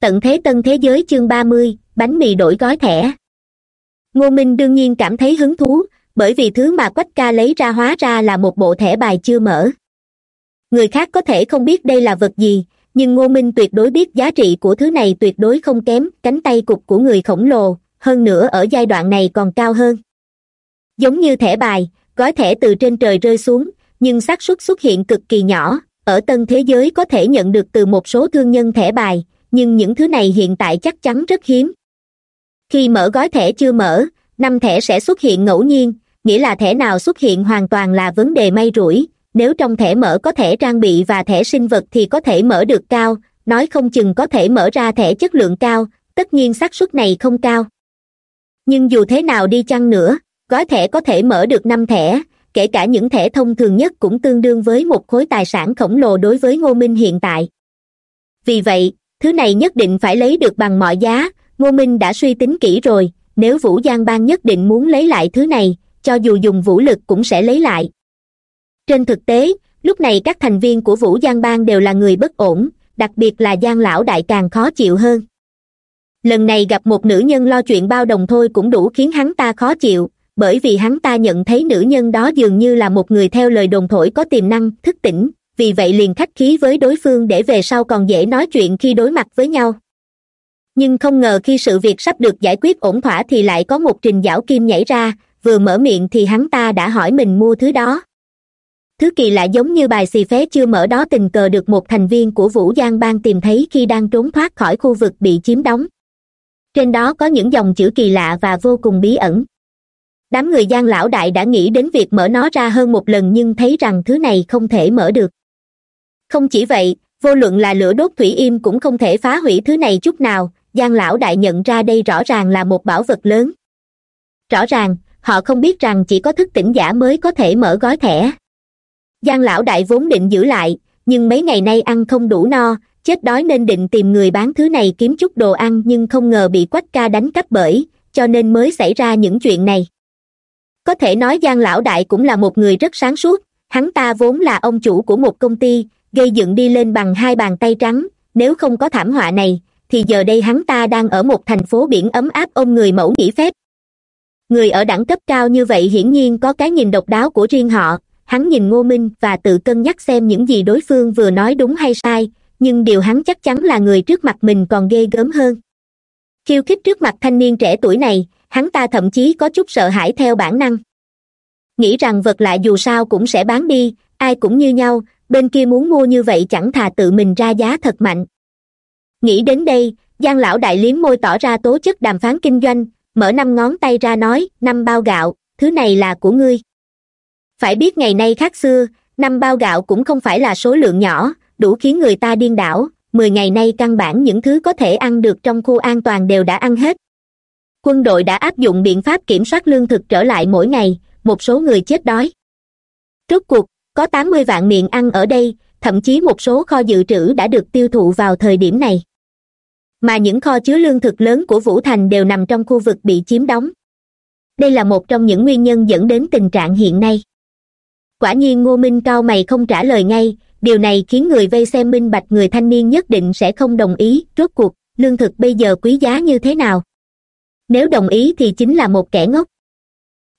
tận thế tân thế giới chương ba mươi, bánh mì đổi gói thẻ. Ngô minh đương nhiên cảm thấy hứng thú, bởi vì thứ mà quách ca lấy ra hóa ra là một bộ thẻ bài chưa mở. Người khác có thể không biết đây là vật gì, nhưng ngô minh tuyệt đối biết giá trị của thứ này tuyệt đối không kém, cánh tay cục của người khổng lồ, hơn nữa ở giai đoạn này còn cao hơn. Giống như thẻ bài, gói thẻ từ trên trời rơi xuống, nhưng xác suất xuất hiện cực kỳ nhỏ, ở tân thế giới có thể nhận được từ một số thương nhân thẻ bài nhưng những thứ này hiện tại chắc chắn rất hiếm. Khi mở gói thẻ chưa mở, năm thẻ sẽ xuất hiện ngẫu nhiên, nghĩa là thẻ nào xuất hiện hoàn toàn là vấn đề may rủi. Nếu trong thẻ mở có thẻ trang bị và thẻ sinh vật thì có thể mở được cao, nói không chừng có thể mở ra thẻ chất lượng cao, tất nhiên xác suất này không cao. Nhưng dù thế nào đi chăng nữa, gói thẻ có thể mở được năm thẻ, kể cả những thẻ thông thường nhất cũng tương đương với một khối tài sản khổng lồ đối với ngô minh hiện tại. Vì vậy thứ này nhất định phải lấy được bằng mọi giá, ngô minh đã suy tính kỹ rồi, nếu vũ giang bang nhất định muốn lấy lại thứ này, cho dù dùng vũ lực cũng sẽ lấy lại. Trên thực tế, lúc này các thành viên của vũ giang bang đều là người bất ổn, đặc biệt là giang lão đại càng khó chịu hơn. Lần này gặp một nữ nhân lo chuyện bao đồng thôi cũng đủ khiến hắn ta khó chịu, bởi vì hắn ta nhận thấy nữ nhân đó dường như là một người theo lời đồn thổi có tiềm năng, thức tỉnh vì vậy liền khách khí với đối phương để về sau còn dễ nói chuyện khi đối mặt với nhau. Nhưng không ngờ khi sự việc sắp được giải quyết ổn thỏa thì lại có một trình giảo kim nhảy ra, vừa mở miệng thì hắn ta đã hỏi mình mua thứ đó. Thứ kỳ lạ giống như bài xì phé chưa mở đó tình cờ được một thành viên của vũ giang bang tìm thấy khi đang trốn thoát khỏi khu vực bị chiếm đóng. Trên đó có những dòng chữ kỳ lạ và vô cùng bí ẩn. Đám người giang lão đại đã nghĩ đến việc mở nó ra hơn một lần nhưng thấy rằng thứ này không thể mở được không chỉ vậy, vô luận là lửa đốt thủy im cũng không thể phá hủy thứ này chút nào, giang lão đại nhận ra đây rõ ràng là một bảo vật lớn. Rõ ràng, họ không biết rằng chỉ có thức tỉnh giả mới có thể mở gói thẻ. Giang lão đại vốn định giữ lại, nhưng mấy ngày nay ăn không đủ no, chết đói nên định tìm người bán thứ này kiếm chút đồ ăn nhưng không ngờ bị quách ca đánh cắp bởi, cho nên mới xảy ra những chuyện này. Có thể nói giang lão đại cũng là một người rất sáng suốt, hắn ta vốn là ông chủ của một công ty gây dựng đi lên bằng hai bàn tay trắng, nếu không có thảm họa này, thì giờ đây hắn ta đang ở một thành phố biển ấm áp ôm người mẫu nghỉ phép. Người ở đẳng cấp cao như vậy hiển nhiên có cái nhìn độc đáo của riêng họ. Hắn nhìn ngô minh và tự cân nhắc xem những gì đối phương vừa nói đúng hay sai, nhưng điều hắn chắc chắn là người trước mặt mình còn ghê gớm hơn. Khiêu khích trước mặt thanh niên trẻ tuổi này, hắn ta thậm chí có chút sợ hãi theo bản năng. Nghĩ rằng vật lạ dù sao cũng sẽ bán đi, ai cũng như nhau bên kia muốn mua như vậy chẳng thà tự mình ra giá thật mạnh. Nghĩ đến đây, giang lão đại liếm môi tỏ ra tố chất đàm phán kinh doanh, mở năm ngón tay ra nói, năm bao gạo, thứ này là của ngươi. Phải biết ngày nay khác xưa, năm bao gạo cũng không phải là số lượng nhỏ, đủ khiến người ta điên đảo, mười ngày nay căn bản những thứ có thể ăn được trong khu an toàn đều đã ăn hết. Quân đội đã áp dụng biện pháp kiểm soát lương thực trở lại mỗi ngày, một số người chết đói. Rốt cuộc có tám mươi vạn miệng ăn ở đây, thậm chí một số kho dự trữ đã được tiêu thụ vào thời điểm này. Mà những kho chứa lương thực lớn của vũ thành đều nằm trong khu vực bị chiếm đóng. Đây là một trong những nguyên nhân dẫn đến tình trạng hiện nay. Quả nhiên ngô minh cao mày không trả lời ngay, điều này khiến người vây xem minh bạch người thanh niên nhất định sẽ không đồng ý, rốt cuộc, lương thực bây giờ quý giá như thế nào? Nếu đồng ý thì chính là một kẻ ngốc.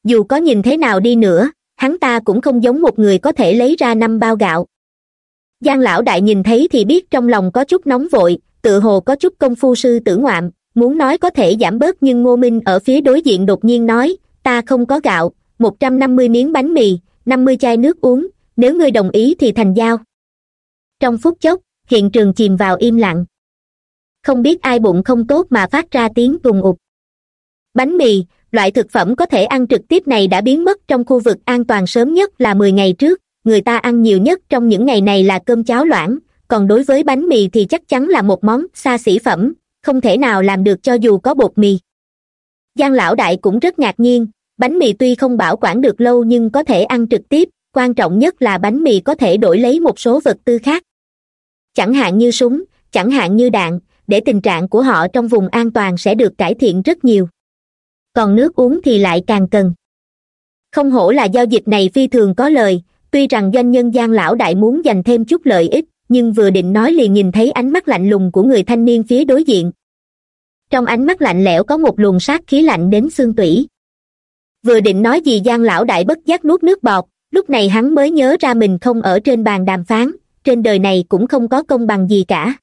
Dù có nhìn thế nào đi nữa hắn ta cũng không giống một người có thể lấy ra năm bao gạo. Giang lão đại nhìn thấy thì biết trong lòng có chút nóng vội, tự hồ có chút công phu sư tử ngoạm, muốn nói có thể giảm bớt nhưng ngô minh ở phía đối diện đột nhiên nói, ta không có gạo, một trăm năm mươi miếng bánh mì, năm mươi chai nước uống, nếu ngươi đồng ý thì thành giao. Trong phút chốc, hiện trường chìm vào im lặng. Không biết ai bụng không tốt mà phát ra tiếng ùng ụt. Bánh mì loại thực phẩm có thể ăn trực tiếp này đã biến mất trong khu vực an toàn sớm nhất là mười ngày trước. Người ta ăn nhiều nhất trong những ngày này là cơm cháo loãng, còn đối với bánh mì thì chắc chắn là một món xa xỉ phẩm, không thể nào làm được cho dù có bột mì. Giang lão đại cũng rất ngạc nhiên, bánh mì tuy không bảo quản được lâu nhưng có thể ăn trực tiếp, quan trọng nhất là bánh mì có thể đổi lấy một số vật tư khác. Chẳng hạn như súng, chẳng hạn như đạn, để tình trạng của họ trong vùng an toàn sẽ được cải thiện rất nhiều còn nước uống thì lại càng cần. Không hổ là giao dịch này phi thường có lời, tuy rằng doanh nhân giang lão đại muốn dành thêm chút lợi ích, nhưng vừa định nói liền nhìn thấy ánh mắt lạnh lùng của người thanh niên phía đối diện. Trong ánh mắt lạnh lẽo có một luồng sát khí lạnh đến xương tủy. Vừa định nói gì giang lão đại bất giác nuốt nước bọt, lúc này hắn mới nhớ ra mình không ở trên bàn đàm phán, trên đời này cũng không có công bằng gì cả.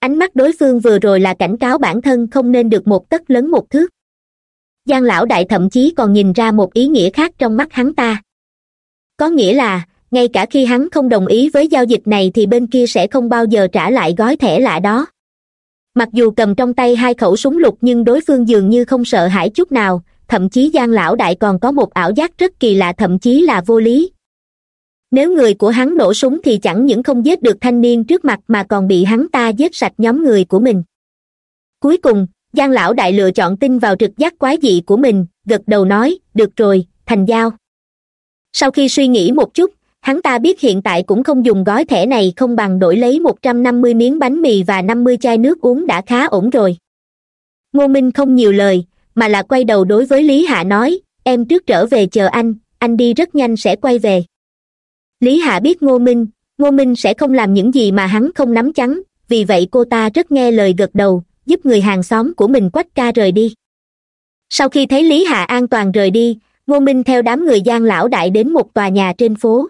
Ánh mắt đối phương vừa rồi là cảnh cáo bản thân không nên được một tấc lớn một thước giang lão đại thậm chí còn nhìn ra một ý nghĩa khác trong mắt hắn ta. Có nghĩa là, ngay cả khi hắn không đồng ý với giao dịch này thì bên kia sẽ không bao giờ trả lại gói thẻ lạ đó. Mặc dù cầm trong tay hai khẩu súng lục nhưng đối phương dường như không sợ hãi chút nào, thậm chí giang lão đại còn có một ảo giác rất kỳ lạ thậm chí là vô lý. Nếu người của hắn nổ súng thì chẳng những không giết được thanh niên trước mặt mà còn bị hắn ta giết sạch nhóm người của mình. Cuối cùng giang lão đại lựa chọn tin vào trực giác quái dị của mình, gật đầu nói, được rồi, thành giao. Sau khi suy nghĩ một chút, hắn ta biết hiện tại cũng không dùng gói thẻ này không bằng đổi lấy một trăm năm mươi miếng bánh mì và năm mươi chai nước uống đã khá ổn rồi. Ngô minh không nhiều lời, mà là quay đầu đối với lý hạ nói, em trước trở về chờ anh anh đi rất nhanh sẽ quay về. Lý hạ biết ngô minh ngô minh sẽ không làm những gì mà hắn không nắm chắn, vì vậy cô ta rất nghe lời gật đầu giúp người hàng xóm của mình quách ca rời đi. Sau khi thấy lý hạ an toàn rời đi, ngô minh theo đám người giang lão đại đến một tòa nhà trên phố.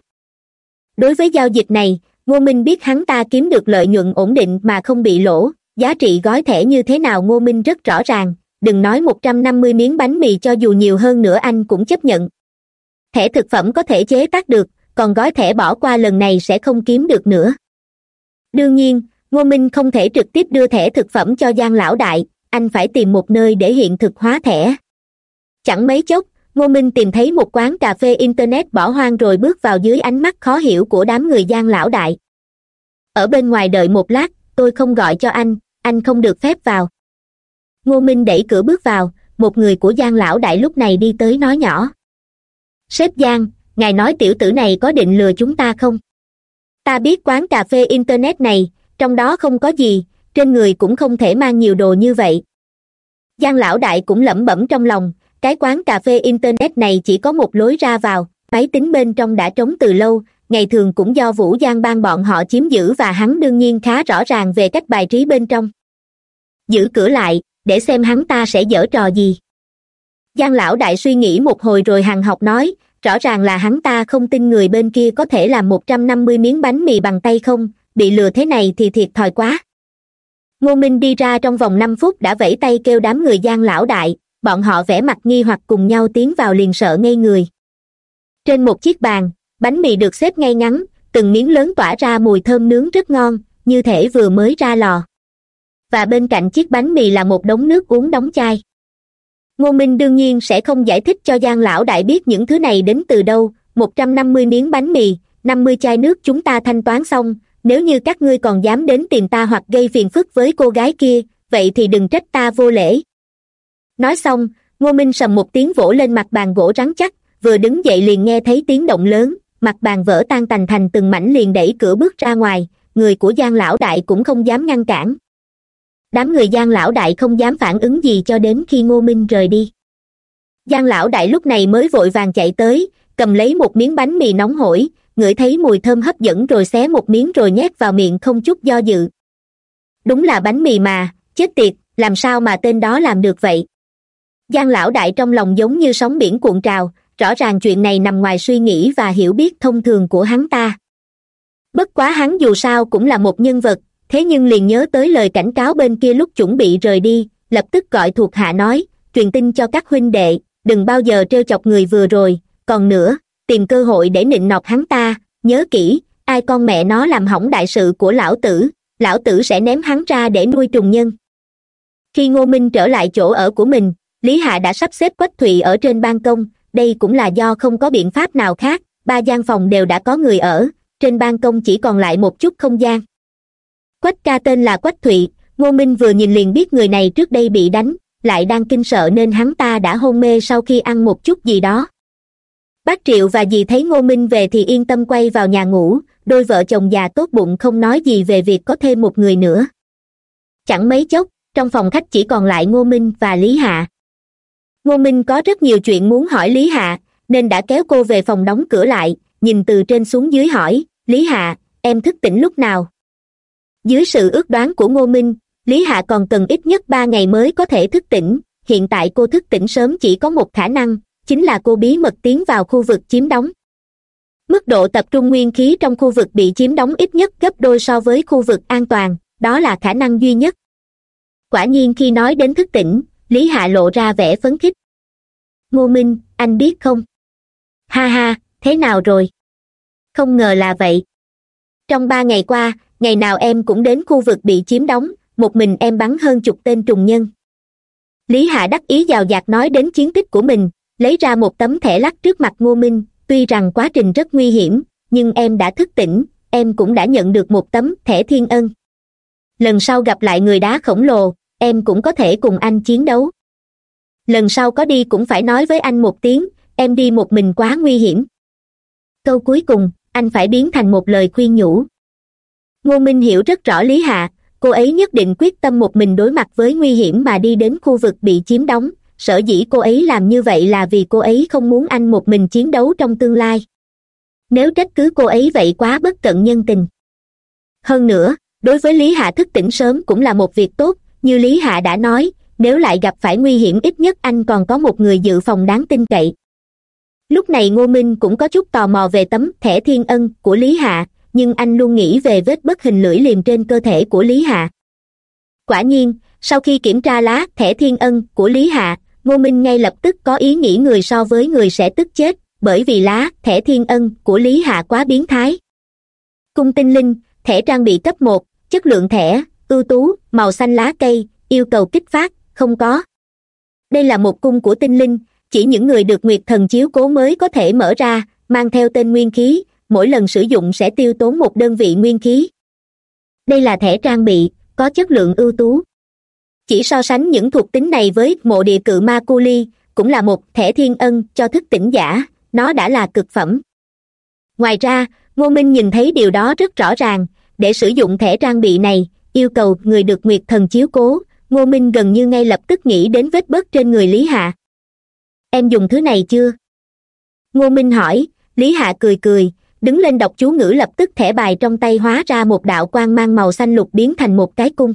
Đối với giao dịch này, ngô minh biết hắn ta kiếm được lợi nhuận ổn định mà không bị lỗ, giá trị gói thẻ như thế nào ngô minh rất rõ ràng, đừng nói một trăm năm mươi miếng bánh mì cho dù nhiều hơn nữa anh cũng chấp nhận. Thẻ thực phẩm có thể chế tác được, còn gói thẻ bỏ qua lần này sẽ không kiếm được nữa. Đương nhiên ngô minh không thể trực tiếp đưa thẻ thực phẩm cho giang lão đại, anh phải tìm một nơi để hiện thực hóa thẻ. Chẳng mấy chốc, ngô minh tìm thấy một quán cà phê internet bỏ hoang rồi bước vào dưới ánh mắt khó hiểu của đám người giang lão đại. Ở bên ngoài đợi một lát, tôi không gọi cho anh anh không được phép vào. Ngô minh đẩy cửa bước vào, một người của giang lão đại lúc này đi tới nói nhỏ. Sếp giang, ngài nói tiểu tử này có định lừa chúng ta không? Ta biết quán cà phê internet này trong đó không có gì, trên người cũng không thể mang nhiều đồ như vậy. Giang lão đại cũng lẩm bẩm trong lòng, cái quán cà phê internet này chỉ có một lối ra vào, máy tính bên trong đã trống từ lâu, ngày thường cũng do vũ giang ban bọn họ chiếm giữ và hắn đương nhiên khá rõ ràng về cách bài trí bên trong. Giữ cửa lại, để xem hắn ta sẽ dở trò gì. Giang lão đại suy nghĩ một hồi rồi hằng học nói, rõ ràng là hắn ta không tin người bên kia có thể làm một trăm năm mươi miếng bánh mì bằng tay không bị lừa thế này thì thiệt thòi quá. Ngô minh đi ra trong vòng năm phút đã vẫy tay kêu đám người giang lão đại, bọn họ vẽ mặt nghi hoặc cùng nhau tiến vào liền sợ ngây người. Trên một chiếc bàn, bánh mì được xếp ngay ngắn, từng miếng lớn tỏa ra mùi thơm nướng rất ngon, như thể vừa mới ra lò. Và bên cạnh chiếc bánh mì là một đống nước uống đóng chai. Ngô minh đương nhiên sẽ không giải thích cho giang lão đại biết những thứ này đến từ đâu, một trăm năm mươi miếng bánh mì, năm mươi chai nước chúng ta thanh toán xong nếu như các ngươi còn dám đến tìm ta hoặc gây phiền phức với cô gái kia, vậy thì đừng trách ta vô lễ. Nói xong, ngô minh sầm một tiếng vỗ lên mặt bàn gỗ rắn chắc, vừa đứng dậy liền nghe thấy tiếng động lớn, mặt bàn vỡ tan tành thành từng mảnh liền đẩy cửa bước ra ngoài, người của giang lão đại cũng không dám ngăn cản. Đám người giang lão đại không dám phản ứng gì cho đến khi ngô minh rời đi. Giang lão đại lúc này mới vội vàng chạy tới, cầm lấy một miếng bánh mì nóng hổi ngửi thấy mùi thơm hấp dẫn rồi xé một miếng rồi nhét vào miệng không chút do dự. Đúng là bánh mì mà, chết tiệt, làm sao mà tên đó làm được vậy? Giang lão đại trong lòng giống như sóng biển cuộn trào, rõ ràng chuyện này nằm ngoài suy nghĩ và hiểu biết thông thường của hắn ta. Bất quá hắn dù sao cũng là một nhân vật, thế nhưng liền nhớ tới lời cảnh cáo bên kia lúc chuẩn bị rời đi, lập tức gọi thuộc hạ nói, truyền tin cho các huynh đệ, đừng bao giờ trêu chọc người vừa rồi, còn nữa tìm cơ hội để nịnh nọt hắn ta. Nhớ kỹ, ai con mẹ nó làm hỏng đại sự của lão tử lão tử sẽ ném hắn ra để nuôi trùng nhân. Khi ngô minh trở lại chỗ ở của mình, lý hạ đã sắp xếp quách thụy ở trên ban công. Đây cũng là do không có biện pháp nào khác, ba gian phòng đều đã có người ở, trên ban công chỉ còn lại một chút không gian. Quách ca tên là quách thụy, ngô minh vừa nhìn liền biết người này trước đây bị đánh, lại đang kinh sợ nên hắn ta đã hôn mê sau khi ăn một chút gì đó bác triệu và dì thấy ngô minh về thì yên tâm quay vào nhà ngủ, đôi vợ chồng già tốt bụng không nói gì về việc có thêm một người nữa. Chẳng mấy chốc, trong phòng khách chỉ còn lại ngô minh và lý hạ. Ngô minh có rất nhiều chuyện muốn hỏi lý hạ, nên đã kéo cô về phòng đóng cửa lại, nhìn từ trên xuống dưới hỏi, lý hạ, em thức tỉnh lúc nào? Dưới sự ước đoán của ngô minh, lý hạ còn cần ít nhất ba ngày mới có thể thức tỉnh, hiện tại cô thức tỉnh sớm chỉ có một khả năng chính là cô bí mật tiến vào khu vực chiếm đóng. Mức độ tập trung nguyên khí trong khu vực bị chiếm đóng ít nhất gấp đôi so với khu vực an toàn, đó là khả năng duy nhất. Quả nhiên khi nói đến thức tỉnh, lý hạ lộ ra vẻ phấn khích. Ngô minh, anh biết không? Ha ha, thế nào rồi? Không ngờ là vậy. Trong ba ngày qua, ngày nào em cũng đến khu vực bị chiếm đóng, một mình em bắn hơn chục tên trùng nhân. Lý hạ đắc ý giàu dạt nói đến chiến tích của mình lấy ra một tấm thẻ lắc trước mặt ngô minh, tuy rằng quá trình rất nguy hiểm, nhưng em đã thức tỉnh, em cũng đã nhận được một tấm thẻ thiên ân. Lần sau gặp lại người đá khổng lồ, em cũng có thể cùng anh chiến đấu. Lần sau có đi cũng phải nói với anh một tiếng, em đi một mình quá nguy hiểm. Câu cuối cùng, anh phải biến thành một lời khuyên nhủ. Ngô minh hiểu rất rõ lý hạ, cô ấy nhất định quyết tâm một mình đối mặt với nguy hiểm mà đi đến khu vực bị chiếm đóng sở dĩ cô ấy làm như vậy là vì cô ấy không muốn anh một mình chiến đấu trong tương lai. Nếu trách cứ cô ấy vậy quá bất cận nhân tình. Hơn nữa, đối với lý hạ thức tỉnh sớm cũng là một việc tốt, như lý hạ đã nói, nếu lại gặp phải nguy hiểm ít nhất anh còn có một người dự phòng đáng tin cậy. Lúc này ngô minh cũng có chút tò mò về tấm thẻ thiên ân của lý hạ, nhưng anh luôn nghĩ về vết bất hình lưỡi liềm trên cơ thể của lý hạ. Quả nhiên, sau khi kiểm tra lá thẻ thiên ân của lý hạ ngô minh ngay lập tức có ý nghĩ người so với người sẽ tức chết, bởi vì lá, thẻ thiên ân của lý hạ quá biến thái. Cung tinh linh, thẻ trang bị cấp một, chất lượng thẻ, ưu tú, màu xanh lá cây, yêu cầu kích phát, không có. Đây là một cung của tinh linh, chỉ những người được nguyệt thần chiếu cố mới có thể mở ra, mang theo tên nguyên khí, mỗi lần sử dụng sẽ tiêu tốn một đơn vị nguyên khí. Đây là thẻ trang bị, có chất lượng ưu tú chỉ so sánh những thuộc tính này với mộ địa cự ma cu ly cũng là một thẻ thiên ân cho thức tỉnh giả, nó đã là cực phẩm. Ngoài ra, ngô minh nhìn thấy điều đó rất rõ ràng, để sử dụng thẻ trang bị này, yêu cầu người được nguyệt thần chiếu cố, ngô minh gần như ngay lập tức nghĩ đến vết bớt trên người lý hạ. Em dùng thứ này chưa? Ngô minh hỏi, lý hạ cười cười, đứng lên đọc chú ngữ lập tức thẻ bài trong tay hóa ra một đạo quang mang màu xanh lục biến thành một cái cung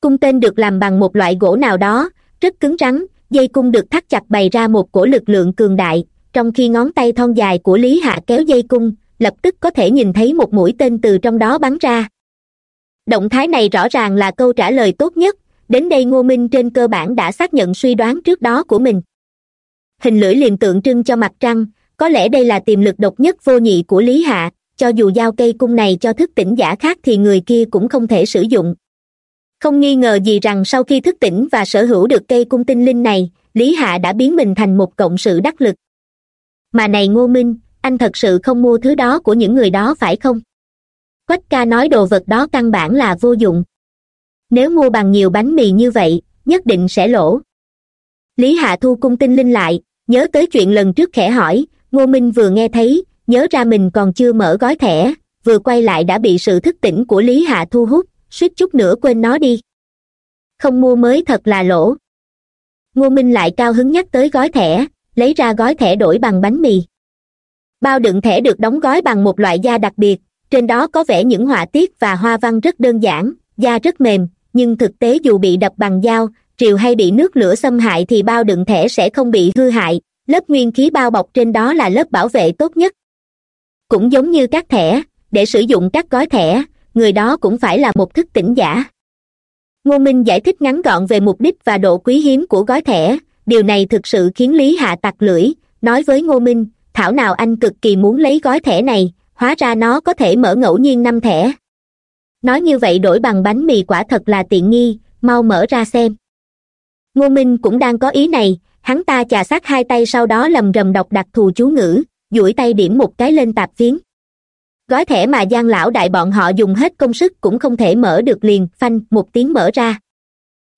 cung tên được làm bằng một loại gỗ nào đó, rất cứng rắn, dây cung được thắt chặt bày ra một cổ lực lượng cường đại, trong khi ngón tay thon dài của lý hạ kéo dây cung, lập tức có thể nhìn thấy một mũi tên từ trong đó bắn ra. Động thái này rõ ràng là câu trả lời tốt nhất, đến đây ngô minh trên cơ bản đã xác nhận suy đoán trước đó của mình. Hình lưỡi liềm tượng trưng cho mặt trăng, có lẽ đây là tiềm lực độc nhất vô nhị của lý hạ, cho dù giao cây cung này cho thức tỉnh giả khác thì người kia cũng không thể sử dụng không nghi ngờ gì rằng sau khi thức tỉnh và sở hữu được cây cung tinh linh này, lý hạ đã biến mình thành một cộng sự đắc lực. Mà này ngô minh, anh thật sự không mua thứ đó của những người đó phải không? Quách ca nói đồ vật đó căn bản là vô dụng. Nếu mua bằng nhiều bánh mì như vậy, nhất định sẽ lỗ. Lý hạ thu cung tinh linh lại, nhớ tới chuyện lần trước khẽ hỏi, ngô minh vừa nghe thấy, nhớ ra mình còn chưa mở gói thẻ, vừa quay lại đã bị sự thức tỉnh của lý hạ thu hút suýt chút nữa quên nó đi. Không mua mới thật là lỗ. Ngô minh lại cao hứng nhắc tới gói thẻ, lấy ra gói thẻ đổi bằng bánh mì. Bao đựng thẻ được đóng gói bằng một loại da đặc biệt, trên đó có vẽ những họa tiết và hoa văn rất đơn giản, da rất mềm, nhưng thực tế dù bị đập bằng dao triều hay bị nước lửa xâm hại thì bao đựng thẻ sẽ không bị hư hại. Lớp nguyên khí bao bọc trên đó là lớp bảo vệ tốt nhất. Cũng giống như các thẻ, để sử dụng các gói thẻ người đó cũng phải là một thức tỉnh giả. Ngô minh giải thích ngắn gọn về mục đích và độ quý hiếm của gói thẻ. Điều này thực sự khiến lý hạ tặc lưỡi. Nói với ngô minh, thảo nào anh cực kỳ muốn lấy gói thẻ này, hóa ra nó có thể mở ngẫu nhiên năm thẻ. Nói như vậy đổi bằng bánh mì quả thật là tiện nghi, mau mở ra xem. Ngô minh cũng đang có ý này, hắn ta chà sát hai tay sau đó lầm rầm đọc đặc thù chú ngữ, duỗi tay điểm một cái lên tạp phiến gói thẻ mà giang lão đại bọn họ dùng hết công sức cũng không thể mở được liền, phanh, một tiếng mở ra.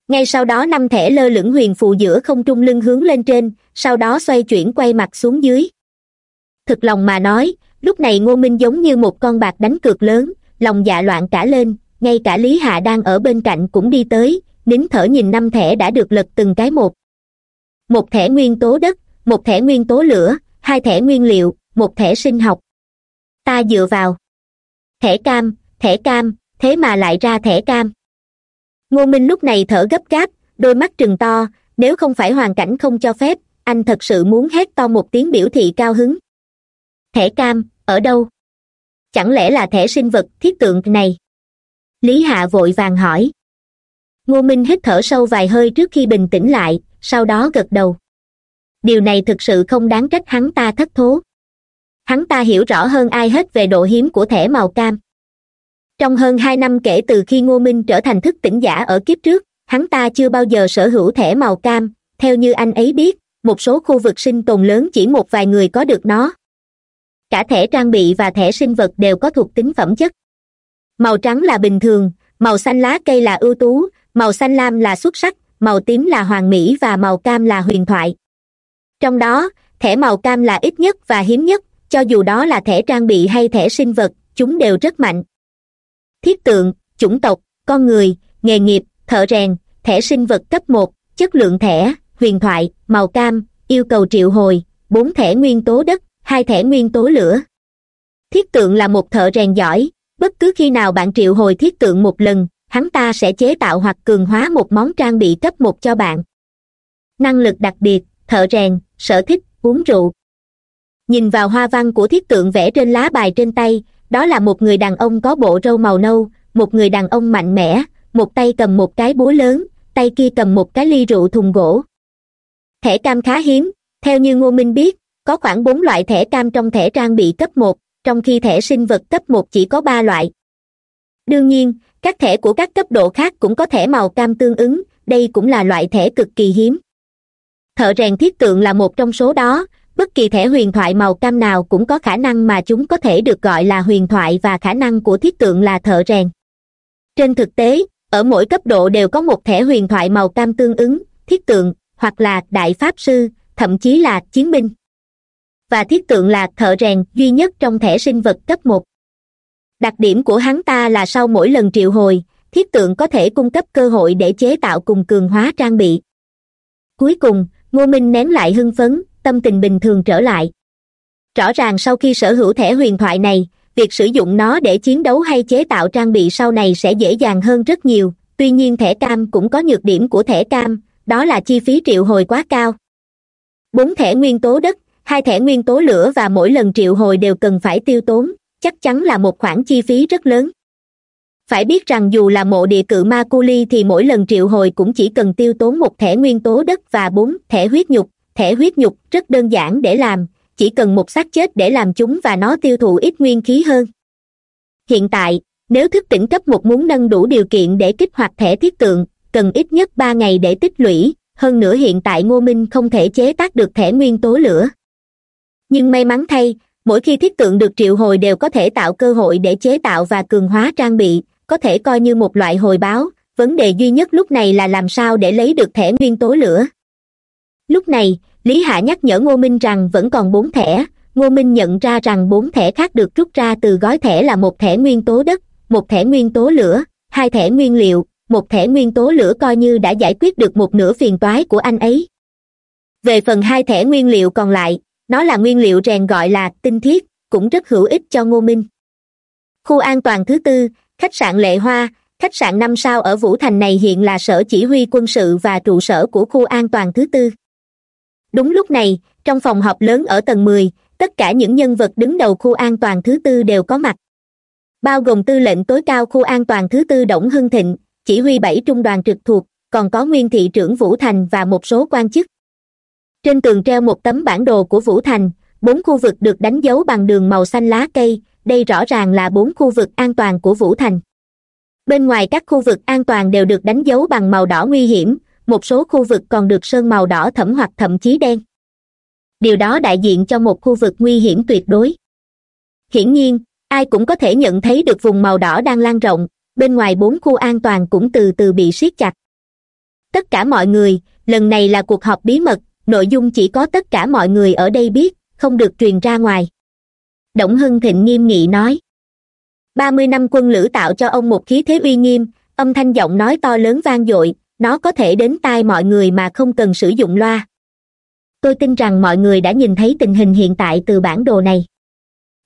Ngay sau đó năm thẻ lơ lửng huyền phù giữa không trung lưng hướng lên trên, sau đó xoay chuyển quay mặt xuống dưới. Thực lòng mà nói, lúc này ngô minh giống như một con bạc đánh cược lớn, lòng dạ loạn cả lên, ngay cả lý hạ đang ở bên cạnh cũng đi tới, nín thở nhìn năm thẻ đã được lật từng cái một. Một thẻ nguyên tố đất, một thẻ nguyên tố lửa, hai thẻ nguyên liệu, một thẻ sinh học ta dựa vào. Thẻ cam thẻ cam, thế mà lại ra thẻ cam. Ngô minh lúc này thở gấp gáp, đôi mắt trừng to, nếu không phải hoàn cảnh không cho phép, anh thật sự muốn hét to một tiếng biểu thị cao hứng. Thẻ cam, ở đâu? Chẳng lẽ là thẻ sinh vật, thiết tượng này? Lý hạ vội vàng hỏi. Ngô minh hít thở sâu vài hơi trước khi bình tĩnh lại, sau đó gật đầu. Điều này thực sự không đáng trách hắn ta thất thố hắn ta hiểu rõ hơn ai hết về độ hiếm của thẻ màu cam. Trong hơn hai năm kể từ khi ngô minh trở thành thức tỉnh giả ở kiếp trước, hắn ta chưa bao giờ sở hữu thẻ màu cam. Theo như anh ấy biết, một số khu vực sinh tồn lớn chỉ một vài người có được nó. Cả thẻ trang bị và thẻ sinh vật đều có thuộc tính phẩm chất. Màu trắng là bình thường, màu xanh lá cây là ưu tú, màu xanh lam là xuất sắc, màu tím là hoàn mỹ và màu cam là huyền thoại. Trong đó, thẻ màu cam là ít nhất và hiếm nhất cho dù đó là thẻ trang bị hay thẻ sinh vật, chúng đều rất mạnh. Thiết tượng, chủng tộc, con người, nghề nghiệp, thợ rèn, thẻ sinh vật cấp một, chất lượng thẻ, huyền thoại, màu cam, yêu cầu triệu hồi, bốn thẻ nguyên tố đất, hai thẻ nguyên tố lửa. Thiết tượng là một thợ rèn giỏi, bất cứ khi nào bạn triệu hồi thiết tượng một lần, hắn ta sẽ chế tạo hoặc cường hóa một món trang bị cấp một cho bạn. Năng lực đặc biệt, thợ rèn, sở thích, uống rượu nhìn vào hoa văn của thiết tượng vẽ trên lá bài trên tay, đó là một người đàn ông có bộ râu màu nâu, một người đàn ông mạnh mẽ, một tay cầm một cái búa lớn, tay kia cầm một cái ly rượu thùng gỗ. Thẻ cam khá hiếm, theo như ngô minh biết, có khoảng bốn loại thẻ cam trong thẻ trang bị cấp một, trong khi thẻ sinh vật cấp một chỉ có ba loại. Đương nhiên, các thẻ của các cấp độ khác cũng có thẻ màu cam tương ứng, đây cũng là loại thẻ cực kỳ hiếm. Thợ rèn thiết tượng là một trong số đó bất kỳ thẻ huyền thoại màu cam nào cũng có khả năng mà chúng có thể được gọi là huyền thoại và khả năng của thiết tượng là thợ rèn. Trên thực tế, ở mỗi cấp độ đều có một thẻ huyền thoại màu cam tương ứng, thiết tượng, hoặc là đại pháp sư, thậm chí là chiến binh. Và thiết tượng là thợ rèn duy nhất trong thẻ sinh vật cấp một. Đặc điểm của hắn ta là sau mỗi lần triệu hồi, thiết tượng có thể cung cấp cơ hội để chế tạo cùng cường hóa trang bị. Cuối cùng, ngô minh nén lại hưng phấn tâm tình bình thường trở lại. Rõ ràng sau khi sở hữu thẻ huyền thoại này, việc sử dụng nó để chiến đấu hay chế tạo trang bị sau này sẽ dễ dàng hơn rất nhiều. Tuy nhiên thẻ cam cũng có nhược điểm của thẻ cam, đó là chi phí triệu hồi quá cao. Bốn thẻ nguyên tố đất, hai thẻ nguyên tố lửa và mỗi lần triệu hồi đều cần phải tiêu tốn, chắc chắn là một khoản chi phí rất lớn. Phải biết rằng dù là mộ địa cự ma cu ly thì mỗi lần triệu hồi cũng chỉ cần tiêu tốn một thẻ nguyên tố đất và bốn thẻ huyết nhục thẻ huyết nhục rất đơn giản để làm, chỉ cần một xác chết để làm chúng và nó tiêu thụ ít nguyên khí hơn. Hiện tại, nếu thức tỉnh cấp một muốn nâng đủ điều kiện để kích hoạt thẻ thiết tượng, cần ít nhất ba ngày để tích lũy, hơn nữa hiện tại ngô minh không thể chế tác được thẻ nguyên tố lửa. Nhưng may mắn thay, mỗi khi thiết tượng được triệu hồi đều có thể tạo cơ hội để chế tạo và cường hóa trang bị, có thể coi như một loại hồi báo, vấn đề duy nhất lúc này là làm sao để lấy được thẻ nguyên tố lửa. Lúc này lý hạ nhắc nhở ngô minh rằng vẫn còn bốn thẻ. Ngô minh nhận ra rằng bốn thẻ khác được rút ra từ gói thẻ là một thẻ nguyên tố đất, một thẻ nguyên tố lửa, hai thẻ nguyên liệu, một thẻ nguyên tố lửa coi như đã giải quyết được một nửa phiền toái của anh ấy. Về phần hai thẻ nguyên liệu còn lại, nó là nguyên liệu rèn gọi là tinh thiết, cũng rất hữu ích cho ngô minh. Khu an toàn thứ tư, khách sạn lệ hoa. Khách sạn năm sao ở vũ thành này hiện là sở chỉ huy quân sự và trụ sở của khu an toàn thứ tư đúng lúc này, trong phòng họp lớn ở tầng mười, tất cả những nhân vật đứng đầu khu an toàn thứ tư đều có mặt. Bao gồm tư lệnh tối cao khu an toàn thứ tư đổng hưng thịnh, chỉ huy bảy trung đoàn trực thuộc, còn có nguyên thị trưởng vũ thành và một số quan chức. Trên tường treo một tấm bản đồ của vũ thành, bốn khu vực được đánh dấu bằng đường màu xanh lá cây, đây rõ ràng là bốn khu vực an toàn của vũ thành. Bên ngoài các khu vực an toàn đều được đánh dấu bằng màu đỏ nguy hiểm một số khu vực còn được sơn màu đỏ thẫm hoặc thậm chí đen. Điều đó đại diện cho một khu vực nguy hiểm tuyệt đối. Hiển nhiên, ai cũng có thể nhận thấy được vùng màu đỏ đang lan rộng, bên ngoài bốn khu an toàn cũng từ từ bị siết chặt. Tất cả mọi người, lần này là cuộc họp bí mật, nội dung chỉ có tất cả mọi người ở đây biết, không được truyền ra ngoài. Đổng hưng thịnh nghiêm nghị nói. Ba mươi năm quân lữ tạo cho ông một khí thế uy nghiêm, âm thanh giọng nói to lớn vang dội nó có thể đến tai mọi người mà không cần sử dụng loa. Tôi tin rằng mọi người đã nhìn thấy tình hình hiện tại từ bản đồ này.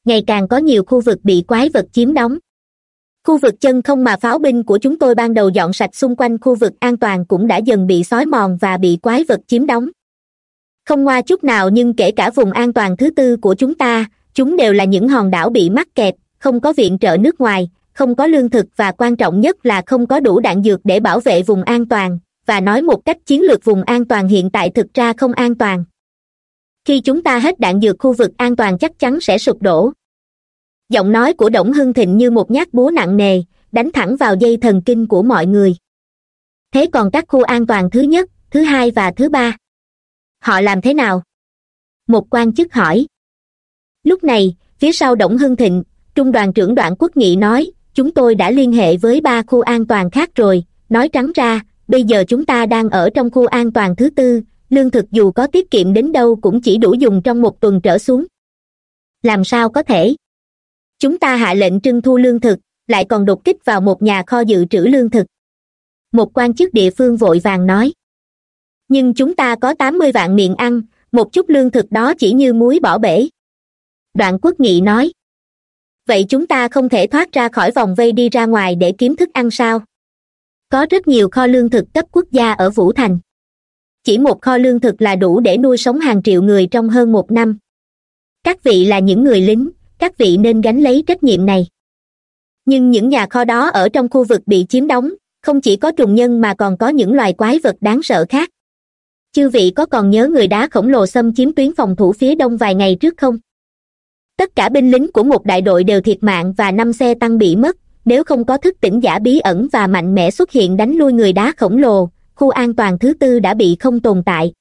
Ngày càng có nhiều khu vực bị quái vật chiếm đóng. Khu vực chân không mà pháo binh của chúng tôi ban đầu dọn sạch xung quanh khu vực an toàn cũng đã dần bị xói mòn và bị quái vật chiếm đóng. Không ngoa chút nào nhưng kể cả vùng an toàn thứ tư của chúng ta, chúng đều là những hòn đảo bị mắc kẹt, không có viện trợ nước ngoài không có lương thực và quan trọng nhất là không có đủ đạn dược để bảo vệ vùng an toàn. Và nói một cách chiến lược vùng an toàn hiện tại thực ra không an toàn. Khi chúng ta hết đạn dược khu vực an toàn chắc chắn sẽ sụp đổ. Giọng nói của đổng hưng thịnh như một nhát búa nặng nề, đánh thẳng vào dây thần kinh của mọi người. Thế còn các khu an toàn thứ nhất, thứ hai và thứ ba? Họ làm thế nào? Một quan chức hỏi. Lúc này, phía sau đổng hưng thịnh, trung đoàn trưởng đoạn quốc nghị nói chúng tôi đã liên hệ với ba khu an toàn khác rồi. Nói trắng ra, bây giờ chúng ta đang ở trong khu an toàn thứ tư. Lương thực dù có tiết kiệm đến đâu cũng chỉ đủ dùng trong một tuần trở xuống. Làm sao có thể? Chúng ta hạ lệnh trưng thu lương thực, lại còn đột kích vào một nhà kho dự trữ lương thực. Một quan chức địa phương vội vàng nói. Nhưng chúng ta có tám mươi vạn miệng ăn, một chút lương thực đó chỉ như muối bỏ bể. Đoạn quốc nghị nói vậy chúng ta không thể thoát ra khỏi vòng vây đi ra ngoài để kiếm thức ăn sao? Có rất nhiều kho lương thực cấp quốc gia ở vũ thành. Chỉ một kho lương thực là đủ để nuôi sống hàng triệu người trong hơn một năm. Các vị là những người lính, các vị nên gánh lấy trách nhiệm này. Nhưng những nhà kho đó ở trong khu vực bị chiếm đóng, không chỉ có trùng nhân mà còn có những loài quái vật đáng sợ khác. Chư vị có còn nhớ người đá khổng lồ xâm chiếm tuyến phòng thủ phía đông vài ngày trước không? Tất cả binh lính của một đại đội đều thiệt mạng và năm xe tăng bị mất. Nếu không có thức tỉnh giả bí ẩn và mạnh mẽ xuất hiện đánh lui người đá khổng lồ, khu an toàn thứ tư đã bị không tồn tại.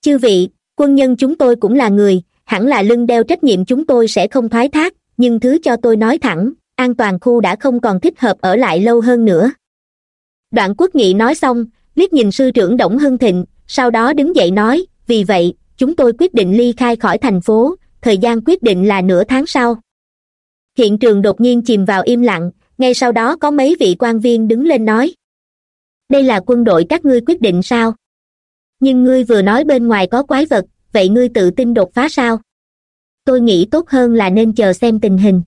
Chư vị, quân nhân chúng tôi cũng là người, hẳn là lưng đeo trách nhiệm chúng tôi sẽ không thoái thác, nhưng thứ cho tôi nói thẳng, an toàn khu đã không còn thích hợp ở lại lâu hơn nữa. Đoạn quốc nghị nói xong, liếc nhìn sư trưởng đổng hưng thịnh, sau đó đứng dậy nói, vì vậy, chúng tôi quyết định ly khai khỏi thành phố thời gian quyết định là nửa tháng sau. Hiện trường đột nhiên chìm vào im lặng, ngay sau đó có mấy vị quan viên đứng lên nói. Đây là quân đội các ngươi quyết định sao? Nhưng ngươi vừa nói bên ngoài có quái vật, vậy ngươi tự tin đột phá sao? Tôi nghĩ tốt hơn là nên chờ xem tình hình.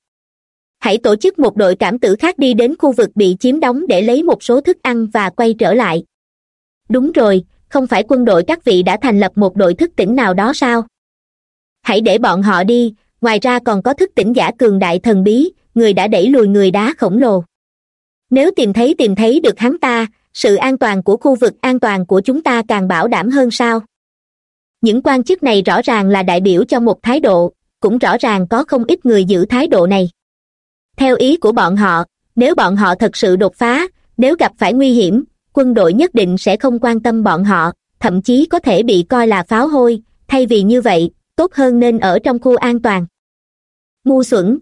Hãy tổ chức một đội cảm tử khác đi đến khu vực bị chiếm đóng để lấy một số thức ăn và quay trở lại. Đúng rồi, không phải quân đội các vị đã thành lập một đội thức tỉnh nào đó sao? Hãy để bọn họ đi. Ngoài ra còn có thức tỉnh giả cường đại thần bí, người đã đẩy lùi người đá khổng lồ. Nếu tìm thấy tìm thấy được hắn ta, sự an toàn của khu vực, an toàn của chúng ta càng bảo đảm hơn sao? Những quan chức này rõ ràng là đại biểu cho một thái độ, cũng rõ ràng có không ít người giữ thái độ này. Theo ý của bọn họ, nếu bọn họ thật sự đột phá, nếu gặp phải nguy hiểm, quân đội nhất định sẽ không quan tâm bọn họ, thậm chí có thể bị coi là pháo hôi. Thay vì như vậy tốt hơn nên ở trong khu an toàn. Ngu xuẩn.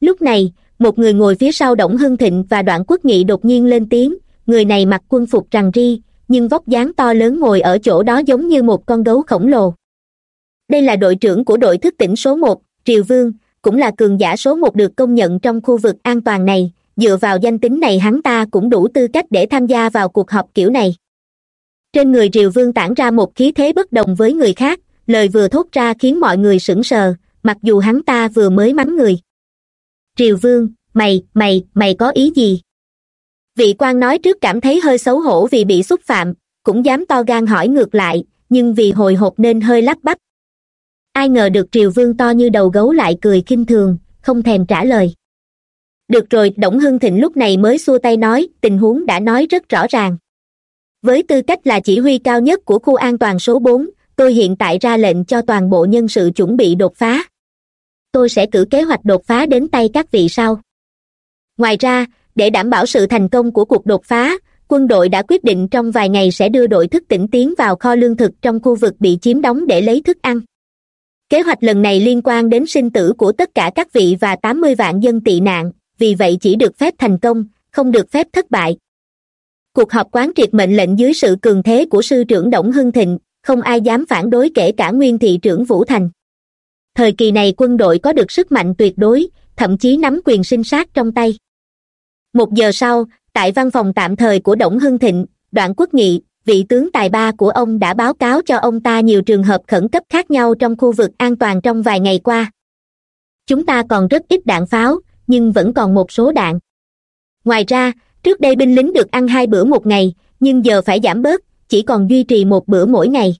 Lúc này, một người ngồi phía sau đổng hưng thịnh và đoạn quốc nghị đột nhiên lên tiếng, người này mặc quân phục rằng ri, nhưng vóc dáng to lớn ngồi ở chỗ đó giống như một con gấu khổng lồ. Đây là đội trưởng của đội thức tỉnh số một, triều vương, cũng là cường giả số một được công nhận trong khu vực an toàn này, dựa vào danh tính này hắn ta cũng đủ tư cách để tham gia vào cuộc họp kiểu này. Trên người triều vương tản ra một khí thế bất đồng với người khác lời vừa thốt ra khiến mọi người sững sờ, mặc dù hắn ta vừa mới mắng người. Triều vương, mày mày mày có ý gì? Vị quan nói trước cảm thấy hơi xấu hổ vì bị xúc phạm, cũng dám to gan hỏi ngược lại, nhưng vì hồi hộp nên hơi lắp bắp. Ai ngờ được triều vương to như đầu gấu lại cười khinh thường, không thèm trả lời. Được rồi, đổng hưng thịnh lúc này mới xua tay nói, tình huống đã nói rất rõ ràng. Với tư cách là chỉ huy cao nhất của khu an toàn số bốn tôi hiện tại ra lệnh cho toàn bộ nhân sự chuẩn bị đột phá. Tôi sẽ cử kế hoạch đột phá đến tay các vị sau. Ngoài ra, để đảm bảo sự thành công của cuộc đột phá, quân đội đã quyết định trong vài ngày sẽ đưa đội thức tỉnh tiến vào kho lương thực trong khu vực bị chiếm đóng để lấy thức ăn. Kế hoạch lần này liên quan đến sinh tử của tất cả các vị và tám mươi vạn dân tị nạn, vì vậy chỉ được phép thành công, không được phép thất bại. Cuộc họp quán triệt mệnh lệnh dưới sự cường thế của sư trưởng đổng hưng thịnh không ai dám phản đối kể cả nguyên thị trưởng vũ thành. Thời kỳ này quân đội có được sức mạnh tuyệt đối, thậm chí nắm quyền sinh sát trong tay. Một giờ sau, tại văn phòng tạm thời của đổng hưng thịnh, đoạn quốc nghị, vị tướng tài ba của ông đã báo cáo cho ông ta nhiều trường hợp khẩn cấp khác nhau trong khu vực an toàn trong vài ngày qua. Chúng ta còn rất ít đạn pháo, nhưng vẫn còn một số đạn. Ngoài ra, trước đây binh lính được ăn hai bữa một ngày, nhưng giờ phải giảm bớt chỉ còn duy trì một bữa mỗi ngày.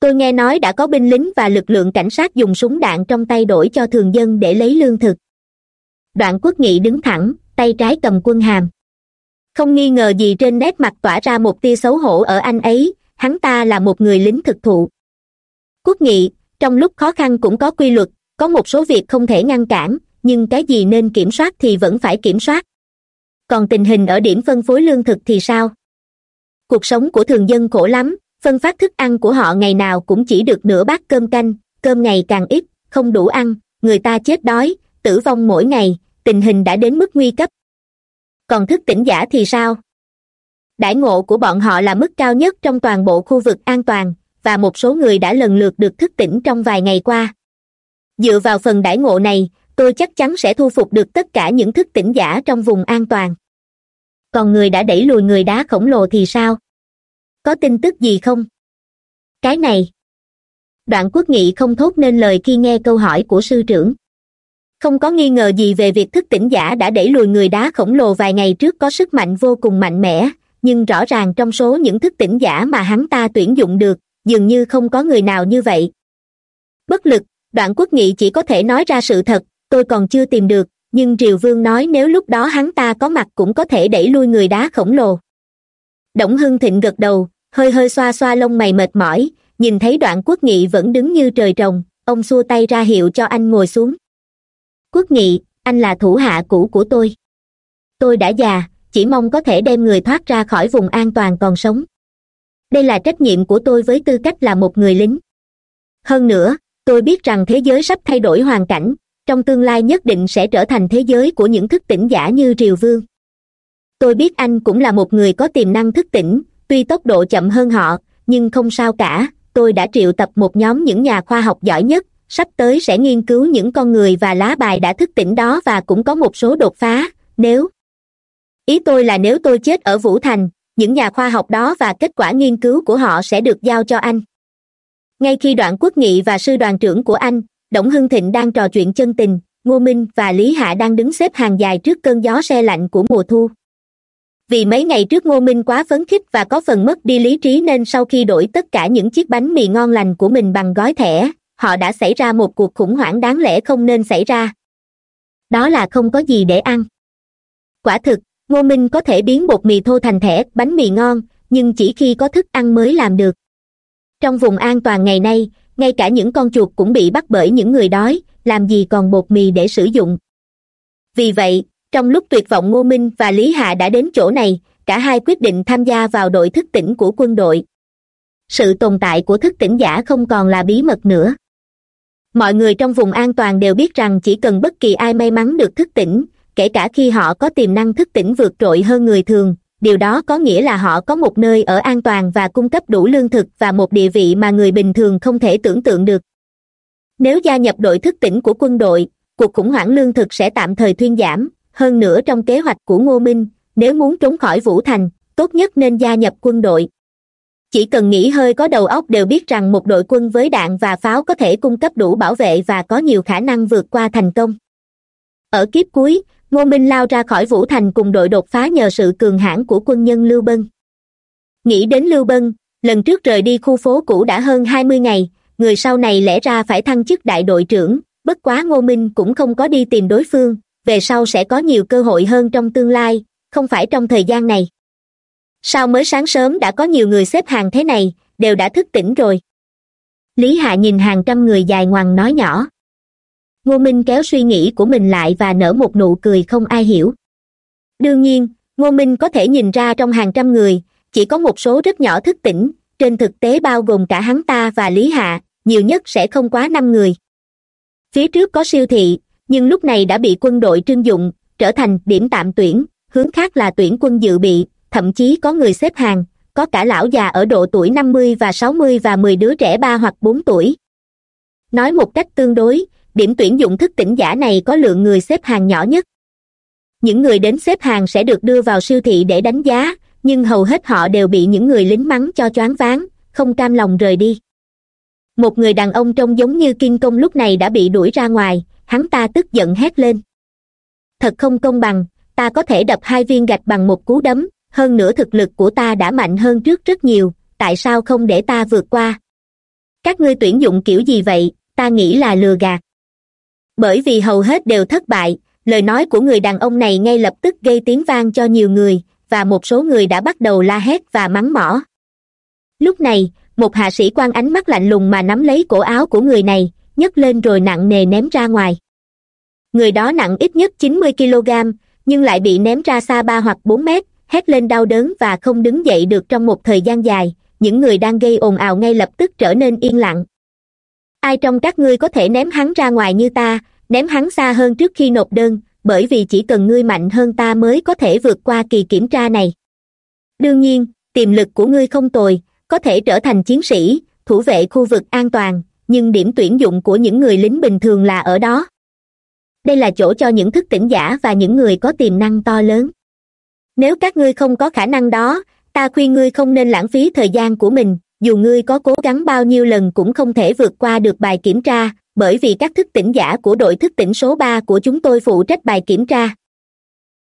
Tôi nghe nói đã có binh lính và lực lượng cảnh sát dùng súng đạn trong tay đổi cho thường dân để lấy lương thực. Đoạn quốc nghị đứng thẳng, tay trái cầm quân hàm. Không nghi ngờ gì trên nét mặt tỏa ra một tia xấu hổ ở anh ấy, hắn ta là một người lính thực thụ. Quốc nghị, trong lúc khó khăn cũng có quy luật, có một số việc không thể ngăn cản, nhưng cái gì nên kiểm soát thì vẫn phải kiểm soát. Còn tình hình ở điểm phân phối lương thực thì sao? Cuộc sống của thường dân khổ lắm, phân phát thức ăn của họ ngày nào cũng chỉ được nửa bát cơm canh, cơm ngày càng ít, không đủ ăn, người ta chết đói, tử vong mỗi ngày, tình hình đã đến mức nguy cấp. Còn thức tỉnh giả thì sao? Đãi ngộ của bọn họ là mức cao nhất trong toàn bộ khu vực an toàn, và một số người đã lần lượt được thức tỉnh trong vài ngày qua. Dựa vào phần đãi ngộ này, tôi chắc chắn sẽ thu phục được tất cả những thức tỉnh giả trong vùng an toàn còn người đã đẩy lùi người đá khổng lồ thì sao? Có tin tức gì không? Cái này. Đoạn quốc nghị không thốt nên lời khi nghe câu hỏi của sư trưởng. Không có nghi ngờ gì về việc thức tỉnh giả đã đẩy lùi người đá khổng lồ vài ngày trước có sức mạnh vô cùng mạnh mẽ, nhưng rõ ràng trong số những thức tỉnh giả mà hắn ta tuyển dụng được, dường như không có người nào như vậy. Bất lực, đoạn quốc nghị chỉ có thể nói ra sự thật, tôi còn chưa tìm được nhưng triều vương nói nếu lúc đó hắn ta có mặt cũng có thể đẩy lui người đá khổng lồ. Đổng hưng thịnh gật đầu, hơi hơi xoa xoa lông mày mệt mỏi, nhìn thấy đoạn quốc nghị vẫn đứng như trời trồng, ông xua tay ra hiệu cho anh ngồi xuống. Quốc nghị, anh là thủ hạ cũ của tôi. Tôi đã già, chỉ mong có thể đem người thoát ra khỏi vùng an toàn còn sống. Đây là trách nhiệm của tôi với tư cách là một người lính. Hơn nữa, tôi biết rằng thế giới sắp thay đổi hoàn cảnh trong tương lai nhất định sẽ trở thành thế giới của những thức tỉnh giả như triều vương. Tôi biết anh cũng là một người có tiềm năng thức tỉnh, tuy tốc độ chậm hơn họ, nhưng không sao cả. Tôi đã triệu tập một nhóm những nhà khoa học giỏi nhất, sắp tới sẽ nghiên cứu những con người và lá bài đã thức tỉnh đó và cũng có một số đột phá, nếu ý tôi là nếu tôi chết ở vũ thành, những nhà khoa học đó và kết quả nghiên cứu của họ sẽ được giao cho anh. Ngay khi đoạn quốc nghị và sư đoàn trưởng của anh đổng hưng thịnh đang trò chuyện chân tình, ngô minh và lý hạ đang đứng xếp hàng dài trước cơn gió xe lạnh của mùa thu. Vì mấy ngày trước ngô minh quá phấn khích và có phần mất đi lý trí nên sau khi đổi tất cả những chiếc bánh mì ngon lành của mình bằng gói thẻ, họ đã xảy ra một cuộc khủng hoảng đáng lẽ không nên xảy ra. Đó là không có gì để ăn. Quả thực, ngô minh có thể biến bột mì thô thành thẻ, bánh mì ngon, nhưng chỉ khi có thức ăn mới làm được. Trong vùng an toàn ngày nay ngay cả những con chuột cũng bị bắt bởi những người đói, làm gì còn bột mì để sử dụng. Vì vậy, trong lúc tuyệt vọng ngô minh và lý hạ đã đến chỗ này, cả hai quyết định tham gia vào đội thức tỉnh của quân đội. Sự tồn tại của thức tỉnh giả không còn là bí mật nữa. Mọi người trong vùng an toàn đều biết rằng chỉ cần bất kỳ ai may mắn được thức tỉnh, kể cả khi họ có tiềm năng thức tỉnh vượt trội hơn người thường điều đó có nghĩa là họ có một nơi ở an toàn và cung cấp đủ lương thực và một địa vị mà người bình thường không thể tưởng tượng được. Nếu gia nhập đội thức tỉnh của quân đội, cuộc khủng hoảng lương thực sẽ tạm thời thuyên giảm. Hơn nữa trong kế hoạch của ngô minh, nếu muốn trốn khỏi vũ thành, tốt nhất nên gia nhập quân đội. Chỉ cần nghĩ hơi có đầu óc đều biết rằng một đội quân với đạn và pháo có thể cung cấp đủ bảo vệ và có nhiều khả năng vượt qua thành công. Ở kiếp cuối ngô minh lao ra khỏi vũ thành cùng đội đột phá nhờ sự cường hãn của quân nhân lưu bân. Nghĩ đến lưu bân, lần trước rời đi khu phố cũ đã hơn hai mươi ngày, người sau này lẽ ra phải thăng chức đại đội trưởng, bất quá ngô minh cũng không có đi tìm đối phương, về sau sẽ có nhiều cơ hội hơn trong tương lai, không phải trong thời gian này. Sao mới sáng sớm đã có nhiều người xếp hàng thế này, đều đã thức tỉnh rồi. Lý hạ nhìn hàng trăm người dài ngoằng nói nhỏ ngô minh kéo suy nghĩ của mình lại và nở một nụ cười không ai hiểu. Đương nhiên, ngô minh có thể nhìn ra trong hàng trăm người, chỉ có một số rất nhỏ thức tỉnh, trên thực tế bao gồm cả hắn ta và lý hạ, nhiều nhất sẽ không quá năm người. Phía trước có siêu thị, nhưng lúc này đã bị quân đội trưng dụng, trở thành điểm tạm tuyển, hướng khác là tuyển quân dự bị, thậm chí có người xếp hàng, có cả lão già ở độ tuổi năm mươi và sáu mươi và mười đứa trẻ ba hoặc bốn tuổi. Nói một cách tương đối điểm tuyển dụng thức tỉnh giả này có lượng người xếp hàng nhỏ nhất. Những người đến xếp hàng sẽ được đưa vào siêu thị để đánh giá, nhưng hầu hết họ đều bị những người lính mắng cho choáng váng, không cam lòng rời đi. Một người đàn ông trông giống như kinh công lúc này đã bị đuổi ra ngoài, hắn ta tức giận hét lên. Thật không công bằng, ta có thể đập hai viên gạch bằng một cú đấm, hơn nữa thực lực của ta đã mạnh hơn trước rất nhiều, tại sao không để ta vượt qua? Các ngươi tuyển dụng kiểu gì vậy, ta nghĩ là lừa gạt bởi vì hầu hết đều thất bại, lời nói của người đàn ông này ngay lập tức gây tiếng vang cho nhiều người, và một số người đã bắt đầu la hét và mắng mỏ. Lúc này, một hạ sĩ quan ánh mắt lạnh lùng mà nắm lấy cổ áo của người này, nhấc lên rồi nặng nề ném ra ngoài. Người đó nặng ít nhất chín mươi kg nhưng lại bị ném ra xa ba hoặc bốn mét, hét lên đau đớn và không đứng dậy được trong một thời gian dài, những người đang gây ồn ào ngay lập tức trở nên yên lặng ai trong các ngươi có thể ném hắn ra ngoài như ta, ném hắn xa hơn trước khi nộp đơn, bởi vì chỉ cần ngươi mạnh hơn ta mới có thể vượt qua kỳ kiểm tra này. Đương nhiên, tiềm lực của ngươi không tồi, có thể trở thành chiến sĩ, thủ vệ khu vực an toàn, nhưng điểm tuyển dụng của những người lính bình thường là ở đó. Đây là chỗ cho những thức tỉnh giả và những người có tiềm năng to lớn. Nếu các ngươi không có khả năng đó, ta khuyên ngươi không nên lãng phí thời gian của mình dù ngươi có cố gắng bao nhiêu lần cũng không thể vượt qua được bài kiểm tra, bởi vì các thức tỉnh giả của đội thức tỉnh số ba của chúng tôi phụ trách bài kiểm tra.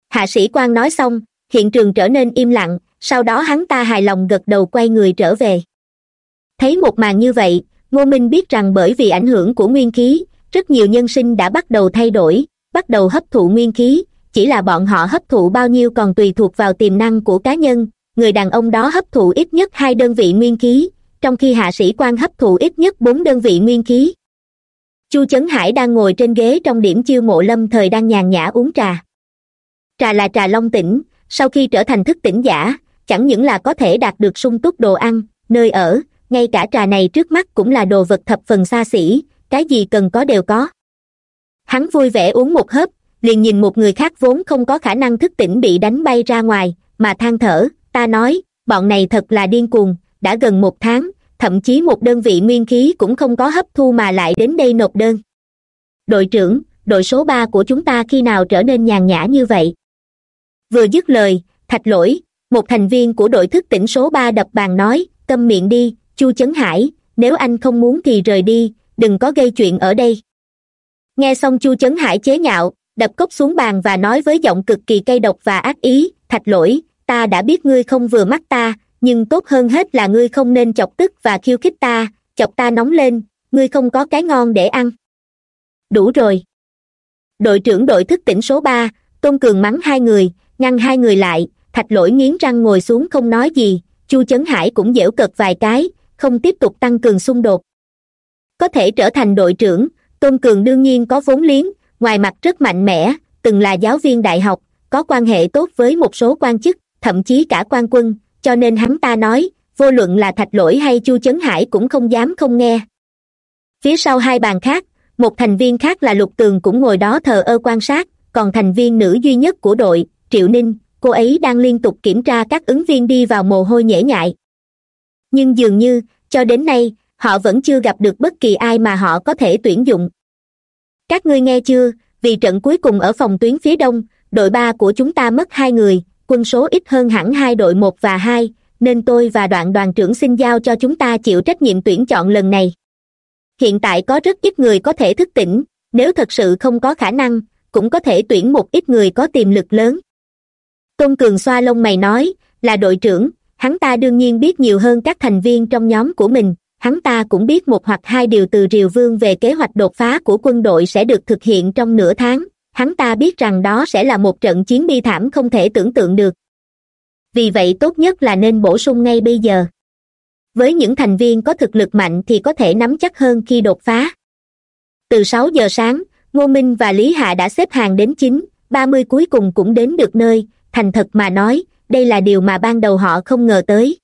Hạ sĩ quan nói xong, hiện trường trở nên im lặng, sau đó hắn ta hài lòng gật đầu quay người trở về. Thấy một màn như vậy, ngô minh biết rằng bởi vì ảnh hưởng của nguyên khí, rất nhiều nhân sinh đã bắt đầu thay đổi, bắt đầu hấp thụ nguyên khí, chỉ là bọn họ hấp thụ bao nhiêu còn tùy thuộc vào tiềm năng của cá nhân người đàn ông đó hấp thụ ít nhất hai đơn vị nguyên khí, trong khi hạ sĩ quan hấp thụ ít nhất bốn đơn vị nguyên khí. Chu chấn hải đang ngồi trên ghế trong điểm chiêu mộ lâm thời đang nhàn nhã uống trà. Trà là trà long tỉnh sau khi trở thành thức tỉnh giả, chẳng những là có thể đạt được sung túc đồ ăn, nơi ở, ngay cả trà này trước mắt cũng là đồ vật thập phần xa xỉ, cái gì cần có đều có. Hắn vui vẻ uống một hớp, liền nhìn một người khác vốn không có khả năng thức tỉnh bị đánh bay ra ngoài, mà than thở ta nói, bọn này thật là điên cuồng, đã gần một tháng, thậm chí một đơn vị nguyên khí cũng không có hấp thu mà lại đến đây nộp đơn. Đội trưởng, đội số ba của chúng ta khi nào trở nên nhàn nhã như vậy? Vừa dứt lời, thạch lỗi, một thành viên của đội thức tỉnh số ba đập bàn nói, câm miệng đi, chu chấn hải, nếu anh không muốn thì rời đi, đừng có gây chuyện ở đây. Nghe xong chu chấn hải chế nhạo, đập cốc xuống bàn và nói với giọng cực kỳ cay độc và ác ý, thạch lỗi ta đã biết ngươi không vừa mắt ta, nhưng tốt hơn hết là ngươi không nên chọc tức và khiêu khích ta, chọc ta nóng lên, ngươi không có cái ngon để ăn. Đủ rồi. Đội trưởng đội thức tỉnh số ba, tôn cường mắng hai người, ngăn hai người lại, thạch lỗi nghiến răng ngồi xuống không nói gì, chu chấn hải cũng dễu cợt vài cái, không tiếp tục tăng cường xung đột. Có thể trở thành đội trưởng, tôn cường đương nhiên có vốn liếng, ngoài mặt rất mạnh mẽ, từng là giáo viên đại học, có quan hệ tốt với một số quan chức thậm chí cả quan quân, cho nên hắn ta nói, vô luận là thạch lỗi hay chu chấn hải cũng không dám không nghe. Phía sau hai bàn khác, một thành viên khác là lục tường cũng ngồi đó thờ ơ quan sát, còn thành viên nữ duy nhất của đội, triệu ninh, cô ấy đang liên tục kiểm tra các ứng viên đi vào mồ hôi nhễ nhại. Nhưng dường như, cho đến nay, họ vẫn chưa gặp được bất kỳ ai mà họ có thể tuyển dụng. Các ngươi nghe chưa, vì trận cuối cùng ở phòng tuyến phía đông, đội ba của chúng ta mất hai người quân số ít hơn hẳn hai đội một và hai, nên tôi và đoạn đoàn trưởng xin giao cho chúng ta chịu trách nhiệm tuyển chọn lần này. Hiện tại có rất ít người có thể thức tỉnh, nếu thật sự không có khả năng, cũng có thể tuyển một ít người có tiềm lực lớn. Tôn cường xoa lông mày nói, là đội trưởng, hắn ta đương nhiên biết nhiều hơn các thành viên trong nhóm của mình, hắn ta cũng biết một hoặc hai điều từ triều vương về kế hoạch đột phá của quân đội sẽ được thực hiện trong nửa tháng hắn ta biết rằng đó sẽ là một trận chiến bi thảm không thể tưởng tượng được. Vì vậy tốt nhất là nên bổ sung ngay bây giờ. Với những thành viên có thực lực mạnh thì có thể nắm chắc hơn khi đột phá. Từ sáu giờ sáng, ngô minh và lý hạ đã xếp hàng đến chín, ba mươi cuối cùng cũng đến được nơi. Thành thật mà nói, đây là điều mà ban đầu họ không ngờ tới.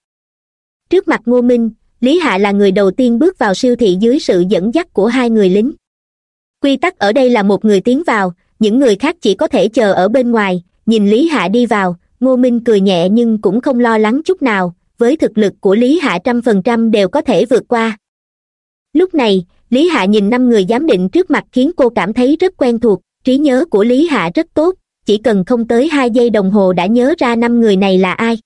Trước mặt ngô minh, lý hạ là người đầu tiên bước vào siêu thị dưới sự dẫn dắt của hai người lính. Quy tắc ở đây là một người tiến vào những người khác chỉ có thể chờ ở bên ngoài, nhìn lý hạ đi vào. Ngô minh cười nhẹ nhưng cũng không lo lắng chút nào. Với thực lực của lý hạ trăm phần trăm đều có thể vượt qua. Lúc này, lý hạ nhìn năm người giám định trước mặt khiến cô cảm thấy rất quen thuộc. Trí nhớ của lý hạ rất tốt. Chỉ cần không tới hai giây đồng hồ đã nhớ ra năm người này là ai.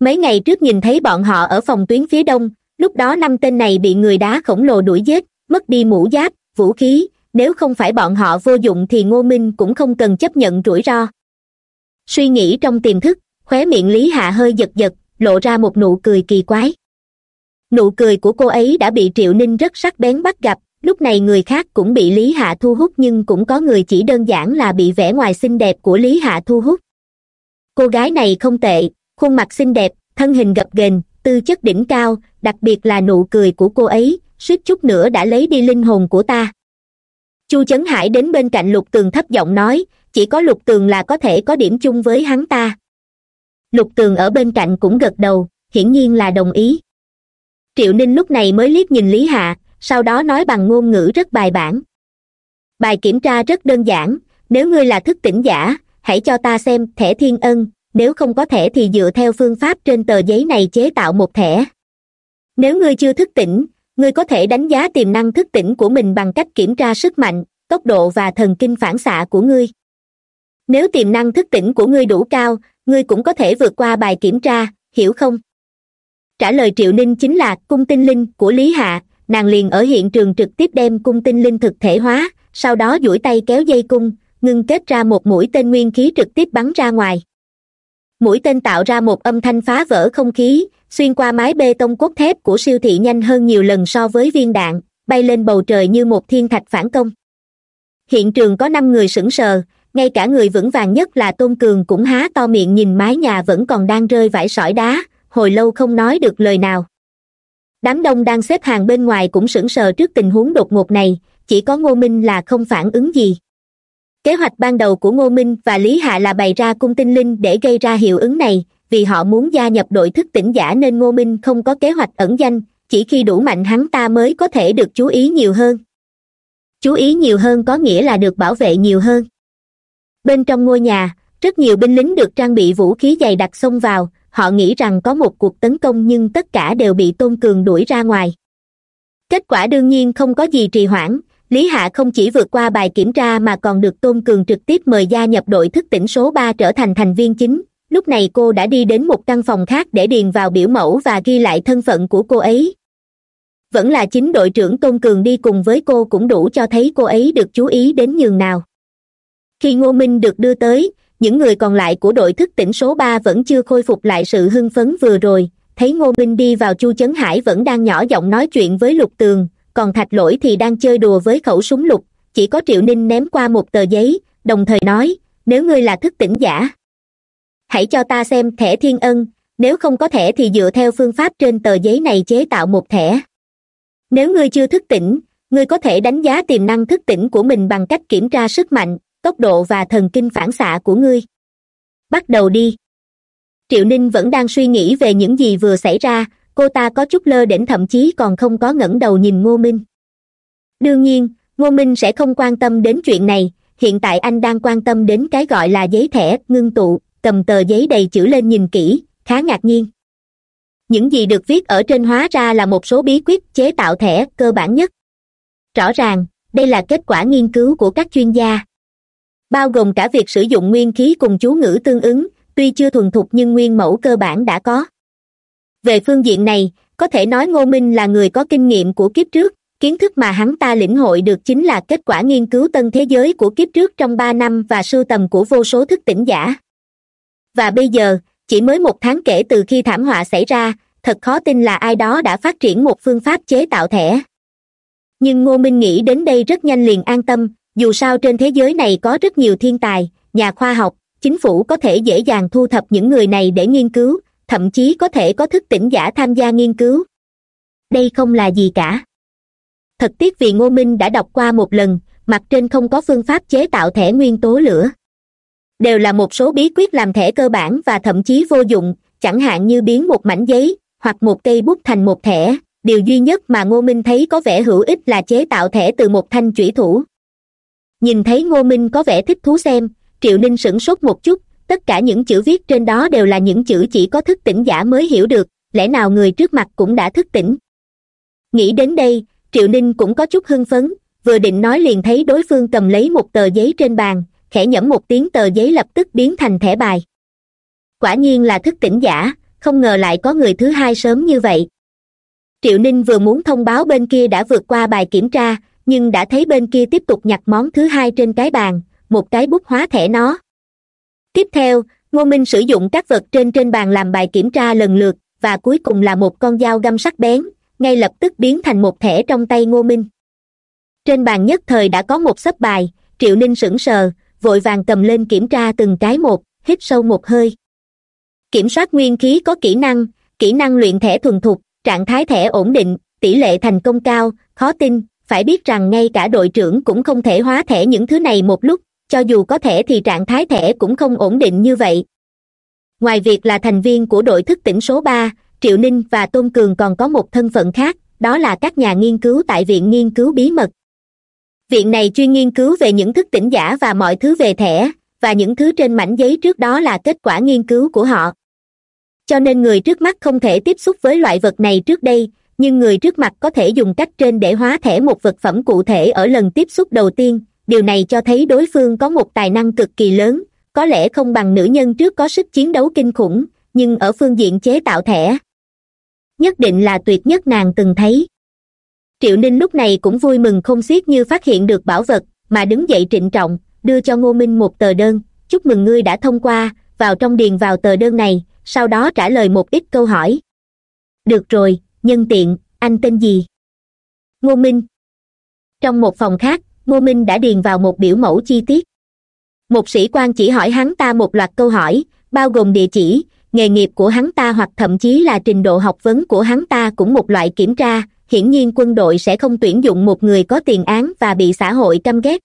Mấy ngày trước nhìn thấy bọn họ ở phòng tuyến phía đông, lúc đó năm tên này bị người đá khổng lồ đuổi giết, mất đi mũ giáp, vũ khí nếu không phải bọn họ vô dụng thì ngô minh cũng không cần chấp nhận rủi ro. Suy nghĩ trong tiềm thức, khóe miệng lý hạ hơi giật giật, lộ ra một nụ cười kỳ quái. Nụ cười của cô ấy đã bị triệu ninh rất sắc bén bắt gặp, lúc này người khác cũng bị lý hạ thu hút nhưng cũng có người chỉ đơn giản là bị vẻ ngoài xinh đẹp của lý hạ thu hút. Cô gái này không tệ, khuôn mặt xinh đẹp, thân hình gập ghềnh, tư chất đỉnh cao, đặc biệt là nụ cười của cô ấy, suýt chút nữa đã lấy đi linh hồn của ta chu chấn hải đến bên cạnh lục tường thấp giọng nói, chỉ có lục tường là có thể có điểm chung với hắn ta. Lục tường ở bên cạnh cũng gật đầu, hiển nhiên là đồng ý. Triệu ninh lúc này mới liếc nhìn lý hạ, sau đó nói bằng ngôn ngữ rất bài bản. Bài kiểm tra rất đơn giản, nếu ngươi là thức tỉnh giả, hãy cho ta xem thẻ thiên ân, nếu không có thẻ thì dựa theo phương pháp trên tờ giấy này chế tạo một thẻ. Nếu ngươi chưa thức tỉnh ngươi có thể đánh giá tiềm năng thức tỉnh của mình bằng cách kiểm tra sức mạnh, tốc độ và thần kinh phản xạ của ngươi. Nếu tiềm năng thức tỉnh của ngươi đủ cao, ngươi cũng có thể vượt qua bài kiểm tra, hiểu không? Trả lời triệu ninh chính là cung tinh linh của lý hạ, nàng liền ở hiện trường trực tiếp đem cung tinh linh thực thể hóa, sau đó duỗi tay kéo dây cung, ngưng kết ra một mũi tên nguyên khí trực tiếp bắn ra ngoài mũi tên tạo ra một âm thanh phá vỡ không khí, xuyên qua mái bê tông cốt thép của siêu thị nhanh hơn nhiều lần so với viên đạn, bay lên bầu trời như một thiên thạch phản công. Hiện trường có năm người sững sờ, ngay cả người vững vàng nhất là tôn cường cũng há to miệng nhìn mái nhà vẫn còn đang rơi vải sỏi đá, hồi lâu không nói được lời nào. Đám đông đang xếp hàng bên ngoài cũng sững sờ trước tình huống đột ngột này, chỉ có ngô minh là không phản ứng gì kế hoạch ban đầu của ngô minh và lý hạ là bày ra cung tinh linh để gây ra hiệu ứng này, vì họ muốn gia nhập đội thức tỉnh giả nên ngô minh không có kế hoạch ẩn danh, chỉ khi đủ mạnh hắn ta mới có thể được chú ý nhiều hơn. Chú ý nhiều hơn có nghĩa là được bảo vệ nhiều hơn. Bên trong ngôi nhà, rất nhiều binh lính được trang bị vũ khí dày đặc xông vào, họ nghĩ rằng có một cuộc tấn công nhưng tất cả đều bị tôn cường đuổi ra ngoài. Kết quả đương nhiên không có gì trì hoãn lý hạ không chỉ vượt qua bài kiểm tra mà còn được tôn cường trực tiếp mời gia nhập đội thức tỉnh số ba trở thành thành viên chính. Lúc này cô đã đi đến một căn phòng khác để điền vào biểu mẫu và ghi lại thân phận của cô ấy. Vẫn là chính đội trưởng tôn cường đi cùng với cô cũng đủ cho thấy cô ấy được chú ý đến nhường nào. Khi ngô minh được đưa tới, những người còn lại của đội thức tỉnh số ba vẫn chưa khôi phục lại sự hưng phấn vừa rồi. Thấy ngô minh đi vào chu chấn hải vẫn đang nhỏ giọng nói chuyện với lục tường còn thạch lỗi thì đang chơi đùa với khẩu súng lục, chỉ có triệu ninh ném qua một tờ giấy, đồng thời nói, nếu ngươi là thức tỉnh giả, hãy cho ta xem thẻ thiên ân, nếu không có thẻ thì dựa theo phương pháp trên tờ giấy này chế tạo một thẻ. Nếu ngươi chưa thức tỉnh, ngươi có thể đánh giá tiềm năng thức tỉnh của mình bằng cách kiểm tra sức mạnh, tốc độ và thần kinh phản xạ của ngươi. Bắt đầu đi. Triệu ninh vẫn đang suy nghĩ về những gì vừa xảy ra cô ta có chút lơ đễnh thậm chí còn không có ngẩng đầu nhìn ngô minh. Đương nhiên, ngô minh sẽ không quan tâm đến chuyện này, hiện tại anh đang quan tâm đến cái gọi là giấy thẻ, ngưng tụ, cầm tờ giấy đầy chữ lên nhìn kỹ, khá ngạc nhiên. Những gì được viết ở trên hóa ra là một số bí quyết chế tạo thẻ cơ bản nhất. Rõ ràng, đây là kết quả nghiên cứu của các chuyên gia. Bao gồm cả việc sử dụng nguyên khí cùng chú ngữ tương ứng, tuy chưa thuần thục nhưng nguyên mẫu cơ bản đã có về phương diện này, có thể nói ngô minh là người có kinh nghiệm của kiếp trước. Kiến thức mà hắn ta lĩnh hội được chính là kết quả nghiên cứu tân thế giới của kiếp trước trong ba năm và sưu tầm của vô số thức tỉnh giả. Và bây giờ, chỉ mới một tháng kể từ khi thảm họa xảy ra, thật khó tin là ai đó đã phát triển một phương pháp chế tạo thẻ. Nhưng ngô minh nghĩ đến đây rất nhanh liền an tâm, dù sao trên thế giới này có rất nhiều thiên tài, nhà khoa học, chính phủ có thể dễ dàng thu thập những người này để nghiên cứu thậm chí có thể có thức tỉnh giả tham gia nghiên cứu. Đây không là gì cả. Thật tiếc vì ngô minh đã đọc qua một lần, mặt trên không có phương pháp chế tạo thẻ nguyên tố lửa. Đều là một số bí quyết làm thẻ cơ bản và thậm chí vô dụng, chẳng hạn như biến một mảnh giấy, hoặc một cây bút thành một thẻ. Điều duy nhất mà ngô minh thấy có vẻ hữu ích là chế tạo thẻ từ một thanh chủy thủ. Nhìn thấy ngô minh có vẻ thích thú xem, triệu ninh sửng sốt một chút tất cả những chữ viết trên đó đều là những chữ chỉ có thức tỉnh giả mới hiểu được, lẽ nào người trước mặt cũng đã thức tỉnh? Nghĩ đến đây, triệu ninh cũng có chút hưng phấn, vừa định nói liền thấy đối phương cầm lấy một tờ giấy trên bàn, khẽ nhẩm một tiếng tờ giấy lập tức biến thành thẻ bài. Quả nhiên là thức tỉnh giả, không ngờ lại có người thứ hai sớm như vậy. Triệu ninh vừa muốn thông báo bên kia đã vượt qua bài kiểm tra, nhưng đã thấy bên kia tiếp tục nhặt món thứ hai trên cái bàn, một cái bút hóa thẻ nó tiếp theo, ngô minh sử dụng các vật trên trên bàn làm bài kiểm tra lần lượt, và cuối cùng là một con dao găm sắc bén, ngay lập tức biến thành một thẻ trong tay ngô minh. Trên bàn nhất thời đã có một sấp bài, triệu ninh sững sờ, vội vàng cầm lên kiểm tra từng cái một, hít sâu một hơi. Kiểm soát nguyên khí có kỹ năng kỹ năng luyện thẻ thuần thục, trạng thái thẻ ổn định, tỷ lệ thành công cao, khó tin, phải biết rằng ngay cả đội trưởng cũng không thể hóa thẻ những thứ này một lúc cho dù có thể thì trạng thái thẻ cũng không ổn định như vậy. Ngoài việc là thành viên của đội thức tỉnh số ba, triệu ninh và tôn cường còn có một thân phận khác, đó là các nhà nghiên cứu tại viện nghiên cứu bí mật. Viện này chuyên nghiên cứu về những thức tỉnh giả và mọi thứ về thẻ, và những thứ trên mảnh giấy trước đó là kết quả nghiên cứu của họ. Cho nên người trước mắt không thể tiếp xúc với loại vật này trước đây, nhưng người trước mặt có thể dùng cách trên để hóa thẻ một vật phẩm cụ thể ở lần tiếp xúc đầu tiên điều này cho thấy đối phương có một tài năng cực kỳ lớn, có lẽ không bằng nữ nhân trước có sức chiến đấu kinh khủng, nhưng ở phương diện chế tạo thẻ, nhất định là tuyệt nhất nàng từng thấy. Triệu ninh lúc này cũng vui mừng không xiết như phát hiện được bảo vật, mà đứng dậy trịnh trọng, đưa cho ngô minh một tờ đơn, chúc mừng ngươi đã thông qua, vào trong điền vào tờ đơn này, sau đó trả lời một ít câu hỏi. Được rồi, nhân tiện, anh tên gì? Ngô minh. Trong một phòng khác ngô minh đã điền vào một biểu mẫu chi tiết. Một sĩ quan chỉ hỏi hắn ta một loạt câu hỏi, bao gồm địa chỉ, nghề nghiệp của hắn ta hoặc thậm chí là trình độ học vấn của hắn ta cũng một loại kiểm tra, hiển nhiên quân đội sẽ không tuyển dụng một người có tiền án và bị xã hội căm ghét.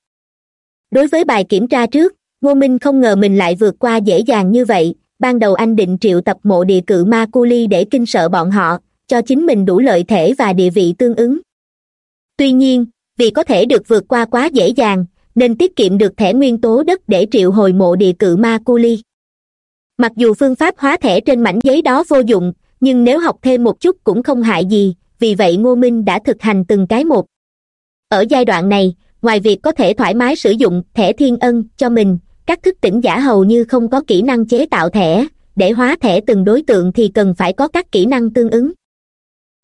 Đối với bài kiểm tra trước, ngô minh không ngờ mình lại vượt qua dễ dàng như vậy, ban đầu anh định triệu tập mộ địa cự ma cu ly để kinh sợ bọn họ, cho chính mình đủ lợi thể và địa vị tương ứng. Tuy nhiên vì có thể được vượt qua quá dễ dàng, nên tiết kiệm được thẻ nguyên tố đất để triệu hồi mộ địa cự ma cu ly mặc dù phương pháp hóa thẻ trên mảnh giấy đó vô dụng, nhưng nếu học thêm một chút cũng không hại gì, vì vậy ngô minh đã thực hành từng cái một. Ở giai đoạn này, ngoài việc có thể thoải mái sử dụng thẻ thiên ân cho mình, các thức tỉnh giả hầu như không có kỹ năng chế tạo thẻ, để hóa thẻ từng đối tượng thì cần phải có các kỹ năng tương ứng.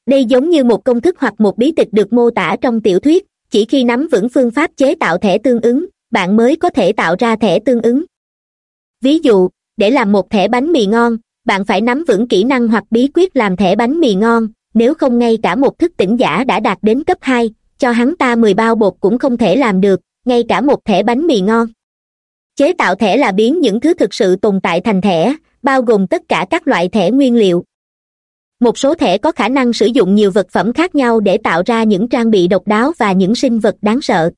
Đây giống như một công thức hoặc một bí tịch được mô tả trong tiểu thuyết chỉ khi nắm vững phương pháp chế tạo thẻ tương ứng, bạn mới có thể tạo ra thẻ tương ứng. Ví dụ, để làm một thẻ bánh mì ngon, bạn phải nắm vững kỹ năng hoặc bí quyết làm thẻ bánh mì ngon. Nếu không ngay cả một thức tỉnh giả đã đạt đến cấp hai, cho hắn ta mười bao bột cũng không thể làm được, ngay cả một thẻ bánh mì ngon. Chế tạo thẻ là biến những thứ thực sự tồn tại thành thẻ, bao gồm tất cả các loại thẻ nguyên liệu một số thẻ có khả năng sử dụng nhiều vật phẩm khác nhau để tạo ra những trang bị độc đáo và những sinh vật đáng sợ.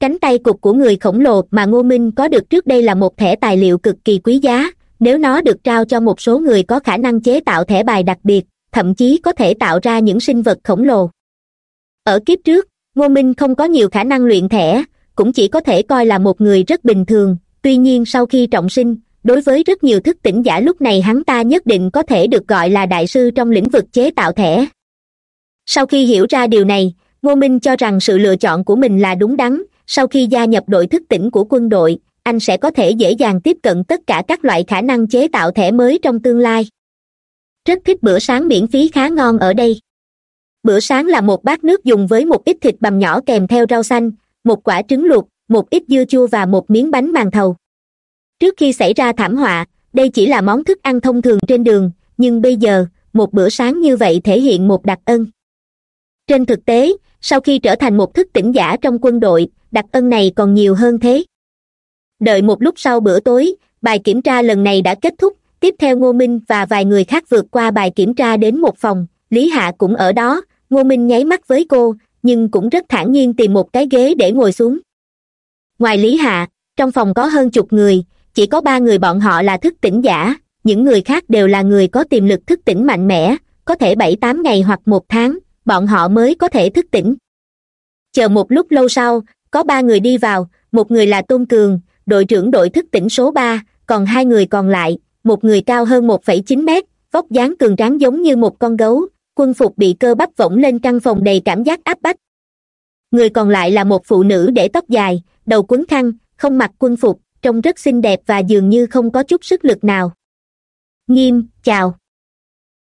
Cánh tay cục của người khổng lồ mà ngô minh có được trước đây là một thẻ tài liệu cực kỳ quý giá. Nếu nó được trao cho một số người có khả năng chế tạo thẻ bài đặc biệt, thậm chí có thể tạo ra những sinh vật khổng lồ. Ở kiếp trước, ngô minh không có nhiều khả năng luyện thẻ, cũng chỉ có thể coi là một người rất bình thường. Tuy nhiên sau khi trọng sinh đối với rất nhiều thức tỉnh giả lúc này hắn ta nhất định có thể được gọi là đại sư trong lĩnh vực chế tạo thẻ. Sau khi hiểu ra điều này, ngô minh cho rằng sự lựa chọn của mình là đúng đắn, sau khi gia nhập đội thức tỉnh của quân đội, anh sẽ có thể dễ dàng tiếp cận tất cả các loại khả năng chế tạo thẻ mới trong tương lai. Rất thích bữa sáng miễn phí khá ngon ở đây. Bữa sáng là một bát nước dùng với một ít thịt bằm nhỏ kèm theo rau xanh, một quả trứng luộc, một ít dưa chua và một miếng bánh màn thầu trước khi xảy ra thảm họa, đây chỉ là món thức ăn thông thường trên đường, nhưng bây giờ, một bữa sáng như vậy thể hiện một đặc ân. Trên thực tế, sau khi trở thành một thức tỉnh giả trong quân đội, đặc ân này còn nhiều hơn thế. Đợi một lúc sau bữa tối, bài kiểm tra lần này đã kết thúc, tiếp theo ngô minh và vài người khác vượt qua bài kiểm tra đến một phòng, lý hạ cũng ở đó, ngô minh nháy mắt với cô, nhưng cũng rất thản nhiên tìm một cái ghế để ngồi xuống. Ngoài lý hạ, trong phòng có hơn chục người chỉ có ba người bọn họ là thức tỉnh giả, những người khác đều là người có tiềm lực thức tỉnh mạnh mẽ, có thể bảy tám ngày hoặc một tháng, bọn họ mới có thể thức tỉnh. Chờ một lúc lâu sau, có ba người đi vào, một người là tôn cường, đội trưởng đội thức tỉnh số ba, còn hai người còn lại, một người cao hơn một phẩy chín mét, vóc dáng cường tráng giống như một con gấu, quân phục bị cơ bắp võng lên căn phòng đầy cảm giác áp bách. Người còn lại là một phụ nữ để tóc dài, đầu quấn khăn, không mặc quân phục trông rất xinh đẹp và dường như không có chút sức lực nào. Nghiêm, chào.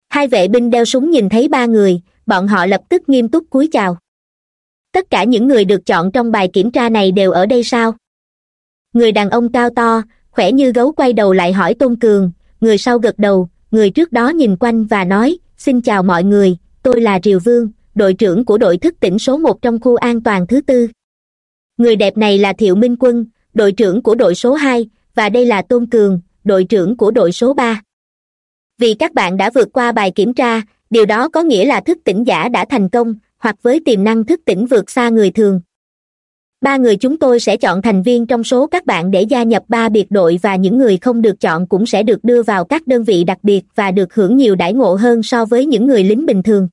Hai vệ binh đeo súng nhìn thấy ba người, bọn họ lập tức nghiêm túc cúi chào. Tất cả những người được chọn trong bài kiểm tra này đều ở đây sao? Người đàn ông cao to, khỏe như gấu quay đầu lại hỏi tôn cường, người sau gật đầu, người trước đó nhìn quanh và nói, xin chào mọi người, tôi là triều vương, đội trưởng của đội thức tỉnh số một trong khu an toàn thứ tư. Người đẹp này là thiệu minh quân đội trưởng của đội số hai, và đây là tôn cường, đội trưởng của đội số ba. Vì các bạn đã vượt qua bài kiểm tra, điều đó có nghĩa là thức tỉnh giả đã thành công, hoặc với tiềm năng thức tỉnh vượt xa người thường. Ba người chúng tôi sẽ chọn thành viên trong số các bạn để gia nhập ba biệt đội và những người không được chọn cũng sẽ được đưa vào các đơn vị đặc biệt và được hưởng nhiều đãi ngộ hơn so với những người lính bình thường.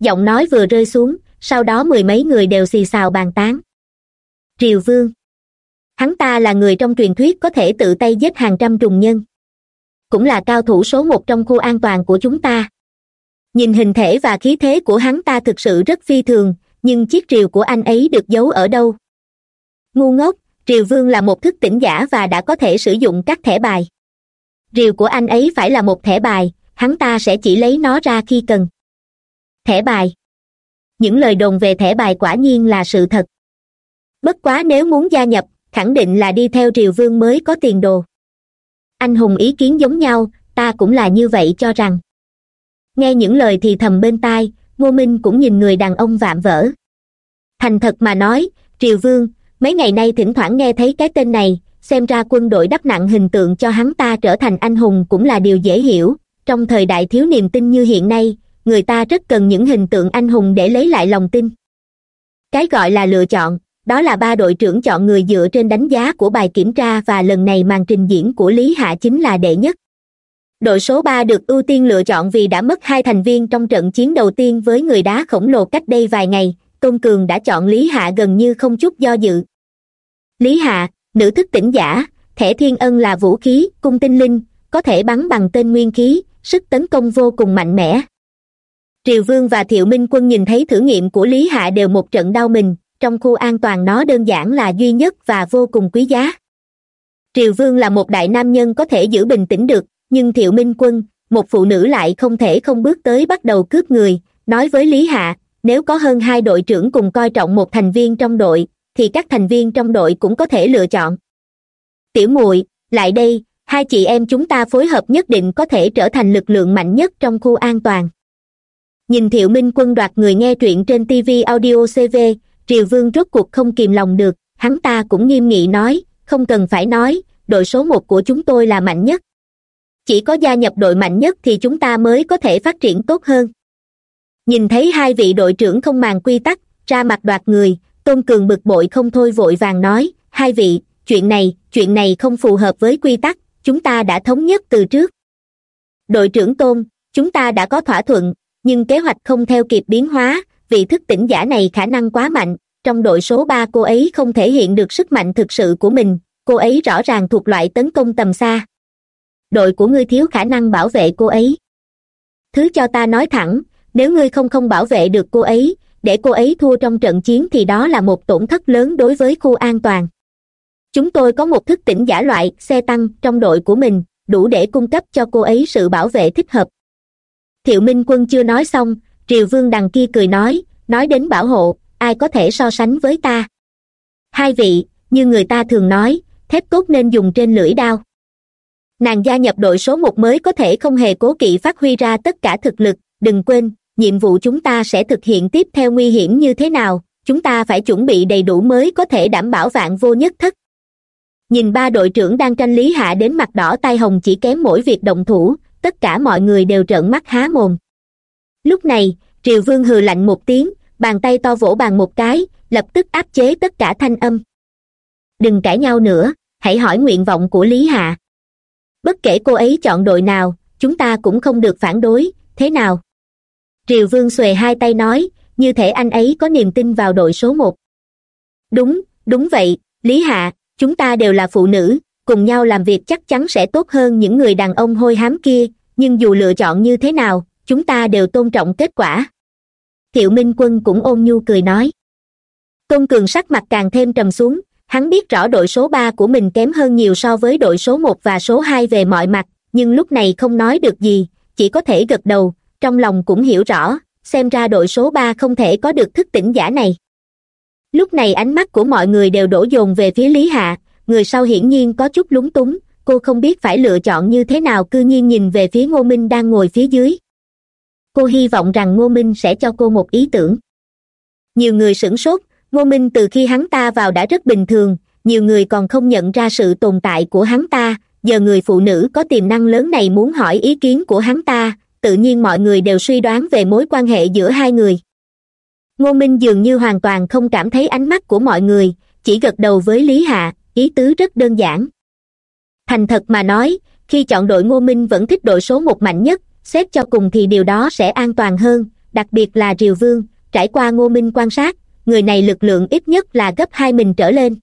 Giọng nói vừa rơi xuống, sau đó mười mấy người đều xì xào bàn tán. Triều vương hắn ta là người trong truyền thuyết có thể tự tay giết hàng trăm trùng nhân. Cũng là cao thủ số một trong khu an toàn của chúng ta. Nhìn hình thể và khí thế của hắn ta thực sự rất phi thường, nhưng chiếc rìu của anh ấy được giấu ở đâu? Ngu ngốc, rìu vương là một thức tỉnh giả và đã có thể sử dụng các thẻ bài. Rìu của anh ấy phải là một thẻ bài, hắn ta sẽ chỉ lấy nó ra khi cần. Thẻ bài. Những lời đồn về thẻ bài quả nhiên là sự thật. Bất quá nếu muốn gia nhập khẳng định là đi theo triều vương mới có tiền đồ. Anh hùng ý kiến giống nhau, ta cũng là như vậy cho rằng. Nghe những lời thì thầm bên tai, ngô minh cũng nhìn người đàn ông vạm vỡ. Thành thật mà nói, triều vương, mấy ngày nay thỉnh thoảng nghe thấy cái tên này, xem ra quân đội đắp nặng hình tượng cho hắn ta trở thành anh hùng cũng là điều dễ hiểu. Trong thời đại thiếu niềm tin như hiện nay, người ta rất cần những hình tượng anh hùng để lấy lại lòng tin. Cái gọi là lựa chọn đó là ba đội trưởng chọn người dựa trên đánh giá của bài kiểm tra và lần này màn trình diễn của lý hạ chính là đệ nhất. Đội số ba được ưu tiên lựa chọn vì đã mất hai thành viên trong trận chiến đầu tiên với người đá khổng lồ cách đây vài ngày, tôn cường đã chọn lý hạ gần như không chút do dự. Lý hạ, nữ thức tỉnh giả, thẻ thiên ân là vũ khí, cung tinh linh, có thể bắn bằng tên nguyên khí, sức tấn công vô cùng mạnh mẽ. Triều vương và thiệu minh quân nhìn thấy thử nghiệm của lý hạ đều một trận đau mình trong khu an toàn nó đơn giản là duy nhất và vô cùng quý giá. Triều vương là một đại nam nhân có thể giữ bình tĩnh được, nhưng thiệu minh quân, một phụ nữ lại không thể không bước tới bắt đầu cướp người. Nói với lý hạ, nếu có hơn hai đội trưởng cùng coi trọng một thành viên trong đội, thì các thành viên trong đội cũng có thể lựa chọn. Tiểu muội, lại đây, hai chị em chúng ta phối hợp nhất định có thể trở thành lực lượng mạnh nhất trong khu an toàn. Nhìn thiệu minh quân đoạt người nghe truyện trên tv audio cv triều vương rốt cuộc không kìm lòng được, hắn ta cũng nghiêm nghị nói, không cần phải nói, đội số một của chúng tôi là mạnh nhất. Chỉ có gia nhập đội mạnh nhất thì chúng ta mới có thể phát triển tốt hơn. Nhìn thấy hai vị đội trưởng không màng quy tắc, ra mặt đoạt người, tôn cường bực bội không thôi vội vàng nói, hai vị, chuyện này chuyện này không phù hợp với quy tắc, chúng ta đã thống nhất từ trước. Đội trưởng tôn, chúng ta đã có thỏa thuận, nhưng kế hoạch không theo kịp biến hóa vị thức tỉnh giả này khả năng quá mạnh trong đội số ba cô ấy không thể hiện được sức mạnh thực sự của mình, cô ấy rõ ràng thuộc loại tấn công tầm xa. Đội của ngươi thiếu khả năng bảo vệ cô ấy. Thứ cho ta nói thẳng, nếu ngươi không không bảo vệ được cô ấy, để cô ấy thua trong trận chiến thì đó là một tổn thất lớn đối với khu an toàn. Chúng tôi có một thức tỉnh giả loại, xe tăng, trong đội của mình, đủ để cung cấp cho cô ấy sự bảo vệ thích hợp. Thiệu minh quân chưa nói xong, triều vương đằng kia cười nói nói đến bảo hộ ai có thể so sánh với ta? Hai vị, như người ta thường nói, thép cốt nên dùng trên lưỡi đao. Nàng gia nhập đội số một mới có thể không hề cố kỵ phát huy ra tất cả thực lực, đừng quên, nhiệm vụ chúng ta sẽ thực hiện tiếp theo nguy hiểm như thế nào, chúng ta phải chuẩn bị đầy đủ mới có thể đảm bảo vạn vô nhất thất. Nhìn ba đội trưởng đang tranh lý hạ đến mặt đỏ tai hồng chỉ kém mỗi việc động thủ, tất cả mọi người đều trợn mắt há mồm. Lúc này, triều vương hừ lạnh một tiếng bàn tay to vỗ bàn một cái, lập tức áp chế tất cả thanh âm. Đừng cãi nhau nữa, hãy hỏi nguyện vọng của lý hạ. Bất kể cô ấy chọn đội nào, chúng ta cũng không được phản đối, thế nào? Triều vương xuề hai tay nói, như thể anh ấy có niềm tin vào đội số một. Đúng đúng vậy, lý hạ, chúng ta đều là phụ nữ, cùng nhau làm việc chắc chắn sẽ tốt hơn những người đàn ông hôi hám kia, nhưng dù lựa chọn như thế nào, chúng ta đều tôn trọng kết quả thiệu minh quân cũng ôn nhu cười nói. Tôn cường sắc mặt càng thêm trầm xuống, hắn biết rõ đội số ba của mình kém hơn nhiều so với đội số một và số hai về mọi mặt, nhưng lúc này không nói được gì, chỉ có thể gật đầu, trong lòng cũng hiểu rõ, xem ra đội số ba không thể có được thức tỉnh giả này. Lúc này ánh mắt của mọi người đều đổ dồn về phía lý hạ, người sau hiển nhiên có chút lúng túng, cô không biết phải lựa chọn như thế nào cư nhiên nhìn về phía ngô minh đang ngồi phía dưới cô hy vọng rằng ngô minh sẽ cho cô một ý tưởng. Nhiều người sửng sốt, ngô minh từ khi hắn ta vào đã rất bình thường, nhiều người còn không nhận ra sự tồn tại của hắn ta, giờ người phụ nữ có tiềm năng lớn này muốn hỏi ý kiến của hắn ta, tự nhiên mọi người đều suy đoán về mối quan hệ giữa hai người. Ngô minh dường như hoàn toàn không cảm thấy ánh mắt của mọi người, chỉ gật đầu với lý hạ, ý tứ rất đơn giản. Thành thật mà nói, khi chọn đội ngô minh vẫn thích đội số một mạnh nhất xét cho cùng thì điều đó sẽ an toàn hơn, đặc biệt là triều vương, trải qua ngô minh quan sát, người này lực lượng ít nhất là gấp hai mình trở lên.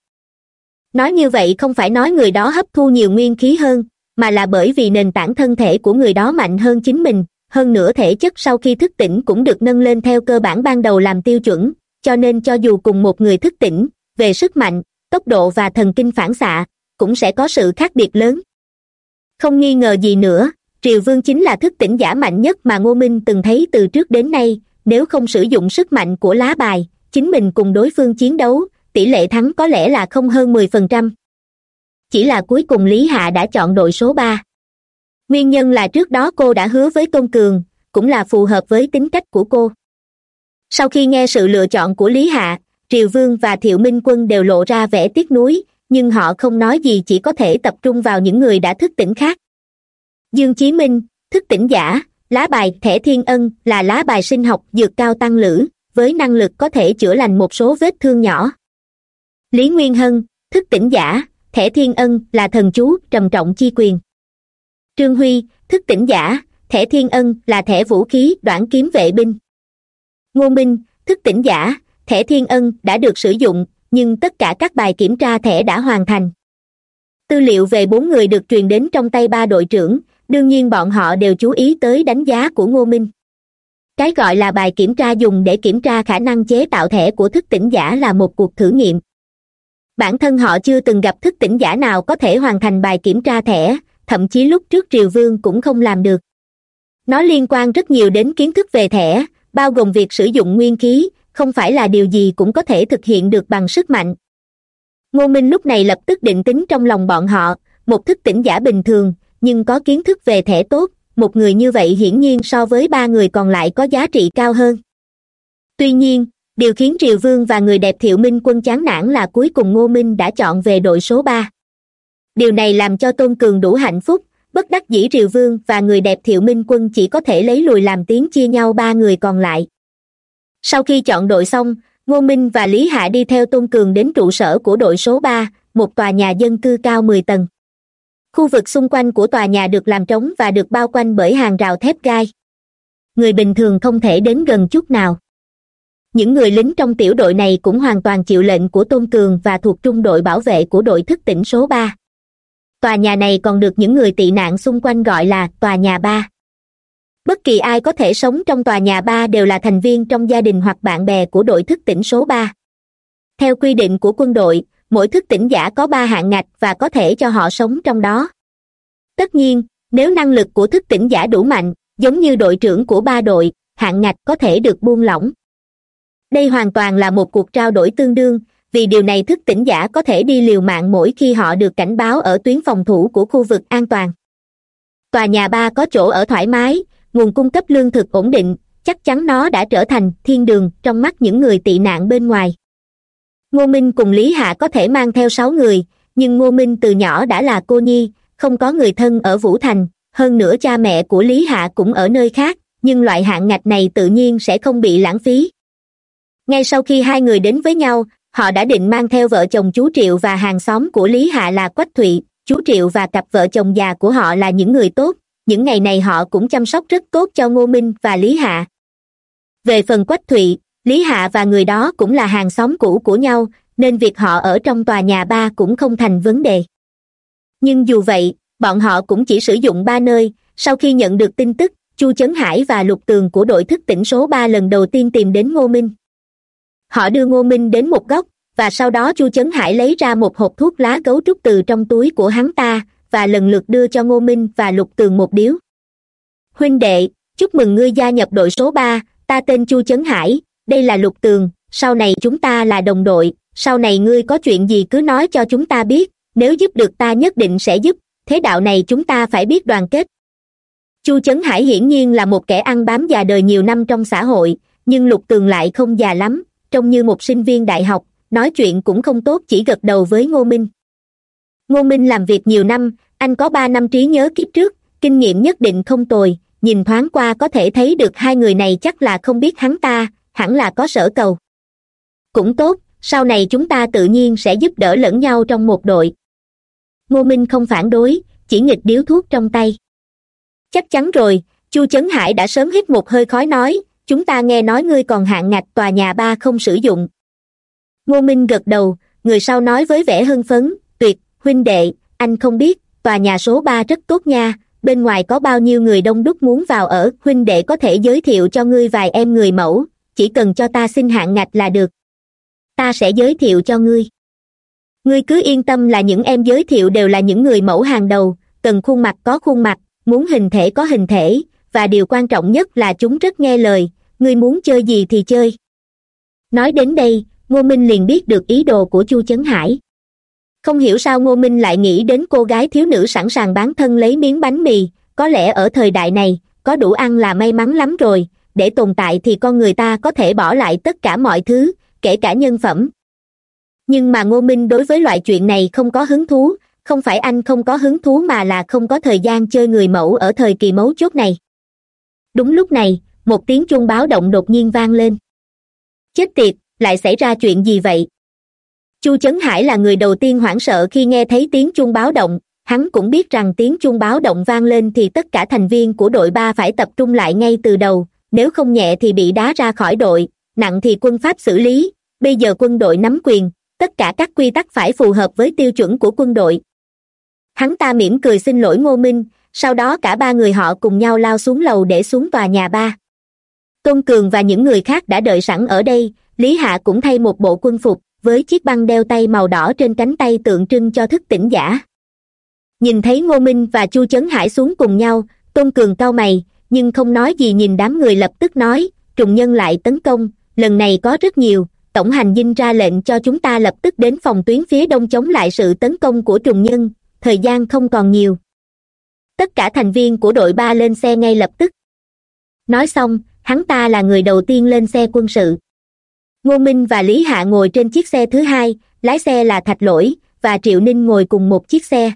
Nói như vậy không phải nói người đó hấp thu nhiều nguyên khí hơn, mà là bởi vì nền tảng thân thể của người đó mạnh hơn chính mình, hơn nữa thể chất sau khi thức tỉnh cũng được nâng lên theo cơ bản ban đầu làm tiêu chuẩn, cho nên cho dù cùng một người thức tỉnh, về sức mạnh, tốc độ và thần kinh phản xạ, cũng sẽ có sự khác biệt lớn. Không nghi ngờ gì nữa triều vương chính là thức tỉnh giả mạnh nhất mà ngô minh từng thấy từ trước đến nay, nếu không sử dụng sức mạnh của lá bài, chính mình cùng đối phương chiến đấu, tỷ lệ thắng có lẽ là không hơn mười phần trăm. Chỉ là cuối cùng lý hạ đã chọn đội số ba. Nguyên nhân là trước đó cô đã hứa với tôn cường, cũng là phù hợp với tính cách của cô. Sau khi nghe sự lựa chọn của lý hạ, triều vương và thiệu minh quân đều lộ ra vẻ tiếc nuối, nhưng họ không nói gì chỉ có thể tập trung vào những người đã thức tỉnh khác dương chí minh, thức tỉnh giả, lá bài thẻ thiên ân là lá bài sinh học dược cao tăng lữ với năng lực có thể chữa lành một số vết thương nhỏ. Lý nguyên hân, thức tỉnh giả, thẻ thiên ân là thần chú trầm trọng chi quyền. Trương huy, thức tỉnh giả, thẻ thiên ân là thẻ vũ khí đoạn kiếm vệ binh. Ngô minh, thức tỉnh giả, thẻ thiên ân đã được sử dụng, nhưng tất cả các bài kiểm tra thẻ đã hoàn thành. Tư liệu về bốn người được truyền đến trong tay ba đội trưởng đương nhiên bọn họ đều chú ý tới đánh giá của ngô minh. Cái gọi là bài kiểm tra dùng để kiểm tra khả năng chế tạo thẻ của thức tỉnh giả là một cuộc thử nghiệm. Bản thân họ chưa từng gặp thức tỉnh giả nào có thể hoàn thành bài kiểm tra thẻ, thậm chí lúc trước triều vương cũng không làm được. Nó liên quan rất nhiều đến kiến thức về thẻ, bao gồm việc sử dụng nguyên khí, không phải là điều gì cũng có thể thực hiện được bằng sức mạnh. Ngô minh lúc này lập tức định tính trong lòng bọn họ, một thức tỉnh giả bình thường nhưng có kiến thức về thẻ tốt, một người như vậy hiển nhiên so với ba người còn lại có giá trị cao hơn. Tuy nhiên, điều khiến triều vương và người đẹp thiệu minh quân chán nản là cuối cùng ngô minh đã chọn về đội số ba. Điều này làm cho tôn cường đủ hạnh phúc, bất đắc dĩ triều vương và người đẹp thiệu minh quân chỉ có thể lấy lùi làm tiếng chia nhau ba người còn lại. Sau khi chọn đội xong, ngô minh và lý hạ đi theo tôn cường đến trụ sở của đội số ba, một tòa nhà dân cư cao mười tầng khu vực xung quanh của tòa nhà được làm trống và được bao quanh bởi hàng rào thép gai. Người bình thường không thể đến gần chút nào. Những người lính trong tiểu đội này cũng hoàn toàn chịu lệnh của tôn cường và thuộc trung đội bảo vệ của đội thức tỉnh số ba. Tòa nhà này còn được những người tị nạn xung quanh gọi là tòa nhà ba. Bất kỳ ai có thể sống trong tòa nhà ba đều là thành viên trong gia đình hoặc bạn bè của đội thức tỉnh số ba. Theo quy định của quân đội mỗi thức tỉnh giả có ba hạng ngạch và có thể cho họ sống trong đó. Tất nhiên, nếu năng lực của thức tỉnh giả đủ mạnh, giống như đội trưởng của ba đội, hạng ngạch có thể được buông lỏng. Đây hoàn toàn là một cuộc trao đổi tương đương, vì điều này thức tỉnh giả có thể đi liều mạng mỗi khi họ được cảnh báo ở tuyến phòng thủ của khu vực an toàn. Tòa nhà ba có chỗ ở thoải mái, nguồn cung cấp lương thực ổn định, chắc chắn nó đã trở thành thiên đường trong mắt những người tị nạn bên ngoài ngô minh cùng lý hạ có thể mang theo sáu người, nhưng ngô minh từ nhỏ đã là cô nhi, không có người thân ở vũ thành. Hơn nữa cha mẹ của lý hạ cũng ở nơi khác, nhưng loại hạng ngạch này tự nhiên sẽ không bị lãng phí. Ngay sau khi hai người đến với nhau, họ đã định mang theo vợ chồng chú triệu và hàng xóm của lý hạ là quách thụy. Chú triệu và cặp vợ chồng già của họ là những người tốt, những ngày này họ cũng chăm sóc rất tốt cho ngô minh và lý hạ. Về phần quách thụy lý hạ và người đó cũng là hàng xóm cũ của nhau, nên việc họ ở trong tòa nhà ba cũng không thành vấn đề. Nhưng dù vậy, bọn họ cũng chỉ sử dụng ba nơi. Sau khi nhận được tin tức, chu chấn hải và lục tường của đội thức tỉnh số ba lần đầu tiên tìm đến ngô minh. Họ đưa ngô minh đến một góc, và sau đó chu chấn hải lấy ra một hộp thuốc lá cấu trúc từ trong túi của hắn ta, và lần lượt đưa cho ngô minh và lục tường một điếu. Huynh đệ, chúc mừng ngươi gia nhập đội số ba, ta tên chu chấn hải đây là lục tường, sau này chúng ta là đồng đội, sau này ngươi có chuyện gì cứ nói cho chúng ta biết, nếu giúp được ta nhất định sẽ giúp, thế đạo này chúng ta phải biết đoàn kết. Chu chấn hải hiển nhiên là một kẻ ăn bám già đời nhiều năm trong xã hội, nhưng lục tường lại không già lắm, trông như một sinh viên đại học, nói chuyện cũng không tốt chỉ gật đầu với ngô minh. Ngô minh làm việc nhiều năm, anh có ba năm trí nhớ kiếp trước, kinh nghiệm nhất định không tồi, nhìn thoáng qua có thể thấy được hai người này chắc là không biết hắn ta hẳn là có sở cầu. Cũng tốt, sau này chúng ta tự nhiên sẽ giúp đỡ lẫn nhau trong một đội. Ngô minh không phản đối, chỉ nghịch điếu thuốc trong tay. Chắc chắn rồi, chu chấn hải đã sớm hít một hơi khói nói, chúng ta nghe nói ngươi còn hạn ngạch tòa nhà ba không sử dụng. Ngô minh gật đầu, người sau nói với vẻ hưng phấn, tuyệt, huynh đệ, anh không biết, tòa nhà số ba rất tốt nha, bên ngoài có bao nhiêu người đông đúc muốn vào ở, huynh đệ có thể giới thiệu cho ngươi vài em người mẫu chỉ cần cho ta xin hạn ngạch là được. Ta sẽ giới thiệu cho ngươi. Ngươi cứ yên tâm là những em giới thiệu đều là những người mẫu hàng đầu, cần khuôn mặt có khuôn mặt, muốn hình thể có hình thể, và điều quan trọng nhất là chúng rất nghe lời, ngươi muốn chơi gì thì chơi. Nói đến đây, ngô minh liền biết được ý đồ của chu chấn hải. Không hiểu sao ngô minh lại nghĩ đến cô gái thiếu nữ sẵn sàng bán thân lấy miếng bánh mì, có lẽ ở thời đại này, có đủ ăn là may mắn lắm rồi để tồn tại thì con người ta có thể bỏ lại tất cả mọi thứ, kể cả nhân phẩm. Nhưng mà ngô minh đối với loại chuyện này không có hứng thú, không phải anh không có hứng thú mà là không có thời gian chơi người mẫu ở thời kỳ mấu chốt này. Đúng lúc này, một tiếng chuông báo động đột nhiên vang lên. Chết tiệt, lại xảy ra chuyện gì vậy? Chu chấn hải là người đầu tiên hoảng sợ khi nghe thấy tiếng chuông báo động, hắn cũng biết rằng tiếng chuông báo động vang lên thì tất cả thành viên của đội ba phải tập trung lại ngay từ đầu nếu không nhẹ thì bị đá ra khỏi đội, nặng thì quân pháp xử lý. Bây giờ quân đội nắm quyền, tất cả các quy tắc phải phù hợp với tiêu chuẩn của quân đội. Hắn ta mỉm cười xin lỗi ngô minh, sau đó cả ba người họ cùng nhau lao xuống lầu để xuống tòa nhà ba. Tôn cường và những người khác đã đợi sẵn ở đây, lý hạ cũng thay một bộ quân phục, với chiếc băng đeo tay màu đỏ trên cánh tay tượng trưng cho thức tỉnh giả. Nhìn thấy ngô minh và chu chấn hải xuống cùng nhau, tôn cường cau mày nhưng không nói gì nhìn đám người lập tức nói, trùng nhân lại tấn công, lần này có rất nhiều, tổng hành dinh ra lệnh cho chúng ta lập tức đến phòng tuyến phía đông chống lại sự tấn công của trùng nhân, thời gian không còn nhiều. Tất cả thành viên của đội ba lên xe ngay lập tức. Nói xong, hắn ta là người đầu tiên lên xe quân sự. Ngô minh và lý hạ ngồi trên chiếc xe thứ hai, lái xe là thạch lỗi và triệu ninh ngồi cùng một chiếc xe.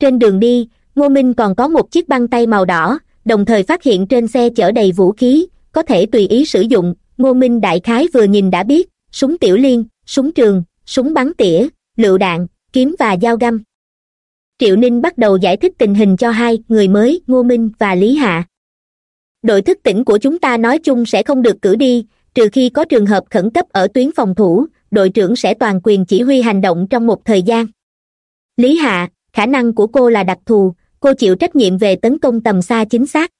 Trên đường đi, ngô minh còn có một chiếc băng tay màu đỏ đồng thời phát hiện trên xe chở đầy vũ khí, có thể tùy ý sử dụng. Ngô minh đại khái vừa nhìn đã biết, súng tiểu liên, súng trường, súng bắn tỉa, lựu đạn, kiếm và dao găm. Triệu ninh bắt đầu giải thích tình hình cho hai người mới, ngô minh và lý hạ. Đội thức tỉnh của chúng ta nói chung sẽ không được cử đi, trừ khi có trường hợp khẩn cấp ở tuyến phòng thủ, đội trưởng sẽ toàn quyền chỉ huy hành động trong một thời gian. Lý hạ, khả năng của cô là đặc thù cô chịu trách nhiệm về tấn công tầm xa chính xác.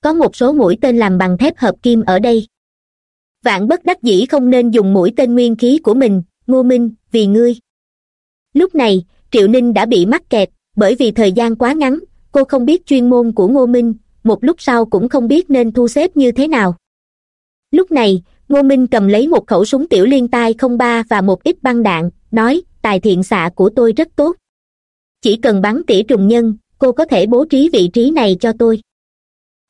Có một số mũi tên làm bằng thép hợp kim ở đây. Vạn bất đắc dĩ không nên dùng mũi tên nguyên khí của mình, ngô minh, vì ngươi. Lúc này, triệu ninh đã bị mắc kẹt, bởi vì thời gian quá ngắn, cô không biết chuyên môn của ngô minh, một lúc sau cũng không biết nên thu xếp như thế nào. Lúc này, ngô minh cầm lấy một khẩu súng tiểu liên tai không ba và một ít băng đạn, nói, tài thiện xạ của tôi rất tốt. Chỉ cần bắn tỉa trùng nhân cô có thể bố trí vị trí này cho tôi.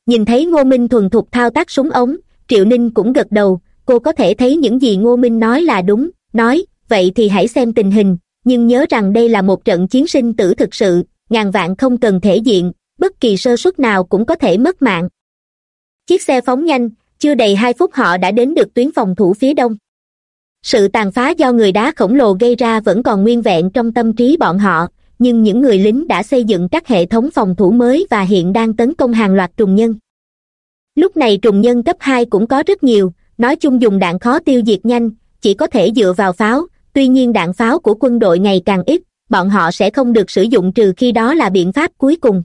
Nhìn thấy ngô minh thuần thục thao tác súng ống, triệu ninh cũng gật đầu. Cô có thể thấy những gì ngô minh nói là đúng. Nói, vậy thì hãy xem tình hình, nhưng nhớ rằng đây là một trận chiến sinh tử thực sự, ngàn vạn không cần thể diện, bất kỳ sơ suất nào cũng có thể mất mạng. Chiếc xe phóng nhanh, chưa đầy hai phút họ đã đến được tuyến phòng thủ phía đông. Sự tàn phá do người đá khổng lồ gây ra vẫn còn nguyên vẹn trong tâm trí bọn họ nhưng những người lính đã xây dựng các hệ thống phòng thủ mới và hiện đang tấn công hàng loạt trùng nhân. Lúc này trùng nhân cấp hai cũng có rất nhiều, nói chung dùng đạn khó tiêu diệt nhanh, chỉ có thể dựa vào pháo, tuy nhiên đạn pháo của quân đội ngày càng ít, bọn họ sẽ không được sử dụng trừ khi đó là biện pháp cuối cùng.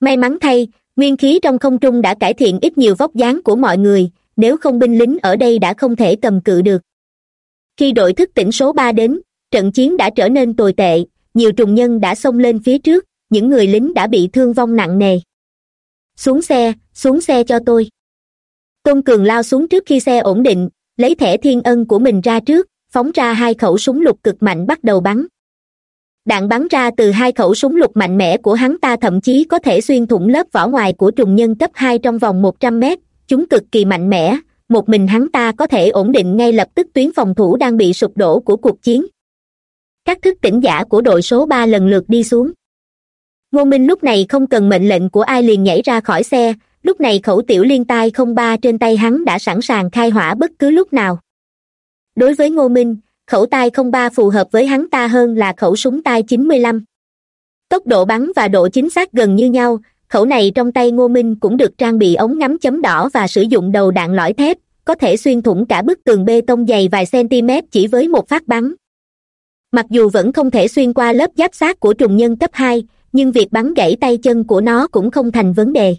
May mắn thay, nguyên khí trong không trung đã cải thiện ít nhiều vóc dáng của mọi người, nếu không binh lính ở đây đã không thể cầm cự được. Khi đội thức tỉnh số ba đến, trận chiến đã trở nên tồi tệ nhiều trùng nhân đã xông lên phía trước, những người lính đã bị thương vong nặng nề. Xuống xe xuống xe cho tôi. Tôn cường lao xuống trước khi xe ổn định, lấy thẻ thiên ân của mình ra trước, phóng ra hai khẩu súng lục cực mạnh bắt đầu bắn. Đạn bắn ra từ hai khẩu súng lục mạnh mẽ của hắn ta thậm chí có thể xuyên thủng lớp vỏ ngoài của trùng nhân cấp hai trong vòng một trăm mét, chúng cực kỳ mạnh mẽ, một mình hắn ta có thể ổn định ngay lập tức tuyến phòng thủ đang bị sụp đổ của cuộc chiến các thức tỉnh giả của đội số ba lần lượt đi xuống. Ngô minh lúc này không cần mệnh lệnh của ai liền nhảy ra khỏi xe, lúc này khẩu tiểu liên tai không ba trên tay hắn đã sẵn sàng khai hỏa bất cứ lúc nào. Đối với ngô minh, khẩu tai không ba phù hợp với hắn ta hơn là khẩu súng tai chín mươi lăm. Tốc độ bắn và độ chính xác gần như nhau, khẩu này trong tay ngô minh cũng được trang bị ống ngắm chấm đỏ và sử dụng đầu đạn lõi thép, có thể xuyên thủng cả bức tường bê tông dày vài cm chỉ với một phát bắn mặc dù vẫn không thể xuyên qua lớp giáp sát của trùng nhân cấp hai, nhưng việc bắn gãy tay chân của nó cũng không thành vấn đề.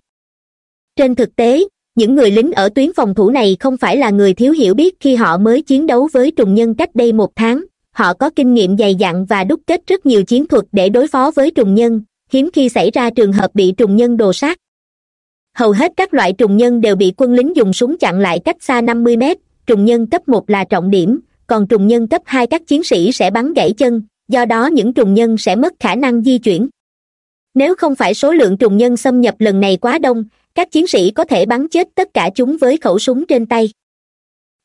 Trên thực tế, những người lính ở tuyến phòng thủ này không phải là người thiếu hiểu biết khi họ mới chiến đấu với trùng nhân cách đây một tháng. Họ có kinh nghiệm dày dặn và đúc kết rất nhiều chiến thuật để đối phó với trùng nhân. Hiếm khi xảy ra trường hợp bị trùng nhân đồ sát. Hầu hết các loại trùng nhân đều bị quân lính dùng súng chặn lại cách xa năm mươi mét. Trùng nhân cấp một là trọng điểm còn trùng nhân cấp hai các chiến sĩ sẽ bắn gãy chân, do đó những trùng nhân sẽ mất khả năng di chuyển. Nếu không phải số lượng trùng nhân xâm nhập lần này quá đông, các chiến sĩ có thể bắn chết tất cả chúng với khẩu súng trên tay.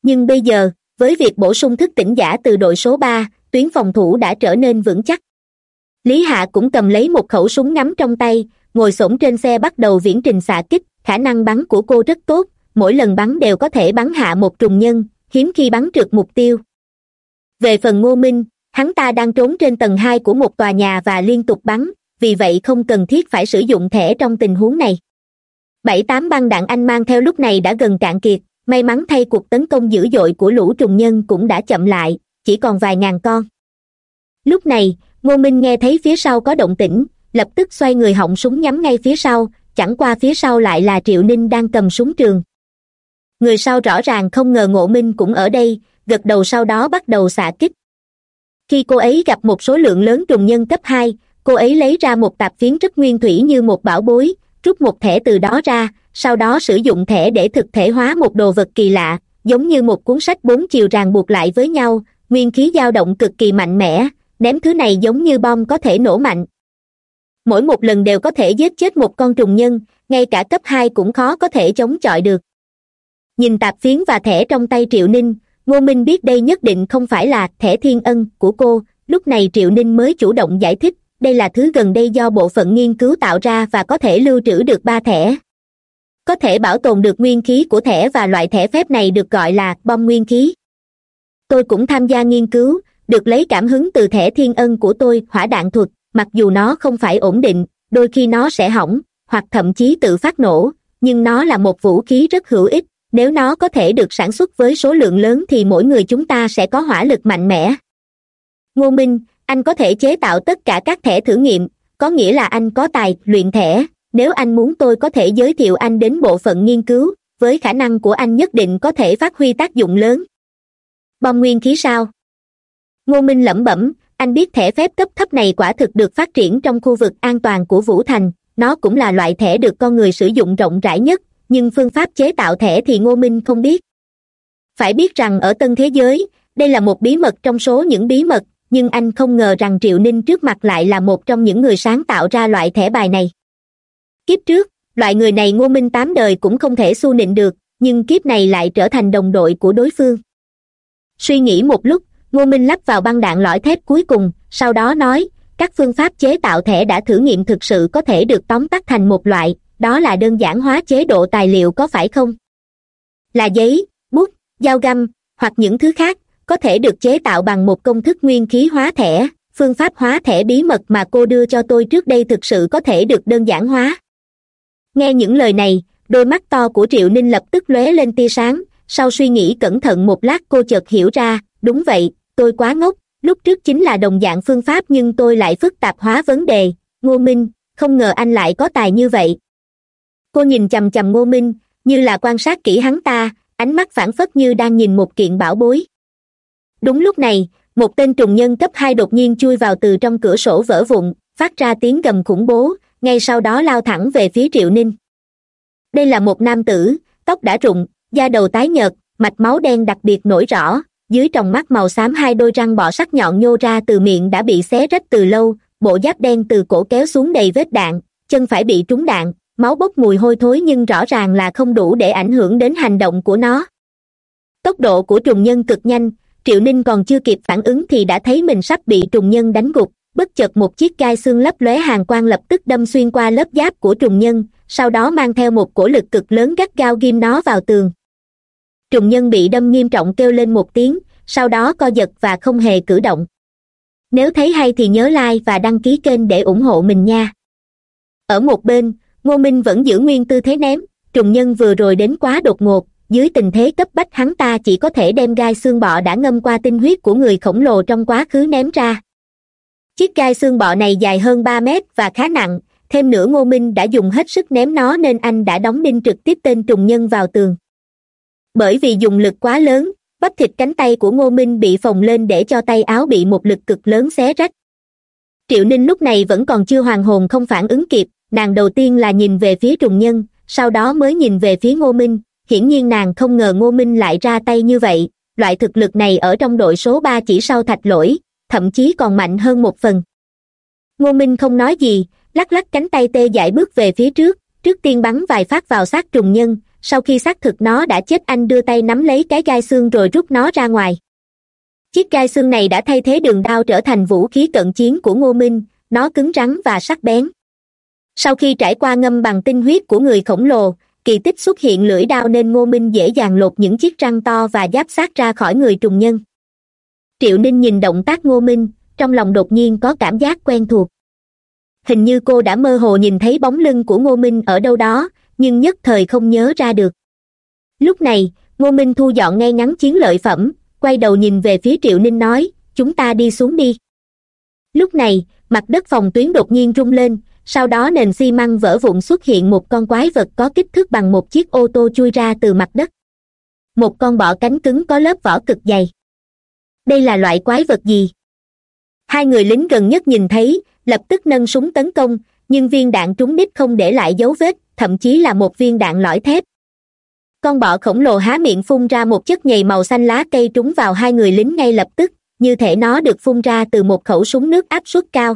Nhưng bây giờ, với việc bổ sung thức tỉnh giả từ đội số ba, tuyến phòng thủ đã trở nên vững chắc. Lý hạ cũng cầm lấy một khẩu súng ngắm trong tay, ngồi s trên xe bắt đầu viễn trình xạ kích, khả năng bắn của cô rất tốt, mỗi lần bắn đều có thể bắn hạ một trùng nhân, hiếm khi bắn trượt mục tiêu về phần ngô minh, hắn ta đang trốn trên tầng hai của một tòa nhà và liên tục bắn, vì vậy không cần thiết phải sử dụng thẻ trong tình huống này. Bảy tám băng đạn anh mang theo lúc này đã gần cạn kiệt, may mắn thay cuộc tấn công dữ dội của lũ trùng nhân cũng đã chậm lại, chỉ còn vài ngàn con. Lúc này, ngô minh nghe thấy phía sau có động tĩnh, lập tức xoay người họng súng nhắm ngay phía sau, chẳng qua phía sau lại là triệu ninh đang cầm súng trường. Người sau rõ ràng không ngờ ngộ minh cũng ở đây gật đầu sau đó bắt đầu xạ kích. Khi cô ấy gặp một số lượng lớn trùng nhân cấp hai, cô ấy lấy ra một tạp phiến rất nguyên thủy như một bảo bối, rút một thẻ từ đó ra, sau đó sử dụng thẻ để thực thể hóa một đồ vật kỳ lạ, giống như một cuốn sách bốn chiều ràng buộc lại với nhau, nguyên khí dao động cực kỳ mạnh mẽ, ném thứ này giống như bom có thể nổ mạnh. Mỗi một lần đều có thể giết chết một con trùng nhân, ngay cả cấp hai cũng khó có thể chống chọi được. Nhìn tạp phiến và thẻ trong tay triệu ninh ngô minh biết đây nhất định không phải là thẻ thiên ân của cô, lúc này triệu ninh mới chủ động giải thích, đây là thứ gần đây do bộ phận nghiên cứu tạo ra và có thể lưu trữ được ba thẻ. Có thể bảo tồn được nguyên khí của thẻ và loại thẻ phép này được gọi là bom nguyên khí. Tôi cũng tham gia nghiên cứu, được lấy cảm hứng từ thẻ thiên ân của tôi, hỏa đạn thuật, mặc dù nó không phải ổn định, đôi khi nó sẽ hỏng, hoặc thậm chí tự phát nổ, nhưng nó là một vũ khí rất hữu ích nếu nó có thể được sản xuất với số lượng lớn thì mỗi người chúng ta sẽ có hỏa lực mạnh mẽ. Ngô minh, anh có thể chế tạo tất cả các thẻ thử nghiệm, có nghĩa là anh có tài, luyện thẻ. Nếu anh muốn tôi có thể giới thiệu anh đến bộ phận nghiên cứu, với khả năng của anh nhất định có thể phát huy tác dụng lớn. Bom nguyên khí sao? Ngô minh lẩm bẩm, anh biết thẻ phép cấp thấp này quả thực được phát triển trong khu vực an toàn của vũ thành, nó cũng là loại thẻ được con người sử dụng rộng rãi nhất nhưng phương pháp chế tạo thẻ thì ngô minh không biết. Phải biết rằng ở tân thế giới, đây là một bí mật trong số những bí mật, nhưng anh không ngờ rằng triệu ninh trước mặt lại là một trong những người sáng tạo ra loại thẻ bài này. Kiếp trước, loại người này ngô minh tám đời cũng không thể xu nịnh được, nhưng kiếp này lại trở thành đồng đội của đối phương. Suy nghĩ một lúc, ngô minh lắp vào băng đạn lõi thép cuối cùng, sau đó nói, các phương pháp chế tạo thẻ đã thử nghiệm thực sự có thể được tóm tắt thành một loại đó là đơn giản hóa chế độ tài liệu có phải không? Là giấy, bút, dao găm, hoặc những thứ khác, có thể được chế tạo bằng một công thức nguyên khí hóa thẻ, phương pháp hóa thẻ bí mật mà cô đưa cho tôi trước đây thực sự có thể được đơn giản hóa. Nghe những lời này, đôi mắt to của triệu ninh lập tức lóe lên tia sáng, sau suy nghĩ cẩn thận một lát cô chợt hiểu ra, đúng vậy, tôi quá ngốc, lúc trước chính là đồng dạng phương pháp nhưng tôi lại phức tạp hóa vấn đề, ngô minh, không ngờ anh lại có tài như vậy cô nhìn chằm chằm ngô minh, như là quan sát kỹ hắn ta, ánh mắt phản phất như đang nhìn một kiện bảo bối. Đúng lúc này, một tên trùng nhân cấp hai đột nhiên chui vào từ trong cửa sổ vỡ vụn, phát ra tiếng gầm khủng bố, ngay sau đó lao thẳng về phía triệu ninh. Đây là một nam tử, tóc đã rụng, da đầu tái nhợt, mạch máu đen đặc biệt nổi rõ, dưới tròng mắt màu xám hai đôi răng bọ sắc nhọn nhô ra từ miệng đã bị xé rách từ lâu, bộ giáp đen từ cổ kéo xuống đầy vết đạn, chân phải bị trúng đạn máu bốc mùi hôi thối nhưng rõ ràng là không đủ để ảnh hưởng đến hành động của nó. Tốc độ của trùng nhân cực nhanh, triệu ninh còn chưa kịp phản ứng thì đã thấy mình sắp bị trùng nhân đánh gục, bất chợt một chiếc gai xương lấp lóe hàng quang lập tức đâm xuyên qua lớp giáp của trùng nhân, sau đó mang theo một cổ lực cực lớn gắt gao ghim nó vào tường. Trùng nhân bị đâm nghiêm trọng kêu lên một tiếng, sau đó co giật và không hề cử động. Nếu thấy hay thì nhớ like và đăng ký kênh để ủng hộ mình nha. Ở một bên ngô minh vẫn giữ nguyên tư thế ném, trùng nhân vừa rồi đến quá đột ngột, dưới tình thế cấp bách hắn ta chỉ có thể đem gai xương bọ đã ngâm qua tinh huyết của người khổng lồ trong quá khứ ném ra. Chiếc gai xương bọ này dài hơn ba mét và khá nặng, thêm nữa ngô minh đã dùng hết sức ném nó nên anh đã đóng đinh trực tiếp tên trùng nhân vào tường. Bởi vì dùng lực quá lớn, bắp thịt cánh tay của ngô minh bị phồng lên để cho tay áo bị một lực cực lớn xé rách. Triệu ninh lúc này vẫn còn chưa hoàn hồn không phản ứng kịp nàng đầu tiên là nhìn về phía trùng nhân, sau đó mới nhìn về phía ngô minh. Hiển nhiên nàng không ngờ ngô minh lại ra tay như vậy. Loại thực lực này ở trong đội số ba chỉ sau thạch lỗi, thậm chí còn mạnh hơn một phần. Ngô minh không nói gì, lắc lắc cánh tay tê dại bước về phía trước. Trước tiên bắn vài phát vào xác trùng nhân, sau khi xác thực nó đã chết anh đưa tay nắm lấy cái gai xương rồi rút nó ra ngoài. Chiếc gai xương này đã thay thế đường đao trở thành vũ khí cận chiến của ngô minh, nó cứng rắn và sắc bén sau khi trải qua ngâm bằng tinh huyết của người khổng lồ, kỳ tích xuất hiện lưỡi đao nên ngô minh dễ dàng lột những chiếc răng to và giáp sát ra khỏi người trùng nhân. Triệu ninh nhìn động tác ngô minh, trong lòng đột nhiên có cảm giác quen thuộc. Hình như cô đã mơ hồ nhìn thấy bóng lưng của ngô minh ở đâu đó, nhưng nhất thời không nhớ ra được. Lúc này, ngô minh thu dọn ngay ngắn chiến lợi phẩm, quay đầu nhìn về phía triệu ninh nói, chúng ta đi xuống đi. Lúc này, mặt đất phòng tuyến đột nhiên rung lên sau đó nền xi măng vỡ vụn xuất hiện một con quái vật có kích thước bằng một chiếc ô tô chui ra từ mặt đất. Một con bọ cánh cứng có lớp vỏ cực dày. Đây là loại quái vật gì? Hai người lính gần nhất nhìn thấy, lập tức nâng súng tấn công, nhưng viên đạn trúng đích không để lại dấu vết, thậm chí là một viên đạn lõi thép. Con bọ khổng lồ há miệng phun ra một chất nhầy màu xanh lá cây trúng vào hai người lính ngay lập tức, như thể nó được phun ra từ một khẩu súng nước áp suất cao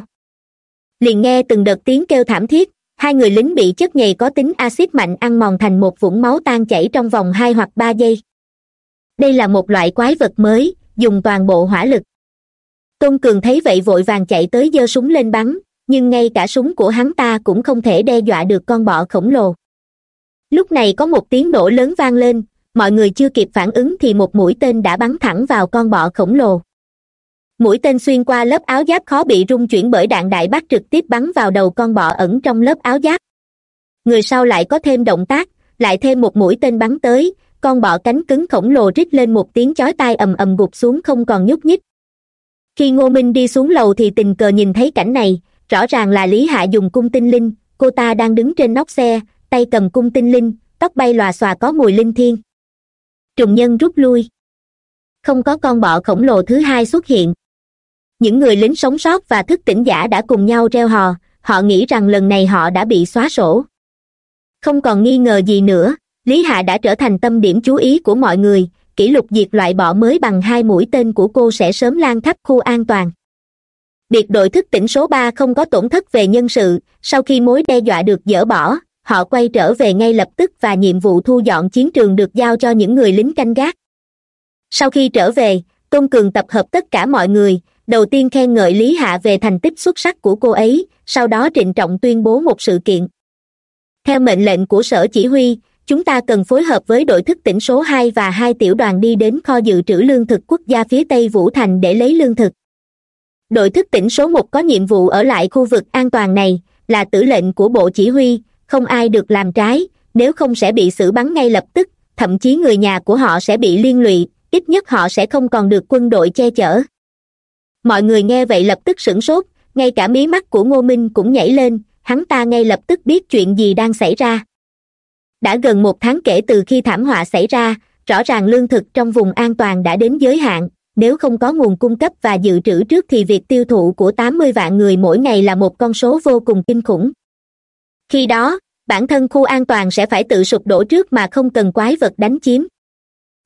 liền nghe từng đợt tiếng kêu thảm thiết, hai người lính bị chất nhầy có tính axit mạnh ăn mòn thành một vũng máu tan chảy trong vòng hai hoặc ba giây. Đây là một loại quái vật mới, dùng toàn bộ hỏa lực. Tôn cường thấy vậy vội vàng chạy tới giơ súng lên bắn, nhưng ngay cả súng của hắn ta cũng không thể đe dọa được con bọ khổng lồ. Lúc này có một tiếng nổ lớn vang lên, mọi người chưa kịp phản ứng thì một mũi tên đã bắn thẳng vào con bọ khổng lồ mũi tên xuyên qua lớp áo giáp khó bị rung chuyển bởi đạn đại bác trực tiếp bắn vào đầu con bọ ẩn trong lớp áo giáp. Người sau lại có thêm động tác, lại thêm một mũi tên bắn tới, con bọ cánh cứng khổng lồ rít lên một tiếng chói tai ầm ầm gục xuống không còn nhúc nhích. Khi ngô minh đi xuống lầu thì tình cờ nhìn thấy cảnh này, rõ ràng là lý hạ dùng cung tinh linh, cô ta đang đứng trên nóc xe, tay cầm cung tinh linh, tóc bay lòa xòa có mùi linh thiên trùng nhân rút lui. Không có con bọ khổng lồ thứ hai xuất hiện những người lính sống sót và thức tỉnh giả đã cùng nhau reo hò, họ nghĩ rằng lần này họ đã bị xóa sổ. Không còn nghi ngờ gì nữa, lý hạ đã trở thành tâm điểm chú ý của mọi người, kỷ lục diệt loại bỏ mới bằng hai mũi tên của cô sẽ sớm lan khắp khu an toàn. Biệt đội thức tỉnh số ba không có tổn thất về nhân sự, sau khi mối đe dọa được dỡ bỏ, họ quay trở về ngay lập tức và nhiệm vụ thu dọn chiến trường được giao cho những người lính canh gác. Sau khi trở về, tôn cường tập hợp tất cả mọi người đầu tiên khen ngợi lý hạ về thành tích xuất sắc của cô ấy, sau đó trịnh trọng tuyên bố một sự kiện. Theo mệnh lệnh của sở chỉ huy, chúng ta cần phối hợp với đội thức tỉnh số hai và hai tiểu đoàn đi đến kho dự trữ lương thực quốc gia phía tây vũ thành để lấy lương thực. Đội thức tỉnh số một có nhiệm vụ ở lại khu vực an toàn này, là tử lệnh của bộ chỉ huy, không ai được làm trái, nếu không sẽ bị xử bắn ngay lập tức, thậm chí người nhà của họ sẽ bị liên lụy, ít nhất họ sẽ không còn được quân đội che chở mọi người nghe vậy lập tức sửng sốt, ngay cả mí mắt của ngô minh cũng nhảy lên, hắn ta ngay lập tức biết chuyện gì đang xảy ra. Đã gần một tháng kể từ khi thảm họa xảy ra, rõ ràng lương thực trong vùng an toàn đã đến giới hạn, nếu không có nguồn cung cấp và dự trữ trước thì việc tiêu thụ của tám mươi vạn người mỗi ngày là một con số vô cùng kinh khủng. Khi đó, bản thân khu an toàn sẽ phải tự sụp đổ trước mà không cần quái vật đánh chiếm.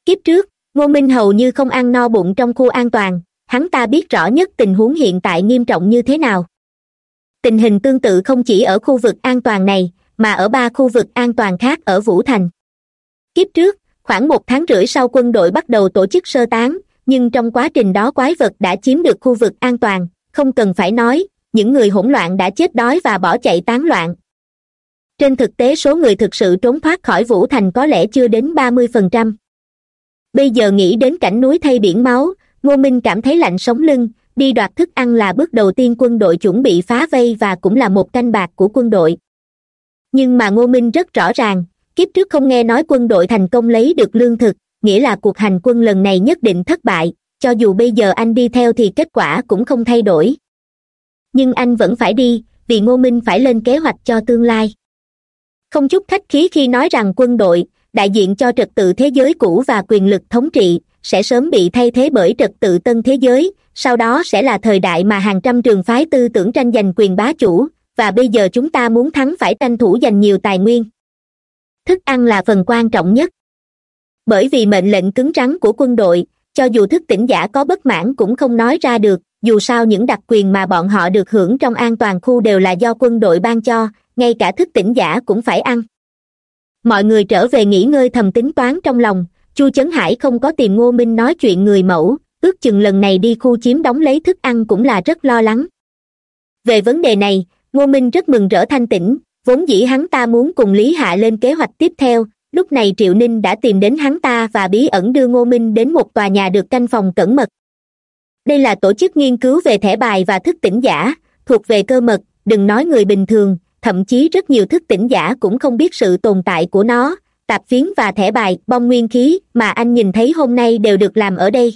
Kiếp trước, ngô minh hầu như không ăn no bụng trong khu an toàn hắn ta biết rõ nhất tình huống hiện tại nghiêm trọng như thế nào. Tình hình tương tự không chỉ ở khu vực an toàn này, mà ở ba khu vực an toàn khác ở vũ thành. Kiếp trước, khoảng một tháng rưỡi sau quân đội bắt đầu tổ chức sơ tán, nhưng trong quá trình đó quái vật đã chiếm được khu vực an toàn, không cần phải nói, những người hỗn loạn đã chết đói và bỏ chạy tán loạn. Trên thực tế số người thực sự trốn thoát khỏi vũ thành có lẽ chưa đến ba mươi phần trăm. Bây giờ nghĩ đến cảnh núi thay biển máu ngô minh cảm thấy lạnh sống lưng, đi đoạt thức ăn là bước đầu tiên quân đội chuẩn bị phá vây và cũng là một canh bạc của quân đội. Nhưng mà ngô minh rất rõ ràng, kiếp trước không nghe nói quân đội thành công lấy được lương thực, nghĩa là cuộc hành quân lần này nhất định thất bại, cho dù bây giờ anh đi theo thì kết quả cũng không thay đổi. Nhưng anh vẫn phải đi, vì ngô minh phải lên kế hoạch cho tương lai. Không chút khách khí khi nói rằng quân đội, đại diện cho trật tự thế giới cũ và quyền lực thống trị sẽ sớm bị thay thế bởi trật tự tân thế giới, sau đó sẽ là thời đại mà hàng trăm trường phái tư tưởng tranh giành quyền bá chủ, và bây giờ chúng ta muốn thắng phải tranh thủ giành nhiều tài nguyên. Thức ăn là phần quan trọng nhất. Bởi vì mệnh lệnh cứng rắn của quân đội, cho dù thức tỉnh giả có bất mãn cũng không nói ra được, dù sao những đặc quyền mà bọn họ được hưởng trong an toàn khu đều là do quân đội ban cho, ngay cả thức tỉnh giả cũng phải ăn. Mọi người trở về nghỉ ngơi thầm tính toán trong lòng chu chấn hải không có tìm ngô minh nói chuyện người mẫu, ước chừng lần này đi khu chiếm đóng lấy thức ăn cũng là rất lo lắng. Về vấn đề này, ngô minh rất mừng rỡ thanh tĩnh, vốn dĩ hắn ta muốn cùng lý hạ lên kế hoạch tiếp theo, lúc này triệu ninh đã tìm đến hắn ta và bí ẩn đưa ngô minh đến một tòa nhà được canh phòng cẩn mật. Đây là tổ chức nghiên cứu về thẻ bài và thức tỉnh giả, thuộc về cơ mật, đừng nói người bình thường, thậm chí rất nhiều thức tỉnh giả cũng không biết sự tồn tại của nó tạp phiến và thẻ bài, bom nguyên khí mà anh nhìn thấy hôm nay đều được làm ở đây.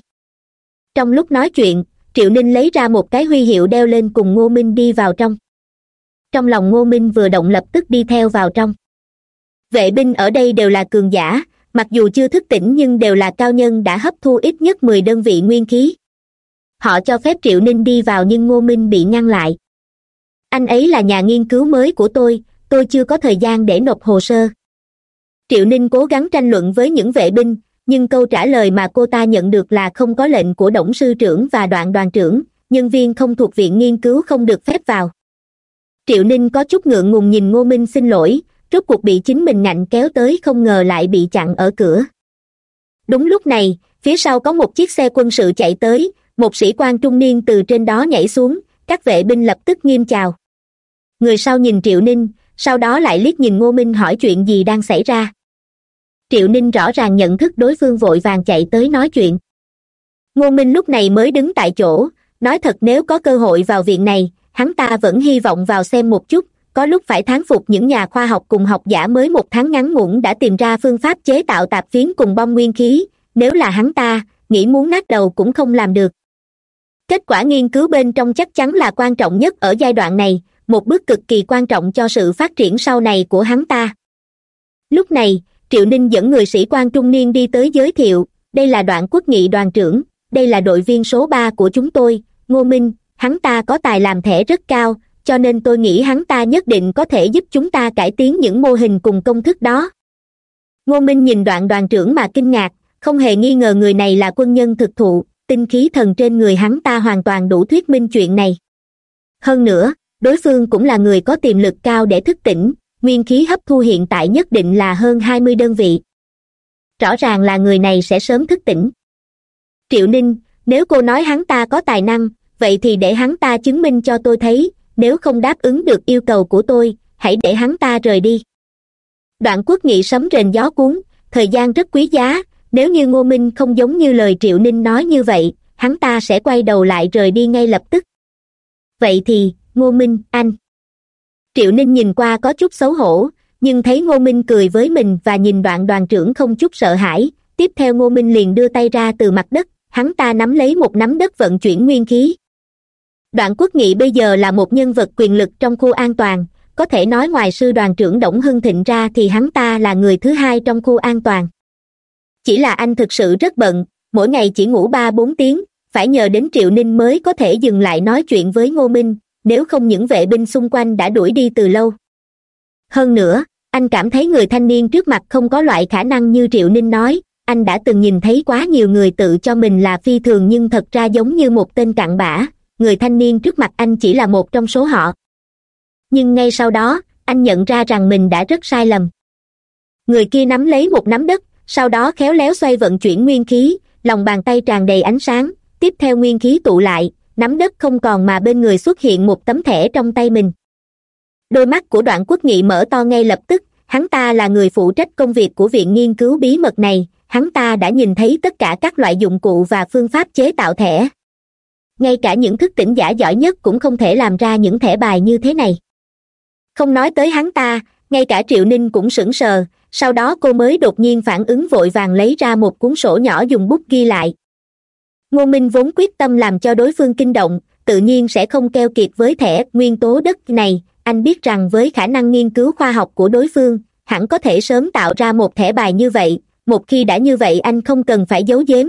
Trong lúc nói chuyện, triệu ninh lấy ra một cái huy hiệu đeo lên cùng ngô minh đi vào trong. Trong lòng ngô minh vừa động lập tức đi theo vào trong. Vệ binh ở đây đều là cường giả, mặc dù chưa thức tỉnh nhưng đều là cao nhân đã hấp thu ít nhất mười đơn vị nguyên khí. Họ cho phép triệu ninh đi vào nhưng ngô minh bị ngăn lại. Anh ấy là nhà nghiên cứu mới của tôi tôi chưa có thời gian để nộp hồ sơ triệu ninh cố gắng tranh luận với những vệ binh, nhưng câu trả lời mà cô ta nhận được là không có lệnh của tổng sư trưởng và đoạn đoàn trưởng, nhân viên không thuộc viện nghiên cứu không được phép vào. Triệu ninh có chút ngượng ngùng nhìn ngô minh xin lỗi, rốt cuộc bị chính mình ngạnh kéo tới không ngờ lại bị chặn ở cửa. Đúng lúc này, phía sau có một chiếc xe quân sự chạy tới, một sĩ quan trung niên từ trên đó nhảy xuống, các vệ binh lập tức nghiêm chào. Người sau nhìn triệu ninh, sau đó lại liếc nhìn ngô minh hỏi chuyện gì đang xảy ra triệu ninh rõ ràng nhận thức đối phương vội vàng chạy tới nói chuyện. Ngô minh lúc này mới đứng tại chỗ, nói thật nếu có cơ hội vào viện này, hắn ta vẫn hy vọng vào xem một chút, có lúc phải thán phục những nhà khoa học cùng học giả mới một tháng ngắn ngủn đã tìm ra phương pháp chế tạo tạp phiến cùng bom nguyên khí, nếu là hắn ta, nghĩ muốn nát đầu cũng không làm được. Kết quả nghiên cứu bên trong chắc chắn là quan trọng nhất ở giai đoạn này, một bước cực kỳ quan trọng cho sự phát triển sau này của hắn ta. Lúc này triệu ninh dẫn người sĩ quan trung niên đi tới giới thiệu, đây là đoạn quốc nghị đoàn trưởng, đây là đội viên số ba của chúng tôi, ngô minh, hắn ta có tài làm thẻ rất cao, cho nên tôi nghĩ hắn ta nhất định có thể giúp chúng ta cải tiến những mô hình cùng công thức đó. Ngô minh nhìn đoạn đoàn trưởng mà kinh ngạc, không hề nghi ngờ người này là quân nhân thực thụ, tinh khí thần trên người hắn ta hoàn toàn đủ thuyết minh chuyện này. Hơn nữa, đối phương cũng là người có tiềm lực cao để thức tỉnh nguyên khí hấp thu hiện tại nhất định là hơn hai mươi đơn vị. Rõ ràng là người này sẽ sớm thức tỉnh. Triệu ninh, nếu cô nói hắn ta có tài năng, vậy thì để hắn ta chứng minh cho tôi thấy, nếu không đáp ứng được yêu cầu của tôi, hãy để hắn ta rời đi. Đoạn quốc nghị sấm rền gió cuốn, thời gian rất quý giá, nếu như ngô minh không giống như lời triệu ninh nói như vậy, hắn ta sẽ quay đầu lại rời đi ngay lập tức. Vậy thì, ngô minh, anh triệu ninh nhìn qua có chút xấu hổ, nhưng thấy ngô minh cười với mình và nhìn đoạn đoàn trưởng không chút sợ hãi. Tiếp theo ngô minh liền đưa tay ra từ mặt đất, hắn ta nắm lấy một nắm đất vận chuyển nguyên khí. Đoạn quốc nghị bây giờ là một nhân vật quyền lực trong khu an toàn, có thể nói ngoài sư đoàn trưởng đổng hưng thịnh ra thì hắn ta là người thứ hai trong khu an toàn. Chỉ là anh thực sự rất bận, mỗi ngày chỉ ngủ ba bốn tiếng, phải nhờ đến triệu ninh mới có thể dừng lại nói chuyện với ngô minh nếu không những vệ binh xung quanh đã đuổi đi từ lâu. Hơn nữa, anh cảm thấy người thanh niên trước mặt không có loại khả năng như triệu ninh nói, anh đã từng nhìn thấy quá nhiều người tự cho mình là phi thường nhưng thật ra giống như một tên cặn bã, người thanh niên trước mặt anh chỉ là một trong số họ. Nhưng ngay sau đó, anh nhận ra rằng mình đã rất sai lầm. Người kia nắm lấy một nắm đất, sau đó khéo léo xoay vận chuyển nguyên khí, lòng bàn tay tràn đầy ánh sáng, tiếp theo nguyên khí tụ lại nắm đất không còn mà bên người xuất hiện một tấm thẻ trong tay mình. Đôi mắt của đoạn quốc nghị mở to ngay lập tức, hắn ta là người phụ trách công việc của viện nghiên cứu bí mật này, hắn ta đã nhìn thấy tất cả các loại dụng cụ và phương pháp chế tạo thẻ. Ngay cả những thức tỉnh giả giỏi nhất cũng không thể làm ra những thẻ bài như thế này. Không nói tới hắn ta, ngay cả triệu ninh cũng sững sờ, sau đó cô mới đột nhiên phản ứng vội vàng lấy ra một cuốn sổ nhỏ dùng bút ghi lại ngô minh vốn quyết tâm làm cho đối phương kinh động, tự nhiên sẽ không keo kiệt với thẻ nguyên tố đất này. Anh biết rằng với khả năng nghiên cứu khoa học của đối phương, hẳn có thể sớm tạo ra một thẻ bài như vậy. Một khi đã như vậy anh không cần phải giấu giếm.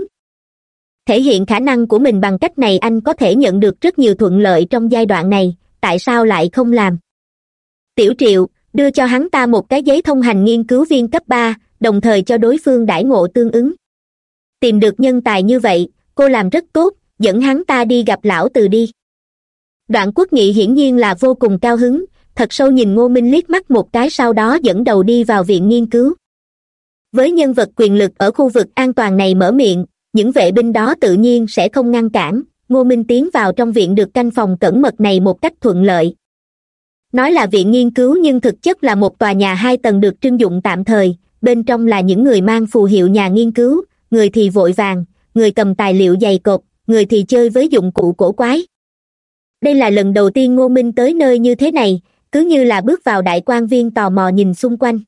Thể hiện khả năng của mình bằng cách này anh có thể nhận được rất nhiều thuận lợi trong giai đoạn này, tại sao lại không làm? Tiểu triệu, đưa cho hắn ta một cái giấy thông hành nghiên cứu viên cấp ba, đồng thời cho đối phương đãi ngộ tương ứng. Tìm được nhân tài như vậy cô làm rất tốt, dẫn hắn ta đi gặp lão từ đi. Đoạn quốc nghị hiển nhiên là vô cùng cao hứng, thật sâu nhìn ngô minh liếc mắt một cái sau đó dẫn đầu đi vào viện nghiên cứu. Với nhân vật quyền lực ở khu vực an toàn này mở miệng, những vệ binh đó tự nhiên sẽ không ngăn cản, ngô minh tiến vào trong viện được canh phòng cẩn mật này một cách thuận lợi. Nói là viện nghiên cứu nhưng thực chất là một tòa nhà hai tầng được trưng dụng tạm thời, bên trong là những người mang phù hiệu nhà nghiên cứu, người thì vội vàng người cầm tài liệu dày cộp, người thì chơi với dụng cụ cổ quái. Đây là lần đầu tiên ngô minh tới nơi như thế này cứ như là bước vào đại quan viên tò mò nhìn xung quanh.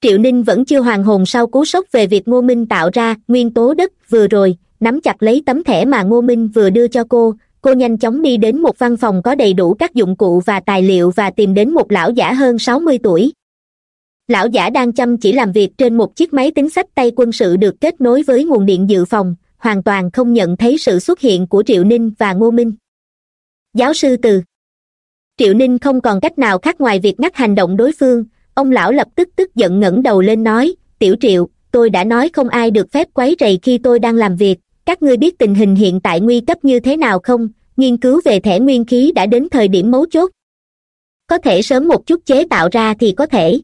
Triệu ninh vẫn chưa hoàn hồn sau cú sốc về việc ngô minh tạo ra nguyên tố đất vừa rồi nắm chặt lấy tấm thẻ mà ngô minh vừa đưa cho cô cô nhanh chóng đi đến một văn phòng có đầy đủ các dụng cụ và tài liệu và tìm đến một lão giả hơn sáu mươi tuổi lão giả đang chăm chỉ làm việc trên một chiếc máy tính sách tay quân sự được kết nối với nguồn điện dự phòng, hoàn toàn không nhận thấy sự xuất hiện của triệu ninh và ngô minh. Giáo sư từ. Triệu ninh không còn cách nào khác ngoài việc ngắt hành động đối phương, ông lão lập tức tức giận ngẩng đầu lên nói, tiểu triệu, tôi đã nói không ai được phép quấy rầy khi tôi đang làm việc, các ngươi biết tình hình hiện tại nguy cấp như thế nào không? Nghiên cứu về thẻ nguyên khí đã đến thời điểm mấu chốt. Có thể sớm một chút chế tạo ra thì có thể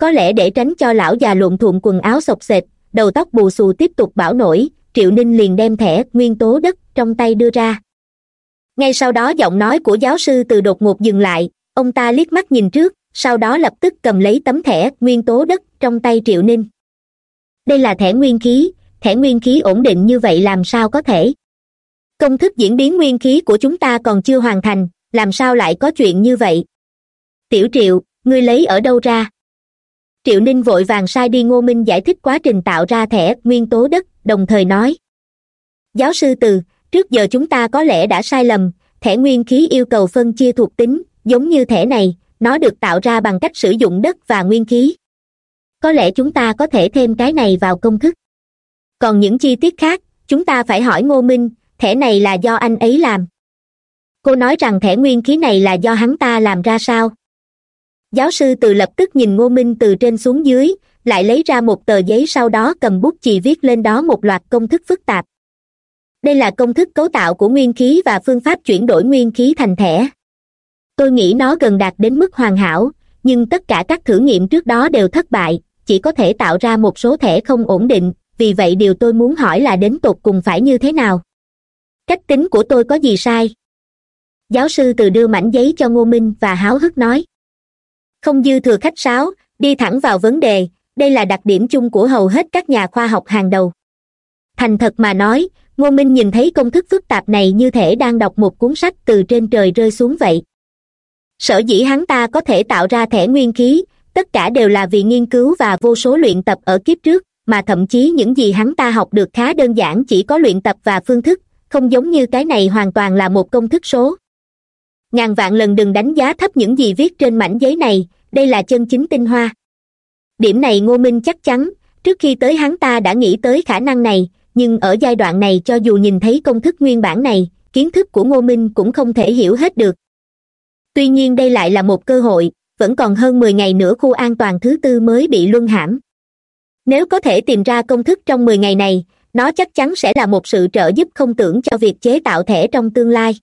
có lẽ để tránh cho lão già lộn thuộm quần áo sộc sệt, đầu tóc bù xù tiếp tục bảo nổi, triệu ninh liền đem thẻ, nguyên tố đất trong tay đưa ra. Ngay sau đó giọng nói của giáo sư từ đột ngột dừng lại, ông ta liếc mắt nhìn trước, sau đó lập tức cầm lấy tấm thẻ, nguyên tố đất trong tay triệu ninh. Đây là thẻ nguyên khí, thẻ nguyên khí ổn định như vậy làm sao có thể? Công thức diễn biến nguyên khí của chúng ta còn chưa hoàn thành, làm sao lại có chuyện như vậy? Tiểu triệu, ngươi lấy ở đâu ra? Triệu ninh vội vàng sai đi ngô minh giải thích quá trình tạo ra thẻ nguyên tố đất, đồng thời nói. Giáo sư từ, trước giờ chúng ta có lẽ đã sai lầm, thẻ nguyên khí yêu cầu phân chia thuộc tính, giống như thẻ này, nó được tạo ra bằng cách sử dụng đất và nguyên khí. Có lẽ chúng ta có thể thêm cái này vào công thức. Còn những chi tiết khác, chúng ta phải hỏi ngô minh, thẻ này là do anh ấy làm. Cô nói rằng thẻ nguyên khí này là do hắn ta làm ra sao? Giáo sư từ lập tức nhìn ngô minh từ trên xuống dưới, lại lấy ra một tờ giấy sau đó cầm bút chì viết lên đó một loạt công thức phức tạp. Đây là công thức cấu tạo của nguyên khí và phương pháp chuyển đổi nguyên khí thành thẻ tôi nghĩ nó gần đạt đến mức hoàn hảo, nhưng tất cả các thử nghiệm trước đó đều thất bại, chỉ có thể tạo ra một số thẻ không ổn định, vì vậy điều tôi muốn hỏi là đến tột cùng phải như thế nào? Cách tính của tôi có gì sai? Giáo sư từ đưa mảnh giấy cho ngô minh và háo hức nói không dư thừa khách sáo, đi thẳng vào vấn đề, đây là đặc điểm chung của hầu hết các nhà khoa học hàng đầu. Thành thật mà nói, ngô minh nhìn thấy công thức phức tạp này như thể đang đọc một cuốn sách từ trên trời rơi xuống vậy. Sở dĩ hắn ta có thể tạo ra thẻ nguyên khí, tất cả đều là vì nghiên cứu và vô số luyện tập ở kiếp trước, mà thậm chí những gì hắn ta học được khá đơn giản chỉ có luyện tập và phương thức, không giống như cái này hoàn toàn là một công thức số ngàn vạn lần đừng đánh giá thấp những gì viết trên mảnh giấy này, đây là chân chính tinh hoa. Điểm này ngô minh chắc chắn, trước khi tới hắn ta đã nghĩ tới khả năng này, nhưng ở giai đoạn này cho dù nhìn thấy công thức nguyên bản này, kiến thức của ngô minh cũng không thể hiểu hết được. Tuy nhiên đây lại là một cơ hội, vẫn còn hơn mười ngày nữa khu an toàn thứ tư mới bị luân hãm. Nếu có thể tìm ra công thức trong mười ngày này, nó chắc chắn sẽ là một sự trợ giúp không tưởng cho việc chế tạo thẻ trong tương lai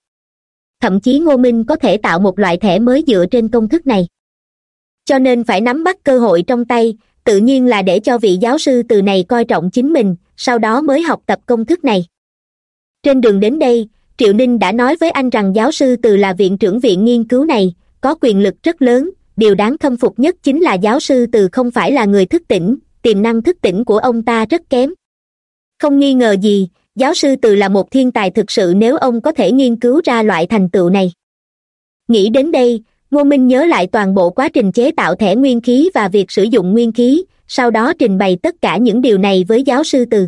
thậm chí ngô minh có thể tạo một loại thẻ mới dựa trên công thức này. Cho nên phải nắm bắt cơ hội trong tay, tự nhiên là để cho vị giáo sư từ này coi trọng chính mình, sau đó mới học tập công thức này. Trên đường đến đây, triệu ninh đã nói với anh rằng giáo sư từ là viện trưởng viện nghiên cứu này, có quyền lực rất lớn, điều đáng khâm phục nhất chính là giáo sư từ không phải là người thức tỉnh, tiềm năng thức tỉnh của ông ta rất kém. Không nghi ngờ gì giáo sư từ là một thiên tài thực sự nếu ông có thể nghiên cứu ra loại thành tựu này. Nghĩ đến đây, ngô minh nhớ lại toàn bộ quá trình chế tạo thẻ nguyên khí và việc sử dụng nguyên khí, sau đó trình bày tất cả những điều này với giáo sư từ.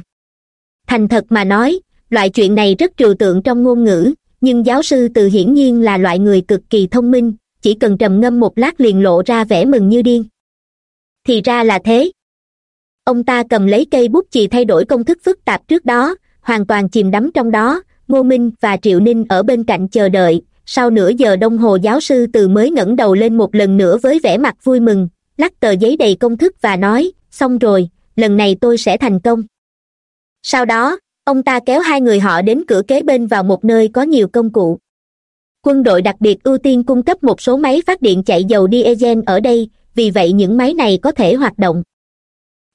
Thành thật mà nói, loại chuyện này rất trừu tượng trong ngôn ngữ, nhưng giáo sư từ hiển nhiên là loại người cực kỳ thông minh, chỉ cần trầm ngâm một lát liền lộ ra vẻ mừng như điên. Thì ra là thế. Ông ta cầm lấy cây bút chì thay đổi công thức phức tạp trước đó hoàn toàn chìm đắm trong đó. Ngô minh và triệu ninh ở bên cạnh chờ đợi. Sau nửa giờ đồng hồ giáo sư từ mới ngẩng đầu lên một lần nữa với vẻ mặt vui mừng, lắc tờ giấy đầy công thức và nói, xong rồi, lần này tôi sẽ thành công. Sau đó, ông ta kéo hai người họ đến cửa kế bên vào một nơi có nhiều công cụ. Quân đội đặc biệt ưu tiên cung cấp một số máy phát điện chạy dầu diesel ở đây, vì vậy những máy này có thể hoạt động.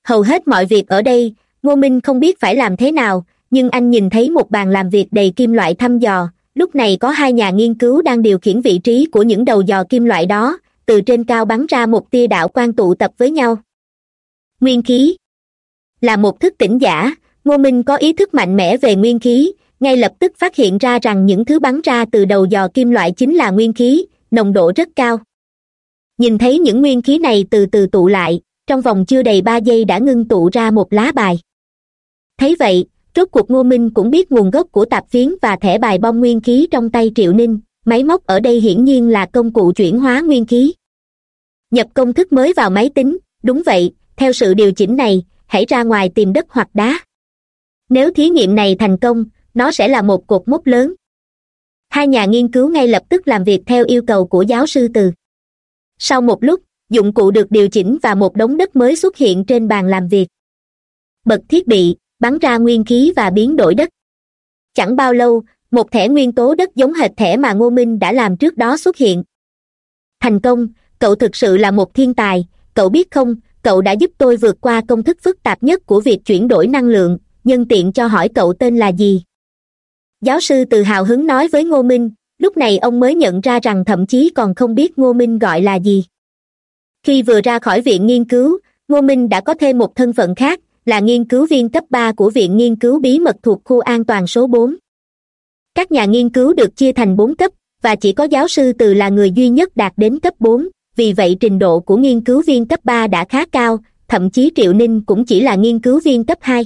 Hầu hết mọi việc ở đây, ngô minh không biết phải làm thế nào nhưng anh nhìn thấy một bàn làm việc đầy kim loại thăm dò. Lúc này có hai nhà nghiên cứu đang điều khiển vị trí của những đầu dò kim loại đó, từ trên cao bắn ra một tia đạo quan tụ tập với nhau. Nguyên khí. Là một thức tỉnh giả, ngô minh có ý thức mạnh mẽ về nguyên khí, ngay lập tức phát hiện ra rằng những thứ bắn ra từ đầu dò kim loại chính là nguyên khí, nồng độ rất cao. Nhìn thấy những nguyên khí này từ từ tụ lại, trong vòng chưa đầy ba giây đã ngưng tụ ra một lá bài. Thấy vậy rốt cuộc ngô minh cũng biết nguồn gốc của tạp phiến và thẻ bài bom nguyên khí trong tay triệu ninh. Máy móc ở đây hiển nhiên là công cụ chuyển hóa nguyên khí. Nhập công thức mới vào máy tính. Đúng vậy, theo sự điều chỉnh này, hãy ra ngoài tìm đất hoặc đá. Nếu thí nghiệm này thành công, nó sẽ là một cột mốc lớn. Hai nhà nghiên cứu ngay lập tức làm việc theo yêu cầu của giáo sư từ. Sau một lúc, dụng cụ được điều chỉnh và một đống đất mới xuất hiện trên bàn làm việc. Bật thiết bị bắn ra nguyên khí và biến đổi đất. Chẳng bao lâu, một thẻ nguyên tố đất giống hệt thẻ mà ngô minh đã làm trước đó xuất hiện. Thành công, cậu thực sự là một thiên tài, cậu biết không, cậu đã giúp tôi vượt qua công thức phức tạp nhất của việc chuyển đổi năng lượng, nhân tiện cho hỏi cậu tên là gì. Giáo sư tự hào hứng nói với ngô minh, lúc này ông mới nhận ra rằng thậm chí còn không biết ngô minh gọi là gì. Khi vừa ra khỏi viện nghiên cứu, ngô minh đã có thêm một thân phận khác là nghiên cứu viên cấp ba của viện nghiên cứu bí mật thuộc khu an toàn số bốn. Các nhà nghiên cứu được chia thành bốn cấp, và chỉ có giáo sư từ là người duy nhất đạt đến cấp bốn. Vì vậy, trình độ của nghiên cứu viên cấp ba đã khá cao, thậm chí triệu ninh cũng chỉ là nghiên cứu viên cấp hai.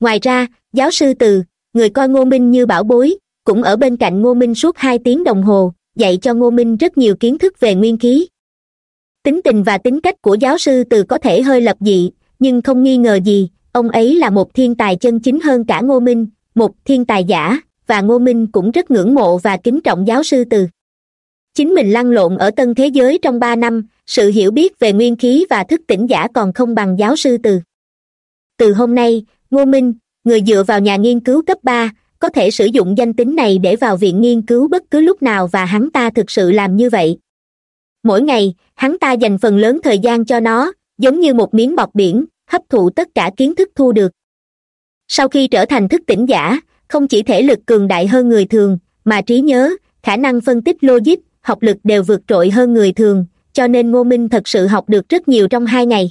Ngoài ra, giáo sư từ, người coi ngô minh như bảo bối, cũng ở bên cạnh ngô minh suốt hai tiếng đồng hồ, dạy cho ngô minh rất nhiều kiến thức về nguyên khí. Tính tình và tính cách của giáo sư từ có thể hơi lập dị nhưng không nghi ngờ gì, ông ấy là một thiên tài chân chính hơn cả ngô minh, một thiên tài giả, và ngô minh cũng rất ngưỡng mộ và kính trọng giáo sư từ. Chính mình lăn lộn ở tân thế giới trong ba năm, sự hiểu biết về nguyên khí và thức tỉnh giả còn không bằng giáo sư từ. Từ hôm nay, ngô minh, người dựa vào nhà nghiên cứu cấp ba, có thể sử dụng danh tính này để vào viện nghiên cứu bất cứ lúc nào và hắn ta thực sự làm như vậy. Mỗi ngày, hắn ta dành phần lớn thời gian cho nó giống như một miếng bọc biển, hấp thụ tất cả kiến thức thu được. Sau khi trở thành thức tỉnh giả, không chỉ thể lực cường đại hơn người thường, mà trí nhớ, khả năng phân tích logic, học lực đều vượt trội hơn người thường, cho nên ngô minh thật sự học được rất nhiều trong hai ngày.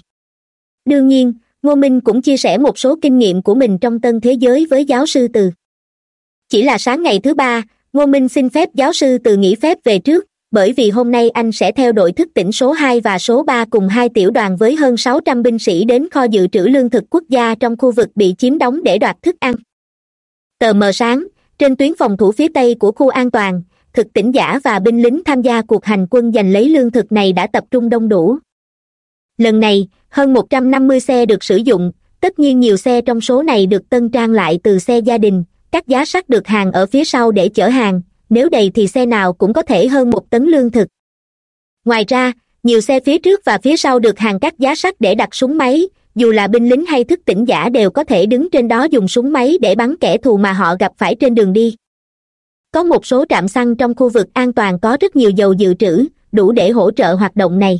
Đương nhiên, ngô minh cũng chia sẻ một số kinh nghiệm của mình trong tân thế giới với giáo sư từ. Chỉ là sáng ngày thứ ba, ngô minh xin phép giáo sư từ nghỉ phép về trước bởi vì hôm nay anh sẽ theo đội thức tỉnh số hai và số ba cùng hai tiểu đoàn với hơn sáu trăm binh sĩ đến kho dự trữ lương thực quốc gia trong khu vực bị chiếm đóng để đoạt thức ăn. Tờ mờ sáng, trên tuyến phòng thủ phía tây của khu an toàn, thực tỉnh giả và binh lính tham gia cuộc hành quân giành lấy lương thực này đã tập trung đông đủ. Lần này, hơn một trăm năm mươi xe được sử dụng, tất nhiên nhiều xe trong số này được tân trang lại từ xe gia đình, các giá sắt được hàng ở phía sau để chở hàng nếu đầy thì xe nào cũng có thể hơn một tấn lương thực. Ngoài ra, nhiều xe phía trước và phía sau được hàng các giá sắt để đặt súng máy, dù là binh lính hay thức tỉnh giả đều có thể đứng trên đó dùng súng máy để bắn kẻ thù mà họ gặp phải trên đường đi. Có một số trạm xăng trong khu vực an toàn có rất nhiều dầu dự trữ, đủ để hỗ trợ hoạt động này.